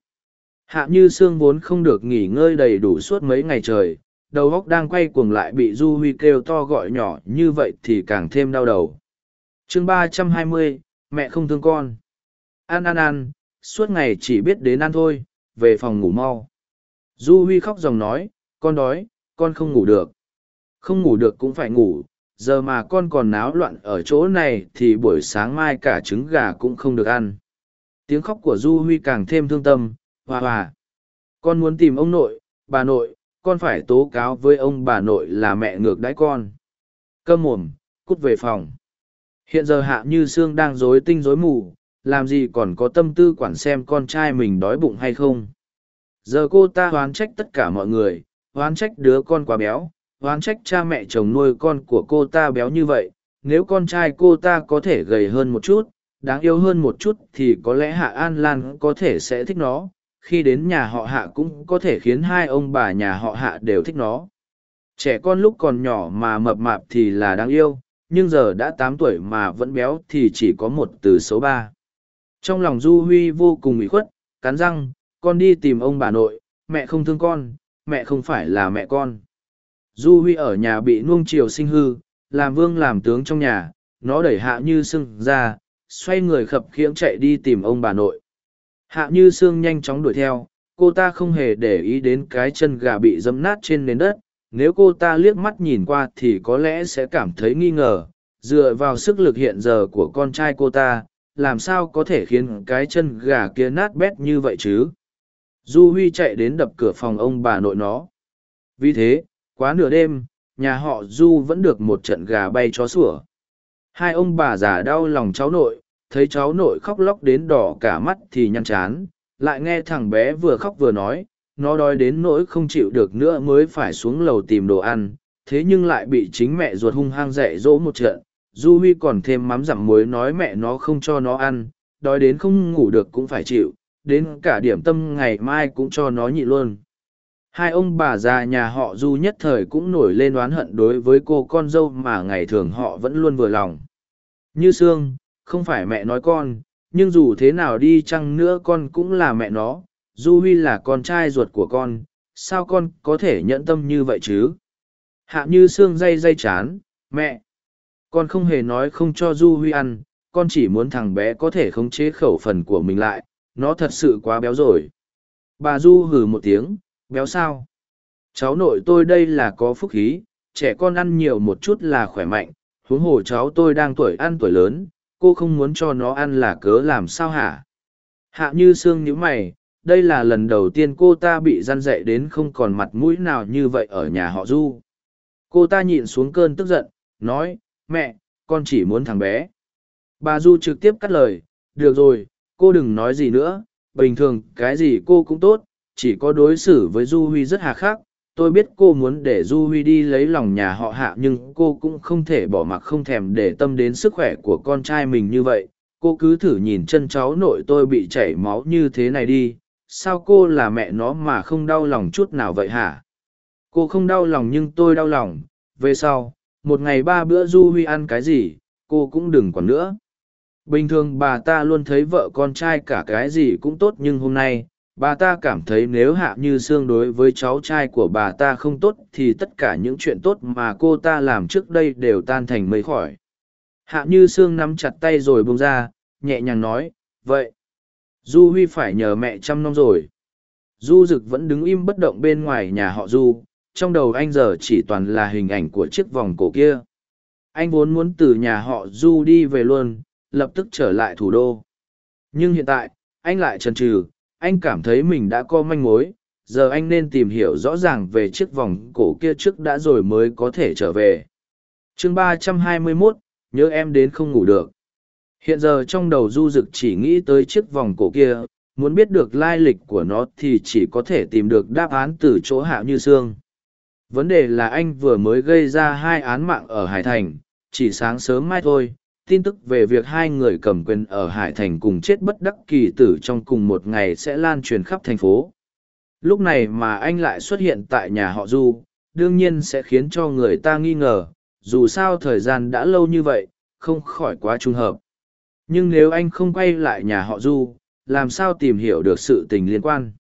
hạ như xương vốn không được nghỉ ngơi đầy đủ suốt mấy ngày trời, đầu óc đang quay cuồng lại bị du huy kêu to gọi nhỏ như vậy thì càng thêm đau đầu. Chương ba trăm hai mươi, mẹ không thương con. Ăn ăn ăn suốt ngày chỉ biết đến ăn thôi, về phòng ngủ mau. Du huy khóc dòng nói, con đói, con không ngủ được. Không ngủ được cũng phải ngủ, giờ mà con còn náo loạn ở chỗ này thì buổi sáng mai cả trứng gà cũng không được ăn. Tiếng khóc của du huy càng thêm thương tâm hòa hòa con muốn tìm ông nội, bà nội, con phải tố cáo với ông bà nội là mẹ ngược đãi con. Cơm mồm, cút về phòng. Hiện giờ hạ như sương đang rối tinh rối mù, làm gì còn có tâm tư quản xem con trai mình đói bụng hay không. Giờ cô ta oán trách tất cả mọi người oán trách đứa con quá béo oán trách cha mẹ chồng nuôi con của cô ta béo như vậy. Nếu con trai cô ta có thể gầy hơn một chút, đáng yêu hơn một chút thì có lẽ hạ an lan có thể sẽ thích nó khi đến nhà họ hạ cũng có thể khiến hai ông bà nhà họ hạ đều thích nó. Trẻ con lúc còn nhỏ mà mập mạp thì là đáng yêu nhưng giờ đã tám tuổi mà vẫn béo thì chỉ có một từ số ba. Trong lòng du huy vô cùng ủy khuất cắn răng con đi tìm ông bà nội mẹ không thương con mẹ không phải là mẹ con. Du Huy ở nhà bị nuông chiều sinh hư, làm vương làm tướng trong nhà, nó đẩy hạ như sưng ra, xoay người khập khiễng chạy đi tìm ông bà nội. Hạ như sương nhanh chóng đuổi theo, cô ta không hề để ý đến cái chân gà bị dấm nát trên nền đất, nếu cô ta liếc mắt nhìn qua thì có lẽ sẽ cảm thấy nghi ngờ, dựa vào sức lực hiện giờ của con trai cô ta, làm sao có thể khiến cái chân gà kia nát bét như vậy chứ? Du Huy chạy đến đập cửa phòng ông bà nội nó. Vì thế, quá nửa đêm, nhà họ Du vẫn được một trận gà bay chó sủa. Hai ông bà già đau lòng cháu nội, thấy cháu nội khóc lóc đến đỏ cả mắt thì nhăn chán, lại nghe thằng bé vừa khóc vừa nói, nó đói đến nỗi không chịu được nữa mới phải xuống lầu tìm đồ ăn, thế nhưng lại bị chính mẹ ruột hung hăng dạy dỗ một trận. Du Huy còn thêm mắm dặm muối nói mẹ nó không cho nó ăn, đói đến không ngủ được cũng phải chịu, đến cả điểm tâm ngày mai cũng cho nó nhị luôn. Hai ông bà già nhà họ Du nhất thời cũng nổi lên oán hận đối với cô con dâu mà ngày thường họ vẫn luôn vừa lòng. Như Sương, không phải mẹ nói con, nhưng dù thế nào đi chăng nữa con cũng là mẹ nó, Du Huy là con trai ruột của con, sao con có thể nhẫn tâm như vậy chứ? Hạ như xương dây dây chán, mẹ. Con không hề nói không cho Du Huy ăn, con chỉ muốn thằng bé có thể khống chế khẩu phần của mình lại, nó thật sự quá béo rồi. Bà Du hừ một tiếng, béo sao? Cháu nội tôi đây là có phúc khí, trẻ con ăn nhiều một chút là khỏe mạnh, huống hồ cháu tôi đang tuổi ăn tuổi lớn, cô không muốn cho nó ăn là cớ làm sao hả? Hạ như Sương nhíu mày, đây là lần đầu tiên cô ta bị răn dậy đến không còn mặt mũi nào như vậy ở nhà họ Du. Cô ta nhịn xuống cơn tức giận, nói, mẹ, con chỉ muốn thằng bé. Bà Du trực tiếp cắt lời, được rồi, cô đừng nói gì nữa, bình thường cái gì cô cũng tốt, chỉ có đối xử với Du Huy rất hà khắc. Tôi biết cô muốn để Du Huy đi lấy lòng nhà họ hạ nhưng cô cũng không thể bỏ mặc không thèm để tâm đến sức khỏe của con trai mình như vậy. Cô cứ thử nhìn chân cháu nội tôi bị chảy máu như thế này đi, sao cô là mẹ nó mà không đau lòng chút nào vậy hả? Cô không đau lòng nhưng tôi đau lòng, về sau, một ngày ba bữa Du Huy ăn cái gì, cô cũng đừng còn nữa bình thường bà ta luôn thấy vợ con trai cả cái gì cũng tốt nhưng hôm nay bà ta cảm thấy nếu hạ như sương đối với cháu trai của bà ta không tốt thì tất cả những chuyện tốt mà cô ta làm trước đây đều tan thành mây khỏi hạ như sương nắm chặt tay rồi bông ra nhẹ nhàng nói vậy du huy phải nhờ mẹ chăm nom rồi. Du rực vẫn đứng im bất động bên ngoài nhà họ du trong đầu anh giờ chỉ toàn là hình ảnh của chiếc vòng cổ kia. Anh vốn muốn từ nhà họ du đi về luôn lập tức trở lại thủ đô. Nhưng hiện tại, anh lại chần chừ, anh cảm thấy mình đã có manh mối, giờ anh nên tìm hiểu rõ ràng về chiếc vòng cổ kia trước đã rồi mới có thể trở về. chương ba trăm hai mươi mốt nhớ em đến không ngủ được. Hiện giờ trong đầu du dực chỉ nghĩ tới chiếc vòng cổ kia, muốn biết được lai lịch của nó thì chỉ có thể tìm được đáp án từ chỗ hạ như sương Vấn đề là anh vừa mới gây ra hai án mạng ở Hải Thành, chỉ sáng sớm mai thôi, tin tức về việc hai người cầm quyền ở Hải Thành cùng chết bất đắc kỳ tử trong cùng một ngày sẽ lan truyền khắp thành phố. Lúc này mà anh lại xuất hiện tại nhà họ Du, đương nhiên sẽ khiến cho người ta nghi ngờ, dù sao thời gian đã lâu như vậy, không khỏi quá trùng hợp. Nhưng nếu anh không quay lại nhà họ Du, làm sao tìm hiểu được sự tình liên quan?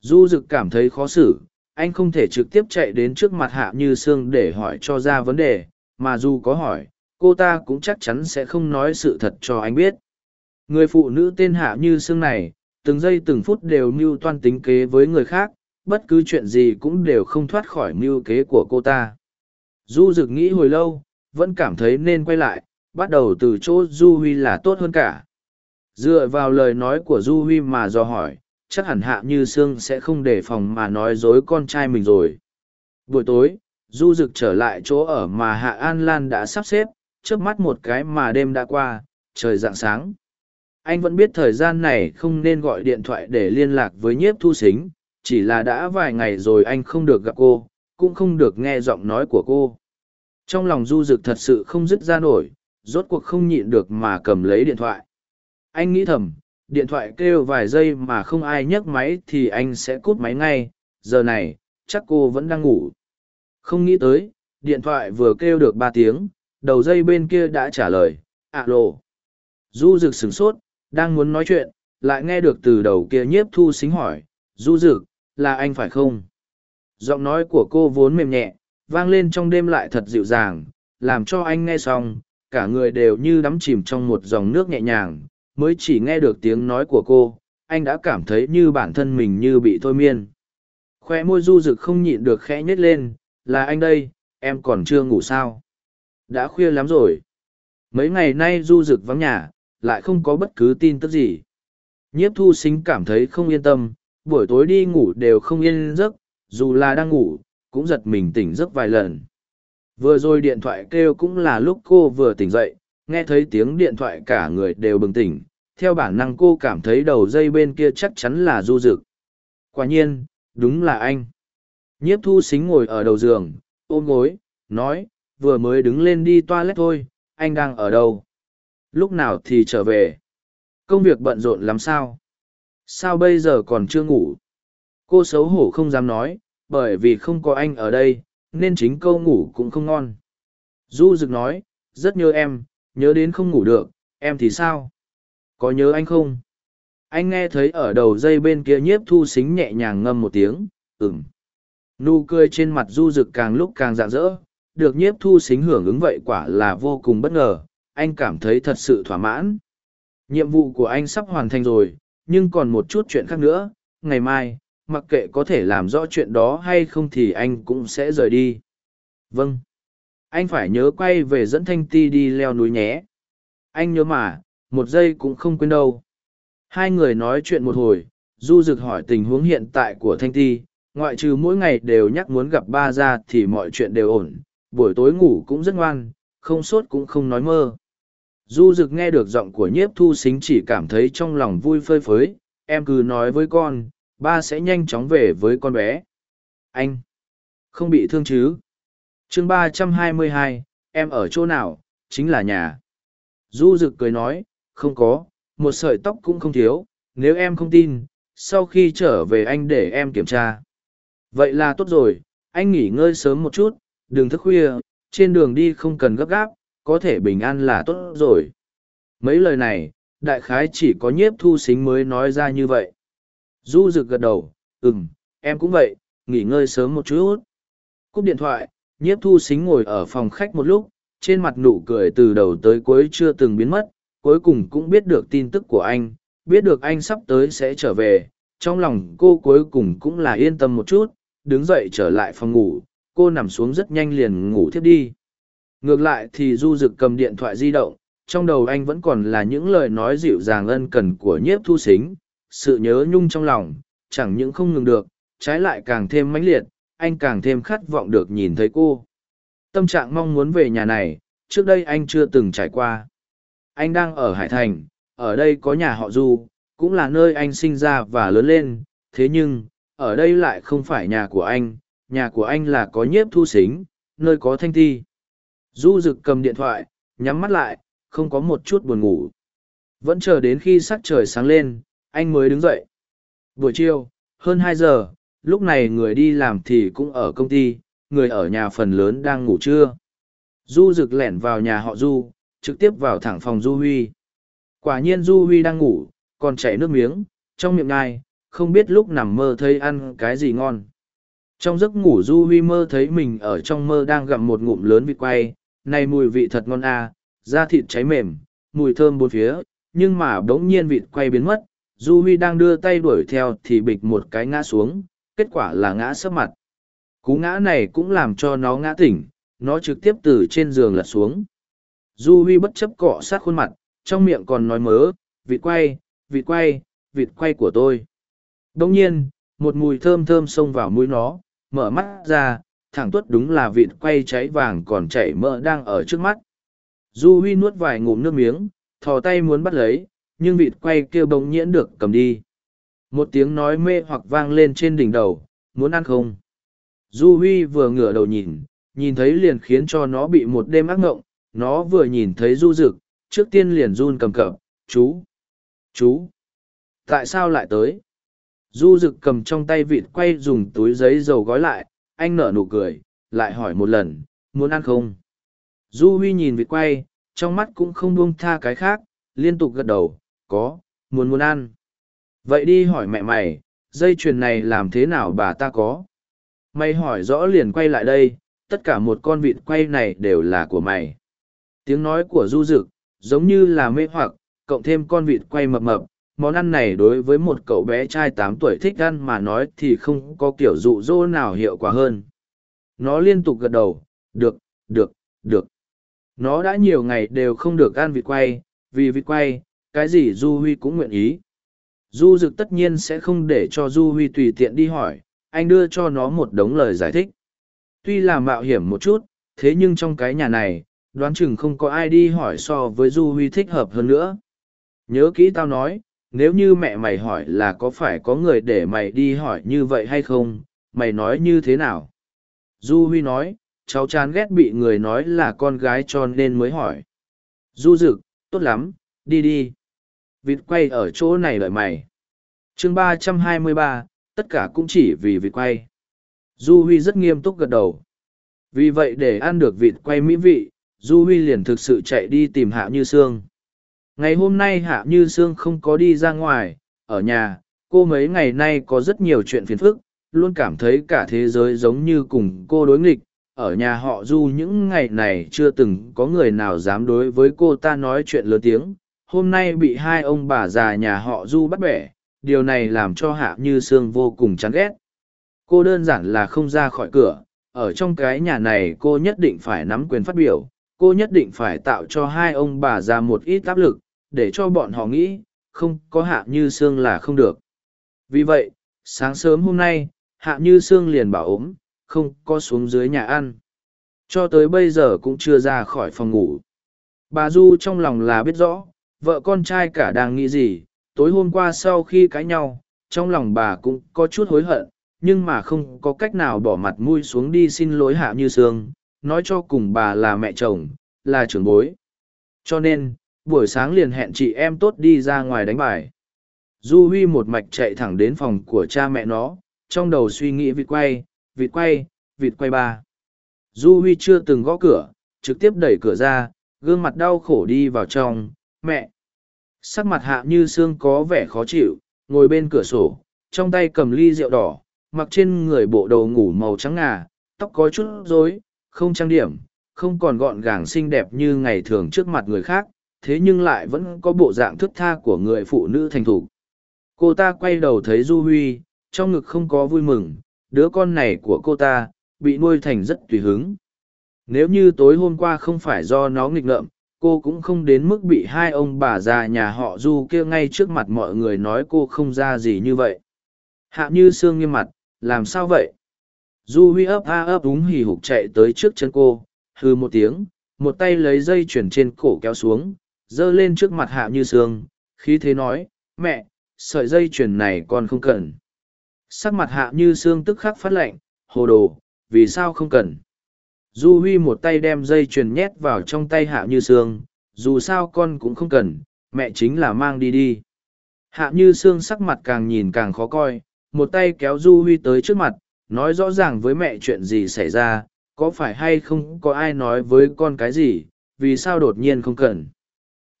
Du Dực cảm thấy khó xử, anh không thể trực tiếp chạy đến trước mặt Hạ Như Sương để hỏi cho ra vấn đề, mà dù có hỏi, cô ta cũng chắc chắn sẽ không nói sự thật cho anh biết. Người phụ nữ tên hạ như xương này, từng giây từng phút đều mưu toan tính kế với người khác, bất cứ chuyện gì cũng đều không thoát khỏi mưu kế của cô ta. Du rực nghĩ hồi lâu, vẫn cảm thấy nên quay lại, bắt đầu từ chỗ du huy là tốt hơn cả. Dựa vào lời nói của du huy mà do hỏi, chắc hẳn hạ như sương sẽ không đề phòng mà nói dối con trai mình rồi. Buổi tối, du rực trở lại chỗ ở mà hạ an lan đã sắp xếp trước mắt một cái mà đêm đã qua, trời rạng sáng. Anh vẫn biết thời gian này không nên gọi điện thoại để liên lạc với nhiếp thu xính, chỉ là đã vài ngày rồi anh không được gặp cô, cũng không được nghe giọng nói của cô. Trong lòng du dực thật sự không dứt ra nổi, rốt cuộc không nhịn được mà cầm lấy điện thoại. Anh nghĩ thầm, điện thoại kêu vài giây mà không ai nhấc máy thì anh sẽ cút máy ngay, giờ này, chắc cô vẫn đang ngủ. Không nghĩ tới, điện thoại vừa kêu được ba tiếng, đầu dây bên kia đã trả lời ạ lộ du rực sửng sốt đang muốn nói chuyện lại nghe được từ đầu kia nhiếp thu xính hỏi du rực là anh phải không giọng nói của cô vốn mềm nhẹ vang lên trong đêm lại thật dịu dàng, làm cho anh nghe xong, cả người đều như đắm chìm trong một dòng nước nhẹ nhàng, mới chỉ nghe được tiếng nói của cô, anh đã cảm thấy như bản thân mình như bị thôi miên. Khoe môi du rực không nhịn được khẽ nhếch lên, là anh đây, em còn chưa ngủ sao? Đã khuya lắm rồi. Mấy ngày nay du rực vắng nhà, lại không có bất cứ tin tức gì. Nhiếp thu sinh cảm thấy không yên tâm, buổi tối đi ngủ đều không yên giấc, dù là đang ngủ, cũng giật mình tỉnh giấc vài lần. Vừa rồi điện thoại kêu cũng là lúc cô vừa tỉnh dậy, nghe thấy tiếng điện thoại cả người đều bừng tỉnh, theo bản năng cô cảm thấy đầu dây bên kia chắc chắn là du rực. Quả nhiên, đúng là anh. Nhiếp thu xính ngồi ở đầu giường, ôm gối, nói, vừa mới đứng lên đi toilet thôi, anh đang ở đâu? Lúc nào thì trở về? Công việc bận rộn lắm sao? Sao bây giờ còn chưa ngủ? Cô xấu hổ không dám nói, bởi vì không có anh ở đây, nên chính câu ngủ cũng không ngon. Du Dực nói, rất nhớ em, nhớ đến không ngủ được, em thì sao? Có nhớ anh không? Anh nghe thấy ở đầu dây bên kia nhiếp thu xính nhẹ nhàng ngâm một tiếng, ừm. Nụ cười trên mặt Du Dực càng lúc càng rạng rỡ, được nhiếp thu xính hưởng ứng vậy quả là vô cùng bất ngờ, anh cảm thấy thật sự thỏa mãn. Nhiệm vụ của anh sắp hoàn thành rồi, nhưng còn một chút chuyện khác nữa, ngày mai, mặc kệ có thể làm rõ chuyện đó hay không thì anh cũng sẽ rời đi. Vâng. Anh phải nhớ quay về dẫn Thanh Ti đi leo núi nhé. Anh nhớ mà, một giây cũng không quên đâu. Hai người nói chuyện một hồi, Du Dực hỏi tình huống hiện tại của Thanh Ti, ngoại trừ mỗi ngày đều nhắc muốn gặp ba ra thì mọi chuyện đều ổn, buổi tối ngủ cũng rất ngoan, không sốt cũng không nói mơ. Du Dực nghe được giọng của nhiếp thu xính chỉ cảm thấy trong lòng vui phơi phới, em cứ nói với con, ba sẽ nhanh chóng về với con bé. Anh! Không bị thương chứ? chương ba trăm hai mươi hai, em ở chỗ nào? Chính là nhà. Du Dực cười nói, không có, một sợi tóc cũng không thiếu, nếu em không tin, sau khi trở về anh để em kiểm tra. Vậy là tốt rồi, anh nghỉ ngơi sớm một chút, đừng thức khuya, trên đường đi không cần gấp gáp, có thể bình an là tốt rồi. Mấy lời này, đại khái chỉ có nhiếp thu xính mới nói ra như vậy. Du rực gật đầu, ừm, em cũng vậy, nghỉ ngơi sớm một chút. Cúp điện thoại, nhiếp thu xính ngồi ở phòng khách một lúc, trên mặt nụ cười từ đầu tới cuối chưa từng biến mất, cuối cùng cũng biết được tin tức của anh, biết được anh sắp tới sẽ trở về. Trong lòng cô cuối cùng cũng là yên tâm một chút, đứng dậy trở lại phòng ngủ, cô nằm xuống rất nhanh liền ngủ thiếp đi. Ngược lại thì Du Dực cầm điện thoại di động, trong đầu anh vẫn còn là những lời nói dịu dàng ân cần của nhiếp thu xính, sự nhớ nhung trong lòng, chẳng những không ngừng được, trái lại càng thêm mãnh liệt, anh càng thêm khát vọng được nhìn thấy cô. Tâm trạng mong muốn về nhà này, trước đây anh chưa từng trải qua. Anh đang ở Hải Thành, ở đây có nhà họ Du, cũng là nơi anh sinh ra và lớn lên, thế nhưng, ở đây lại không phải nhà của anh, nhà của anh là có nhiếp thu xính, nơi có thanh thi. Du rực cầm điện thoại, nhắm mắt lại, không có một chút buồn ngủ. Vẫn chờ đến khi sắc trời sáng lên, anh mới đứng dậy. Buổi chiều, hơn hai giờ, lúc này người đi làm thì cũng ở công ty, người ở nhà phần lớn đang ngủ trưa. Du rực lẻn vào nhà họ Du, trực tiếp vào thẳng phòng Du Huy. Quả nhiên Du Huy đang ngủ, còn chảy nước miếng, trong miệng ngai, không biết lúc nằm mơ thấy ăn cái gì ngon. Trong giấc ngủ Du Huy mơ thấy mình ở trong mơ đang gặm một ngụm lớn vịt quay, này mùi vị thật ngon à, da thịt cháy mềm, mùi thơm bốn phía, nhưng mà đống nhiên vịt quay biến mất, Du Huy đang đưa tay đuổi theo thì bịch một cái ngã xuống, kết quả là ngã sấp mặt. Cú ngã này cũng làm cho nó ngã tỉnh, nó trực tiếp từ trên giường lật xuống. Du Huy bất chấp cọ sát khuôn mặt, trong miệng còn nói mớ, vịt quay, vịt quay, vịt quay của tôi. Đồng nhiên, một mùi thơm thơm xông vào mũi nó, mở mắt ra, thẳng tuất đúng là vịt quay cháy vàng còn chảy mỡ đang ở trước mắt. Du Huy nuốt vài ngụm nước miếng, thò tay muốn bắt lấy, nhưng vịt quay kia bỗng nhiễn được cầm đi. Một tiếng nói mê hoặc vang lên trên đỉnh đầu, muốn ăn không? Du Huy vừa ngửa đầu nhìn, nhìn thấy liền khiến cho nó bị một đêm ác ngộng, nó vừa nhìn thấy Du Dực, trước tiên liền run cầm cập, chú, chú, tại sao lại tới? Du Dực cầm trong tay vịt quay dùng túi giấy dầu gói lại, anh nở nụ cười, lại hỏi một lần, muốn ăn không? Du Huy nhìn vịt quay, trong mắt cũng không buông tha cái khác, liên tục gật đầu, có, muốn muốn ăn. Vậy đi hỏi mẹ mày, dây chuyền này làm thế nào bà ta có? Mày hỏi rõ liền quay lại đây, tất cả một con vịt quay này đều là của mày. Tiếng nói của du dực, giống như là mê hoặc, cộng thêm con vịt quay mập mập, món ăn này đối với một cậu bé trai tám tuổi thích ăn mà nói thì không có kiểu dụ dỗ nào hiệu quả hơn. Nó liên tục gật đầu, được, được, được. Nó đã nhiều ngày đều không được ăn vịt quay, vì vịt quay, cái gì Du Huy cũng nguyện ý. Du Dực tất nhiên sẽ không để cho Du Huy tùy tiện đi hỏi, anh đưa cho nó một đống lời giải thích. Tuy là mạo hiểm một chút, thế nhưng trong cái nhà này, đoán chừng không có ai đi hỏi so với Du Huy thích hợp hơn nữa. Nhớ kỹ tao nói, nếu như mẹ mày hỏi là có phải có người để mày đi hỏi như vậy hay không, mày nói như thế nào? Du Huy nói, cháu chán ghét bị người nói là con gái cho nên mới hỏi. Du Dực, tốt lắm, đi đi. Vịt quay ở chỗ này đợi mày. chương ba trăm hai mươi ba, tất cả cũng chỉ vì vịt quay. Du Huy rất nghiêm túc gật đầu. Vì vậy để ăn được vịt quay mỹ vị, Du Huy liền thực sự chạy đi tìm Hạ Như Sương. Ngày hôm nay Hạ Như Sương không có đi ra ngoài, ở nhà, cô mấy ngày nay có rất nhiều chuyện phiền phức, luôn cảm thấy cả thế giới giống như cùng cô đối nghịch. Ở nhà họ Du những ngày này chưa từng có người nào dám đối với cô ta nói chuyện lớn tiếng. Hôm nay bị hai ông bà già nhà họ Du bắt bẻ, điều này làm cho Hạ Như Sương vô cùng chán ghét. Cô đơn giản là không ra khỏi cửa, ở trong cái nhà này cô nhất định phải nắm quyền phát biểu, cô nhất định phải tạo cho hai ông bà già một ít áp lực, để cho bọn họ nghĩ, không có Hạ Như Sương là không được. Vì vậy, sáng sớm hôm nay, Hạ Như Sương liền bảo ốm, không có xuống dưới nhà ăn. Cho tới bây giờ cũng chưa ra khỏi phòng ngủ. Bà Du trong lòng là biết rõ, vợ con trai cả đang nghĩ gì, tối hôm qua sau khi cãi nhau, trong lòng bà cũng có chút hối hận, nhưng mà không có cách nào bỏ mặt mũi xuống đi xin lỗi Hạ Như Sương, nói cho cùng bà là mẹ chồng, là trưởng bối. Cho nên, buổi sáng liền hẹn chị em tốt đi ra ngoài đánh bài. Du Huy một mạch chạy thẳng đến phòng của cha mẹ nó, trong đầu suy nghĩ vịt quay, vịt quay, vịt quay ba. Du Huy chưa từng gõ cửa, trực tiếp đẩy cửa ra, gương mặt đau khổ đi vào trong, mẹ. Sắc mặt hạ như xương có vẻ khó chịu, ngồi bên cửa sổ, trong tay cầm ly rượu đỏ, mặc trên người bộ đồ ngủ màu trắng ngà, tóc có chút rối, không trang điểm, không còn gọn gàng xinh đẹp như ngày thường trước mặt người khác, thế nhưng lại vẫn có bộ dạng thức tha của người phụ nữ thành thủ. Cô ta quay đầu thấy Du Huy, trong ngực không có vui mừng, đứa con này của cô ta, bị nuôi thành rất tùy hứng. Nếu như tối hôm qua không phải do nó nghịch ngợm, cô cũng không đến mức bị hai ông bà già nhà họ Du kia ngay trước mặt mọi người nói cô không ra gì như vậy. Hạ như xương nghiêm mặt, làm sao vậy? Du Huy ấp a ấp úng hì hục chạy tới trước chân cô, hư một tiếng, một tay lấy dây chuyển trên cổ kéo xuống, dơ lên trước mặt hạ như sương khí thế nói mẹ sợi dây chuyển này con không cần. Sắc mặt hạ như sương tức khắc phát lệnh hồ đồ vì sao không cần? Du huy một tay đem dây chuyền nhét vào trong tay hạ như sương dù sao con cũng không cần mẹ chính là mang đi đi. Hạ như sương sắc mặt càng nhìn càng khó coi một tay kéo du huy tới trước mặt nói rõ ràng với mẹ chuyện gì xảy ra có phải hay không có ai nói với con cái gì vì sao đột nhiên không cần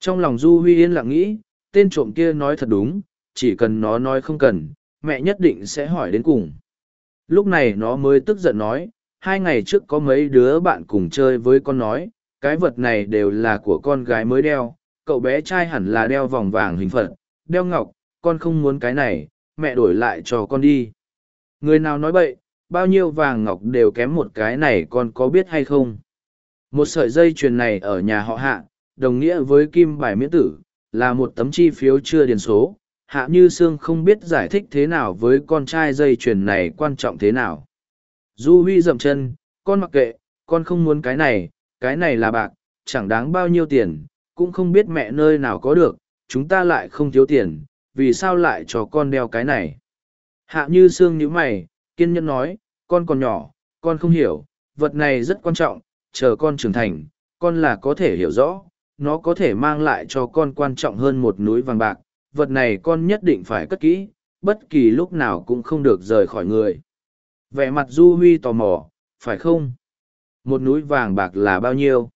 trong lòng Du Huy yên lặng nghĩ, tên trộm kia nói thật đúng, chỉ cần nó nói không cần, mẹ nhất định sẽ hỏi đến cùng. Lúc này nó mới tức giận nói, hai ngày trước có mấy đứa bạn cùng chơi với con nói, cái vật này đều là của con gái mới đeo, cậu bé trai hẳn là đeo vòng vàng hình phật, đeo ngọc, con không muốn cái này, mẹ đổi lại cho con đi. Người nào nói bậy, bao nhiêu vàng ngọc đều kém một cái này con có biết hay không? Một sợi dây chuyền này ở nhà họ hạ, đồng nghĩa với kim bài miễn tử, là một tấm chi phiếu chưa điền số. Hạ Như Sương không biết giải thích thế nào với con trai dây chuyền này quan trọng thế nào. Du Huy dậm chân, con mặc kệ, con không muốn cái này, cái này là bạc, chẳng đáng bao nhiêu tiền, cũng không biết mẹ nơi nào có được, chúng ta lại không thiếu tiền, vì sao lại cho con đeo cái này. Hạ Như Sương nhíu mày, kiên nhẫn nói, con còn nhỏ, con không hiểu, vật này rất quan trọng, chờ con trưởng thành, con là có thể hiểu rõ, nó có thể mang lại cho con quan trọng hơn một núi vàng bạc vật này con nhất định phải cất kỹ bất kỳ lúc nào cũng không được rời khỏi người. Vẻ mặt du huy tò mò phải không? Một núi vàng bạc là bao nhiêu?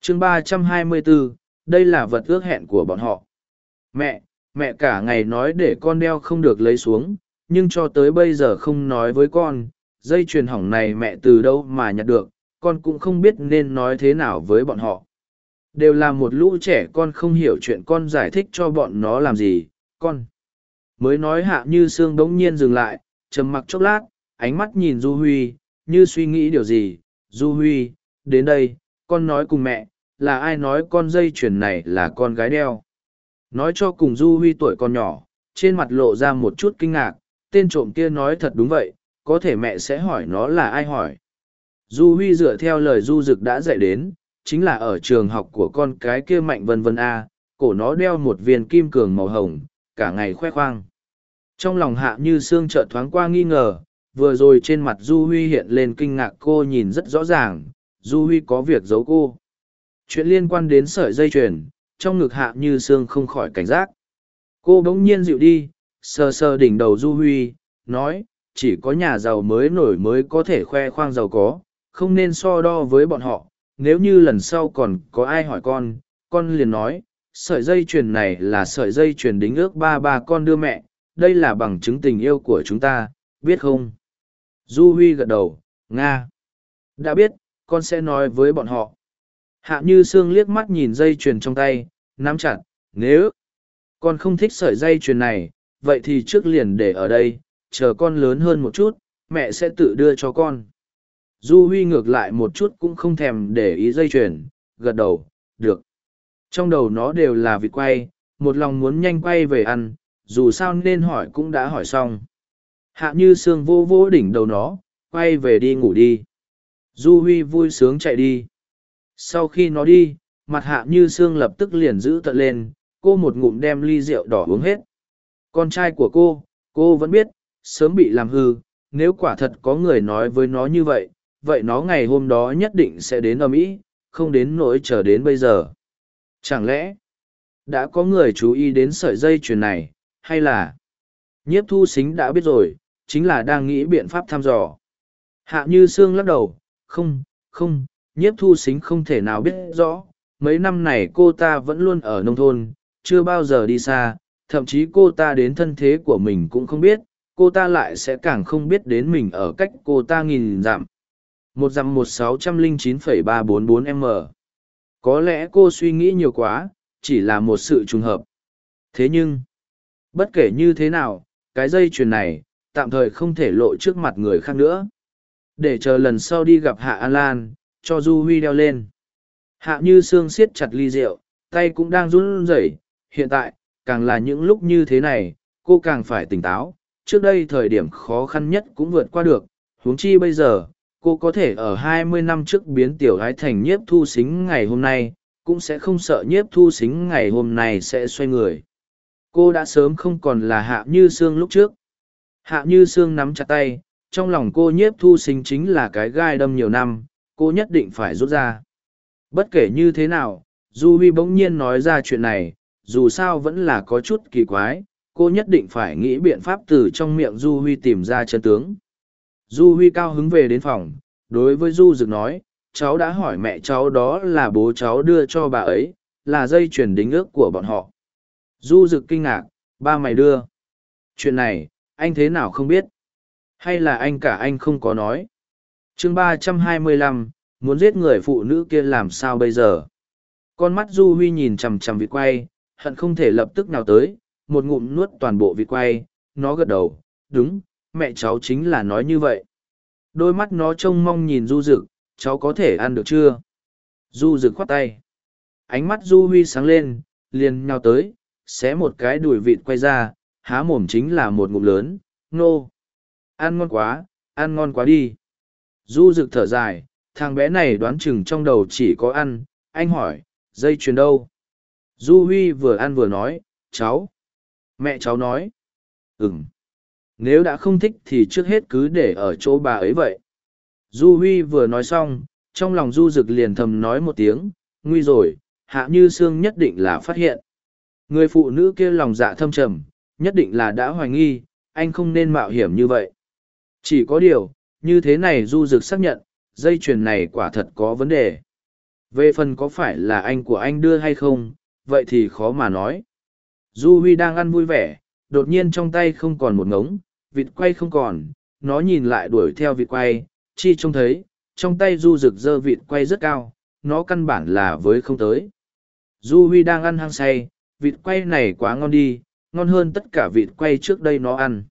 Chương ba trăm hai mươi bốn đây là vật ước hẹn của bọn họ. Mẹ mẹ cả ngày nói để con đeo không được lấy xuống nhưng cho tới bây giờ không nói với con, dây chuyền hỏng này mẹ từ đâu mà nhặt được, con cũng không biết nên nói thế nào với bọn họ. Đều là một lũ trẻ con không hiểu chuyện con giải thích cho bọn nó làm gì, con mới nói hạ như sương đống nhiên dừng lại, trầm mặc chốc lát, ánh mắt nhìn du huy, như suy nghĩ điều gì, du huy, đến đây, con nói cùng mẹ, là ai nói con dây chuyền này là con gái đeo. Nói cho cùng du huy tuổi còn nhỏ, trên mặt lộ ra một chút kinh ngạc tên trộm kia nói thật đúng vậy, có thể mẹ sẽ hỏi nó là ai hỏi. Du huy dựa theo lời du dực đã dạy đến, chính là ở trường học của con cái kia mạnh vân vân a, cổ nó đeo một viên kim cường màu hồng, cả ngày khoe khoang. Trong lòng hạ như xương chợt thoáng qua nghi ngờ, vừa rồi trên mặt du huy hiện lên kinh ngạc cô nhìn rất rõ ràng, du huy có việc giấu cô. Chuyện liên quan đến sợi dây chuyền, trong ngực hạ như xương không khỏi cảnh giác. Cô bỗng nhiên dịu đi sờ sờ đỉnh đầu du huy, nói, chỉ có nhà giàu mới nổi mới có thể khoe khoang giàu có, không nên so đo với bọn họ, nếu như lần sau còn có ai hỏi con con liền nói, sợi dây chuyền này là sợi dây chuyền đính ước ba ba con đưa mẹ, đây là bằng chứng tình yêu của chúng ta, biết không? Du huy gật đầu, nga. Đã biết, con sẽ nói với bọn họ. Hạ như sương liếc mắt nhìn dây chuyền trong tay, nắm chặt, nếu con không thích sợi dây chuyền này vậy thì trước liền để ở đây, chờ con lớn hơn một chút, mẹ sẽ tự đưa cho con. Du huy ngược lại một chút cũng không thèm để ý dây chuyền, gật đầu, được. Trong đầu nó đều là vịt quay, một lòng muốn nhanh quay về ăn, dù sao nên hỏi cũng đã hỏi xong. Hạ như sương vô vô đỉnh đầu nó, quay về đi ngủ đi. Du huy vui sướng chạy đi. Sau khi nó đi, mặt hạ như sương lập tức liền giữ tận lên, cô một ngụm đem ly rượu đỏ uống hết con trai của cô cô vẫn biết, sớm bị làm hư, nếu quả thật có người nói với nó như vậy vậy nó ngày hôm đó nhất định sẽ đến ở mỹ, không đến nỗi chờ đến bây giờ. Chẳng lẽ đã có người chú ý đến sợi dây chuyền này, hay là nhiếp thu xính đã biết rồi, chính là đang nghĩ biện pháp thăm dò. Hạ như sương lắc đầu, không không, nhiếp thu xính không thể nào biết rõ, mấy năm này cô ta vẫn luôn ở nông thôn, chưa bao giờ đi xa thậm chí cô ta đến thân thế của mình cũng không biết, cô ta lại sẽ càng không biết đến mình ở cách cô ta nghìn dặm. Một dặm một sáu trăm linh chín phẩy ba bốn bốn m. Có lẽ cô suy nghĩ nhiều quá, chỉ là một sự trùng hợp. Thế nhưng, bất kể như thế nào, cái dây chuyền này tạm thời không thể lộ trước mặt người khác nữa. Để chờ lần sau đi gặp hạ an lan, cho du huy đeo lên. Hạ như sương siết chặt ly rượu, tay cũng đang run rẩy, hiện tại càng là những lúc như thế này, cô càng phải tỉnh táo. Trước đây thời điểm khó khăn nhất cũng vượt qua được, huống chi bây giờ, cô có thể ở hai mươi năm trước biến tiểu gái thành nhiếp thu xính ngày hôm nay, cũng sẽ không sợ nhiếp thu xính ngày hôm nay sẽ xoay người. Cô đã sớm không còn là hạ như xương lúc trước. Hạ như xương nắm chặt tay, trong lòng cô nhiếp thu xính chính là cái gai đâm nhiều năm, cô nhất định phải rút ra. Bất kể như thế nào, du huy bỗng nhiên nói ra chuyện này dù sao vẫn là có chút kỳ quái, cô nhất định phải nghĩ biện pháp từ trong miệng du huy tìm ra chân tướng. Du huy cao hứng về đến phòng, đối với du dực nói, cháu đã hỏi mẹ cháu đó là bố cháu đưa cho bà ấy, là dây chuyển đính ước của bọn họ. Du dực kinh ngạc, ba mày đưa? Chuyện này, anh thế nào không biết? Hay là anh cả anh không có nói? Chương ba trăm hai mươi lăm, muốn giết người phụ nữ kia làm sao bây giờ? Con mắt du huy nhìn chằm chằm vịt quay hận không thể lập tức nào tới một ngụm nuốt toàn bộ vịt quay nó gật đầu đúng mẹ cháu chính là nói như vậy. Đôi mắt nó trông mong nhìn du Dực, cháu có thể ăn được chưa? Du Dực khoát tay. Ánh mắt du huy sáng lên liền nhào tới xé một cái đùi vịt quay ra há mồm chính là một ngụm lớn nô ăn ngon quá ăn ngon quá đi. Du Dực thở dài thằng bé này đoán chừng trong đầu chỉ có ăn. Anh hỏi dây chuyền đâu? Du huy vừa ăn vừa nói cháu. Mẹ cháu nói ừm, nếu đã không thích thì trước hết cứ để ở chỗ bà ấy vậy. Du huy vừa nói xong trong lòng du Dực liền thầm nói một tiếng nguy rồi hạ như sương nhất định là phát hiện. Người phụ nữ kia lòng dạ thâm trầm nhất định là đã hoài nghi anh không nên mạo hiểm như vậy. Chỉ có điều như thế này du Dực xác nhận dây chuyền này quả thật có vấn đề. Về phần có phải là anh của anh đưa hay không vậy thì khó mà nói du huy đang ăn vui vẻ đột nhiên trong tay không còn một ngống vịt quay không còn nó nhìn lại đuổi theo vịt quay chi trông thấy trong tay du rực dơ vịt quay rất cao, nó căn bản là với không tới. Du Huy đang ăn hăng say, vịt quay này quá ngon đi, ngon hơn tất cả vịt quay trước đây nó ăn.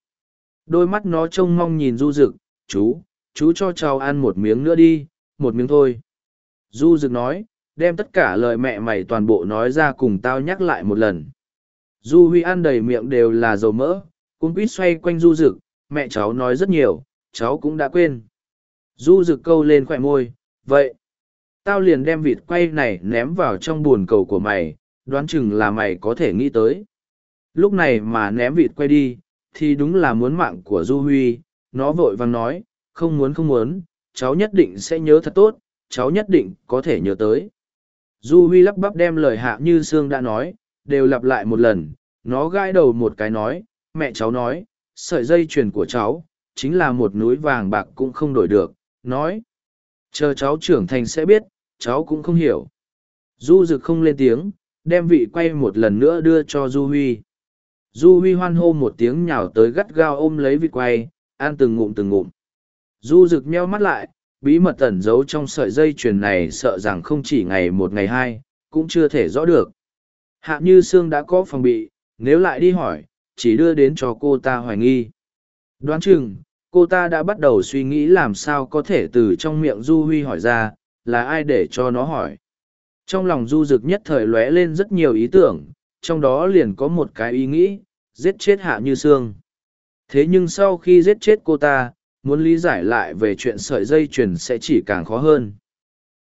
Đôi mắt nó trông mong nhìn du rực, chú, chú cho cháu ăn một miếng nữa đi, một miếng thôi. Du rực nói, đem tất cả lời mẹ mày toàn bộ nói ra cùng tao nhắc lại một lần. Du Huy ăn đầy miệng đều là dầu mỡ, cũng quýt xoay quanh du Dực. mẹ cháu nói rất nhiều, cháu cũng đã quên. Du Dực câu lên khỏe môi, vậy, tao liền đem vịt quay này ném vào trong buồn cầu của mày, đoán chừng là mày có thể nghĩ tới. Lúc này mà ném vịt quay đi, thì đúng là muốn mạng của Du Huy, nó vội vàng nói, không muốn không muốn, cháu nhất định sẽ nhớ thật tốt, cháu nhất định có thể nhớ tới. Du Huy lắp bắp đem lời hạ như Sương đã nói, đều lặp lại một lần, nó gãi đầu một cái nói, mẹ cháu nói, sợi dây chuyền của cháu, chính là một núi vàng bạc cũng không đổi được, nói. Chờ cháu trưởng thành sẽ biết, cháu cũng không hiểu. Du Dực không lên tiếng, đem vị quay một lần nữa đưa cho Du Huy. Du Huy hoan hô một tiếng nhào tới gắt gao ôm lấy vị quay, ăn từng ngụm từng ngụm. Du Dực meo mắt lại, bí mật tẩn giấu trong sợi dây chuyền này sợ rằng không chỉ ngày một ngày hai, cũng chưa thể rõ được. Hạ Như Sương đã có phòng bị, nếu lại đi hỏi, chỉ đưa đến cho cô ta hoài nghi. Đoán chừng, cô ta đã bắt đầu suy nghĩ làm sao có thể từ trong miệng Du Huy hỏi ra, là ai để cho nó hỏi. Trong lòng Du Dực nhất thời lóe lên rất nhiều ý tưởng, trong đó liền có một cái ý nghĩ, giết chết Hạ Như Sương. Thế nhưng sau khi giết chết cô ta, muốn lý giải lại về chuyện sợi dây chuyền sẽ chỉ càng khó hơn.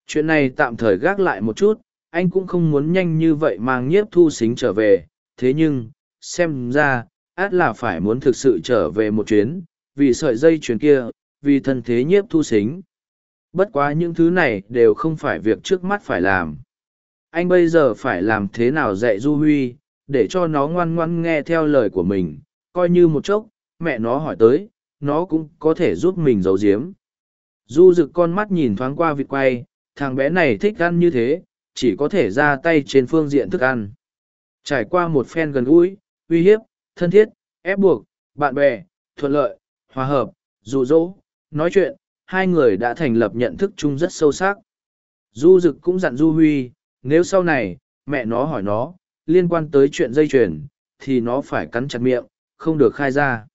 Chuyện này tạm thời gác lại một chút, anh cũng không muốn nhanh như vậy mang nhiếp thu xính trở về, thế nhưng, xem ra, át là phải muốn thực sự trở về một chuyến, vì sợi dây chuyền kia, vì thân thế nhiếp thu xính. Bất quá những thứ này đều không phải việc trước mắt phải làm. Anh bây giờ phải làm thế nào dạy Du Huy, để cho nó ngoan ngoan nghe theo lời của mình, coi như một chốc, mẹ nó hỏi tới, nó cũng có thể giúp mình giấu giếm. Du rực con mắt nhìn thoáng qua vịt quay, thằng bé này thích ăn như thế, chỉ có thể ra tay trên phương diện thức ăn. Trải qua một phen gần gũi, uy hiếp, thân thiết, ép buộc, bạn bè, thuận lợi, hòa hợp, dụ dỗ, nói chuyện, hai người đã thành lập nhận thức chung rất sâu sắc. Du Dực cũng dặn Du Huy, nếu sau này, mẹ nó hỏi nó, liên quan tới chuyện dây chuyền, thì nó phải cắn chặt miệng, không được khai ra.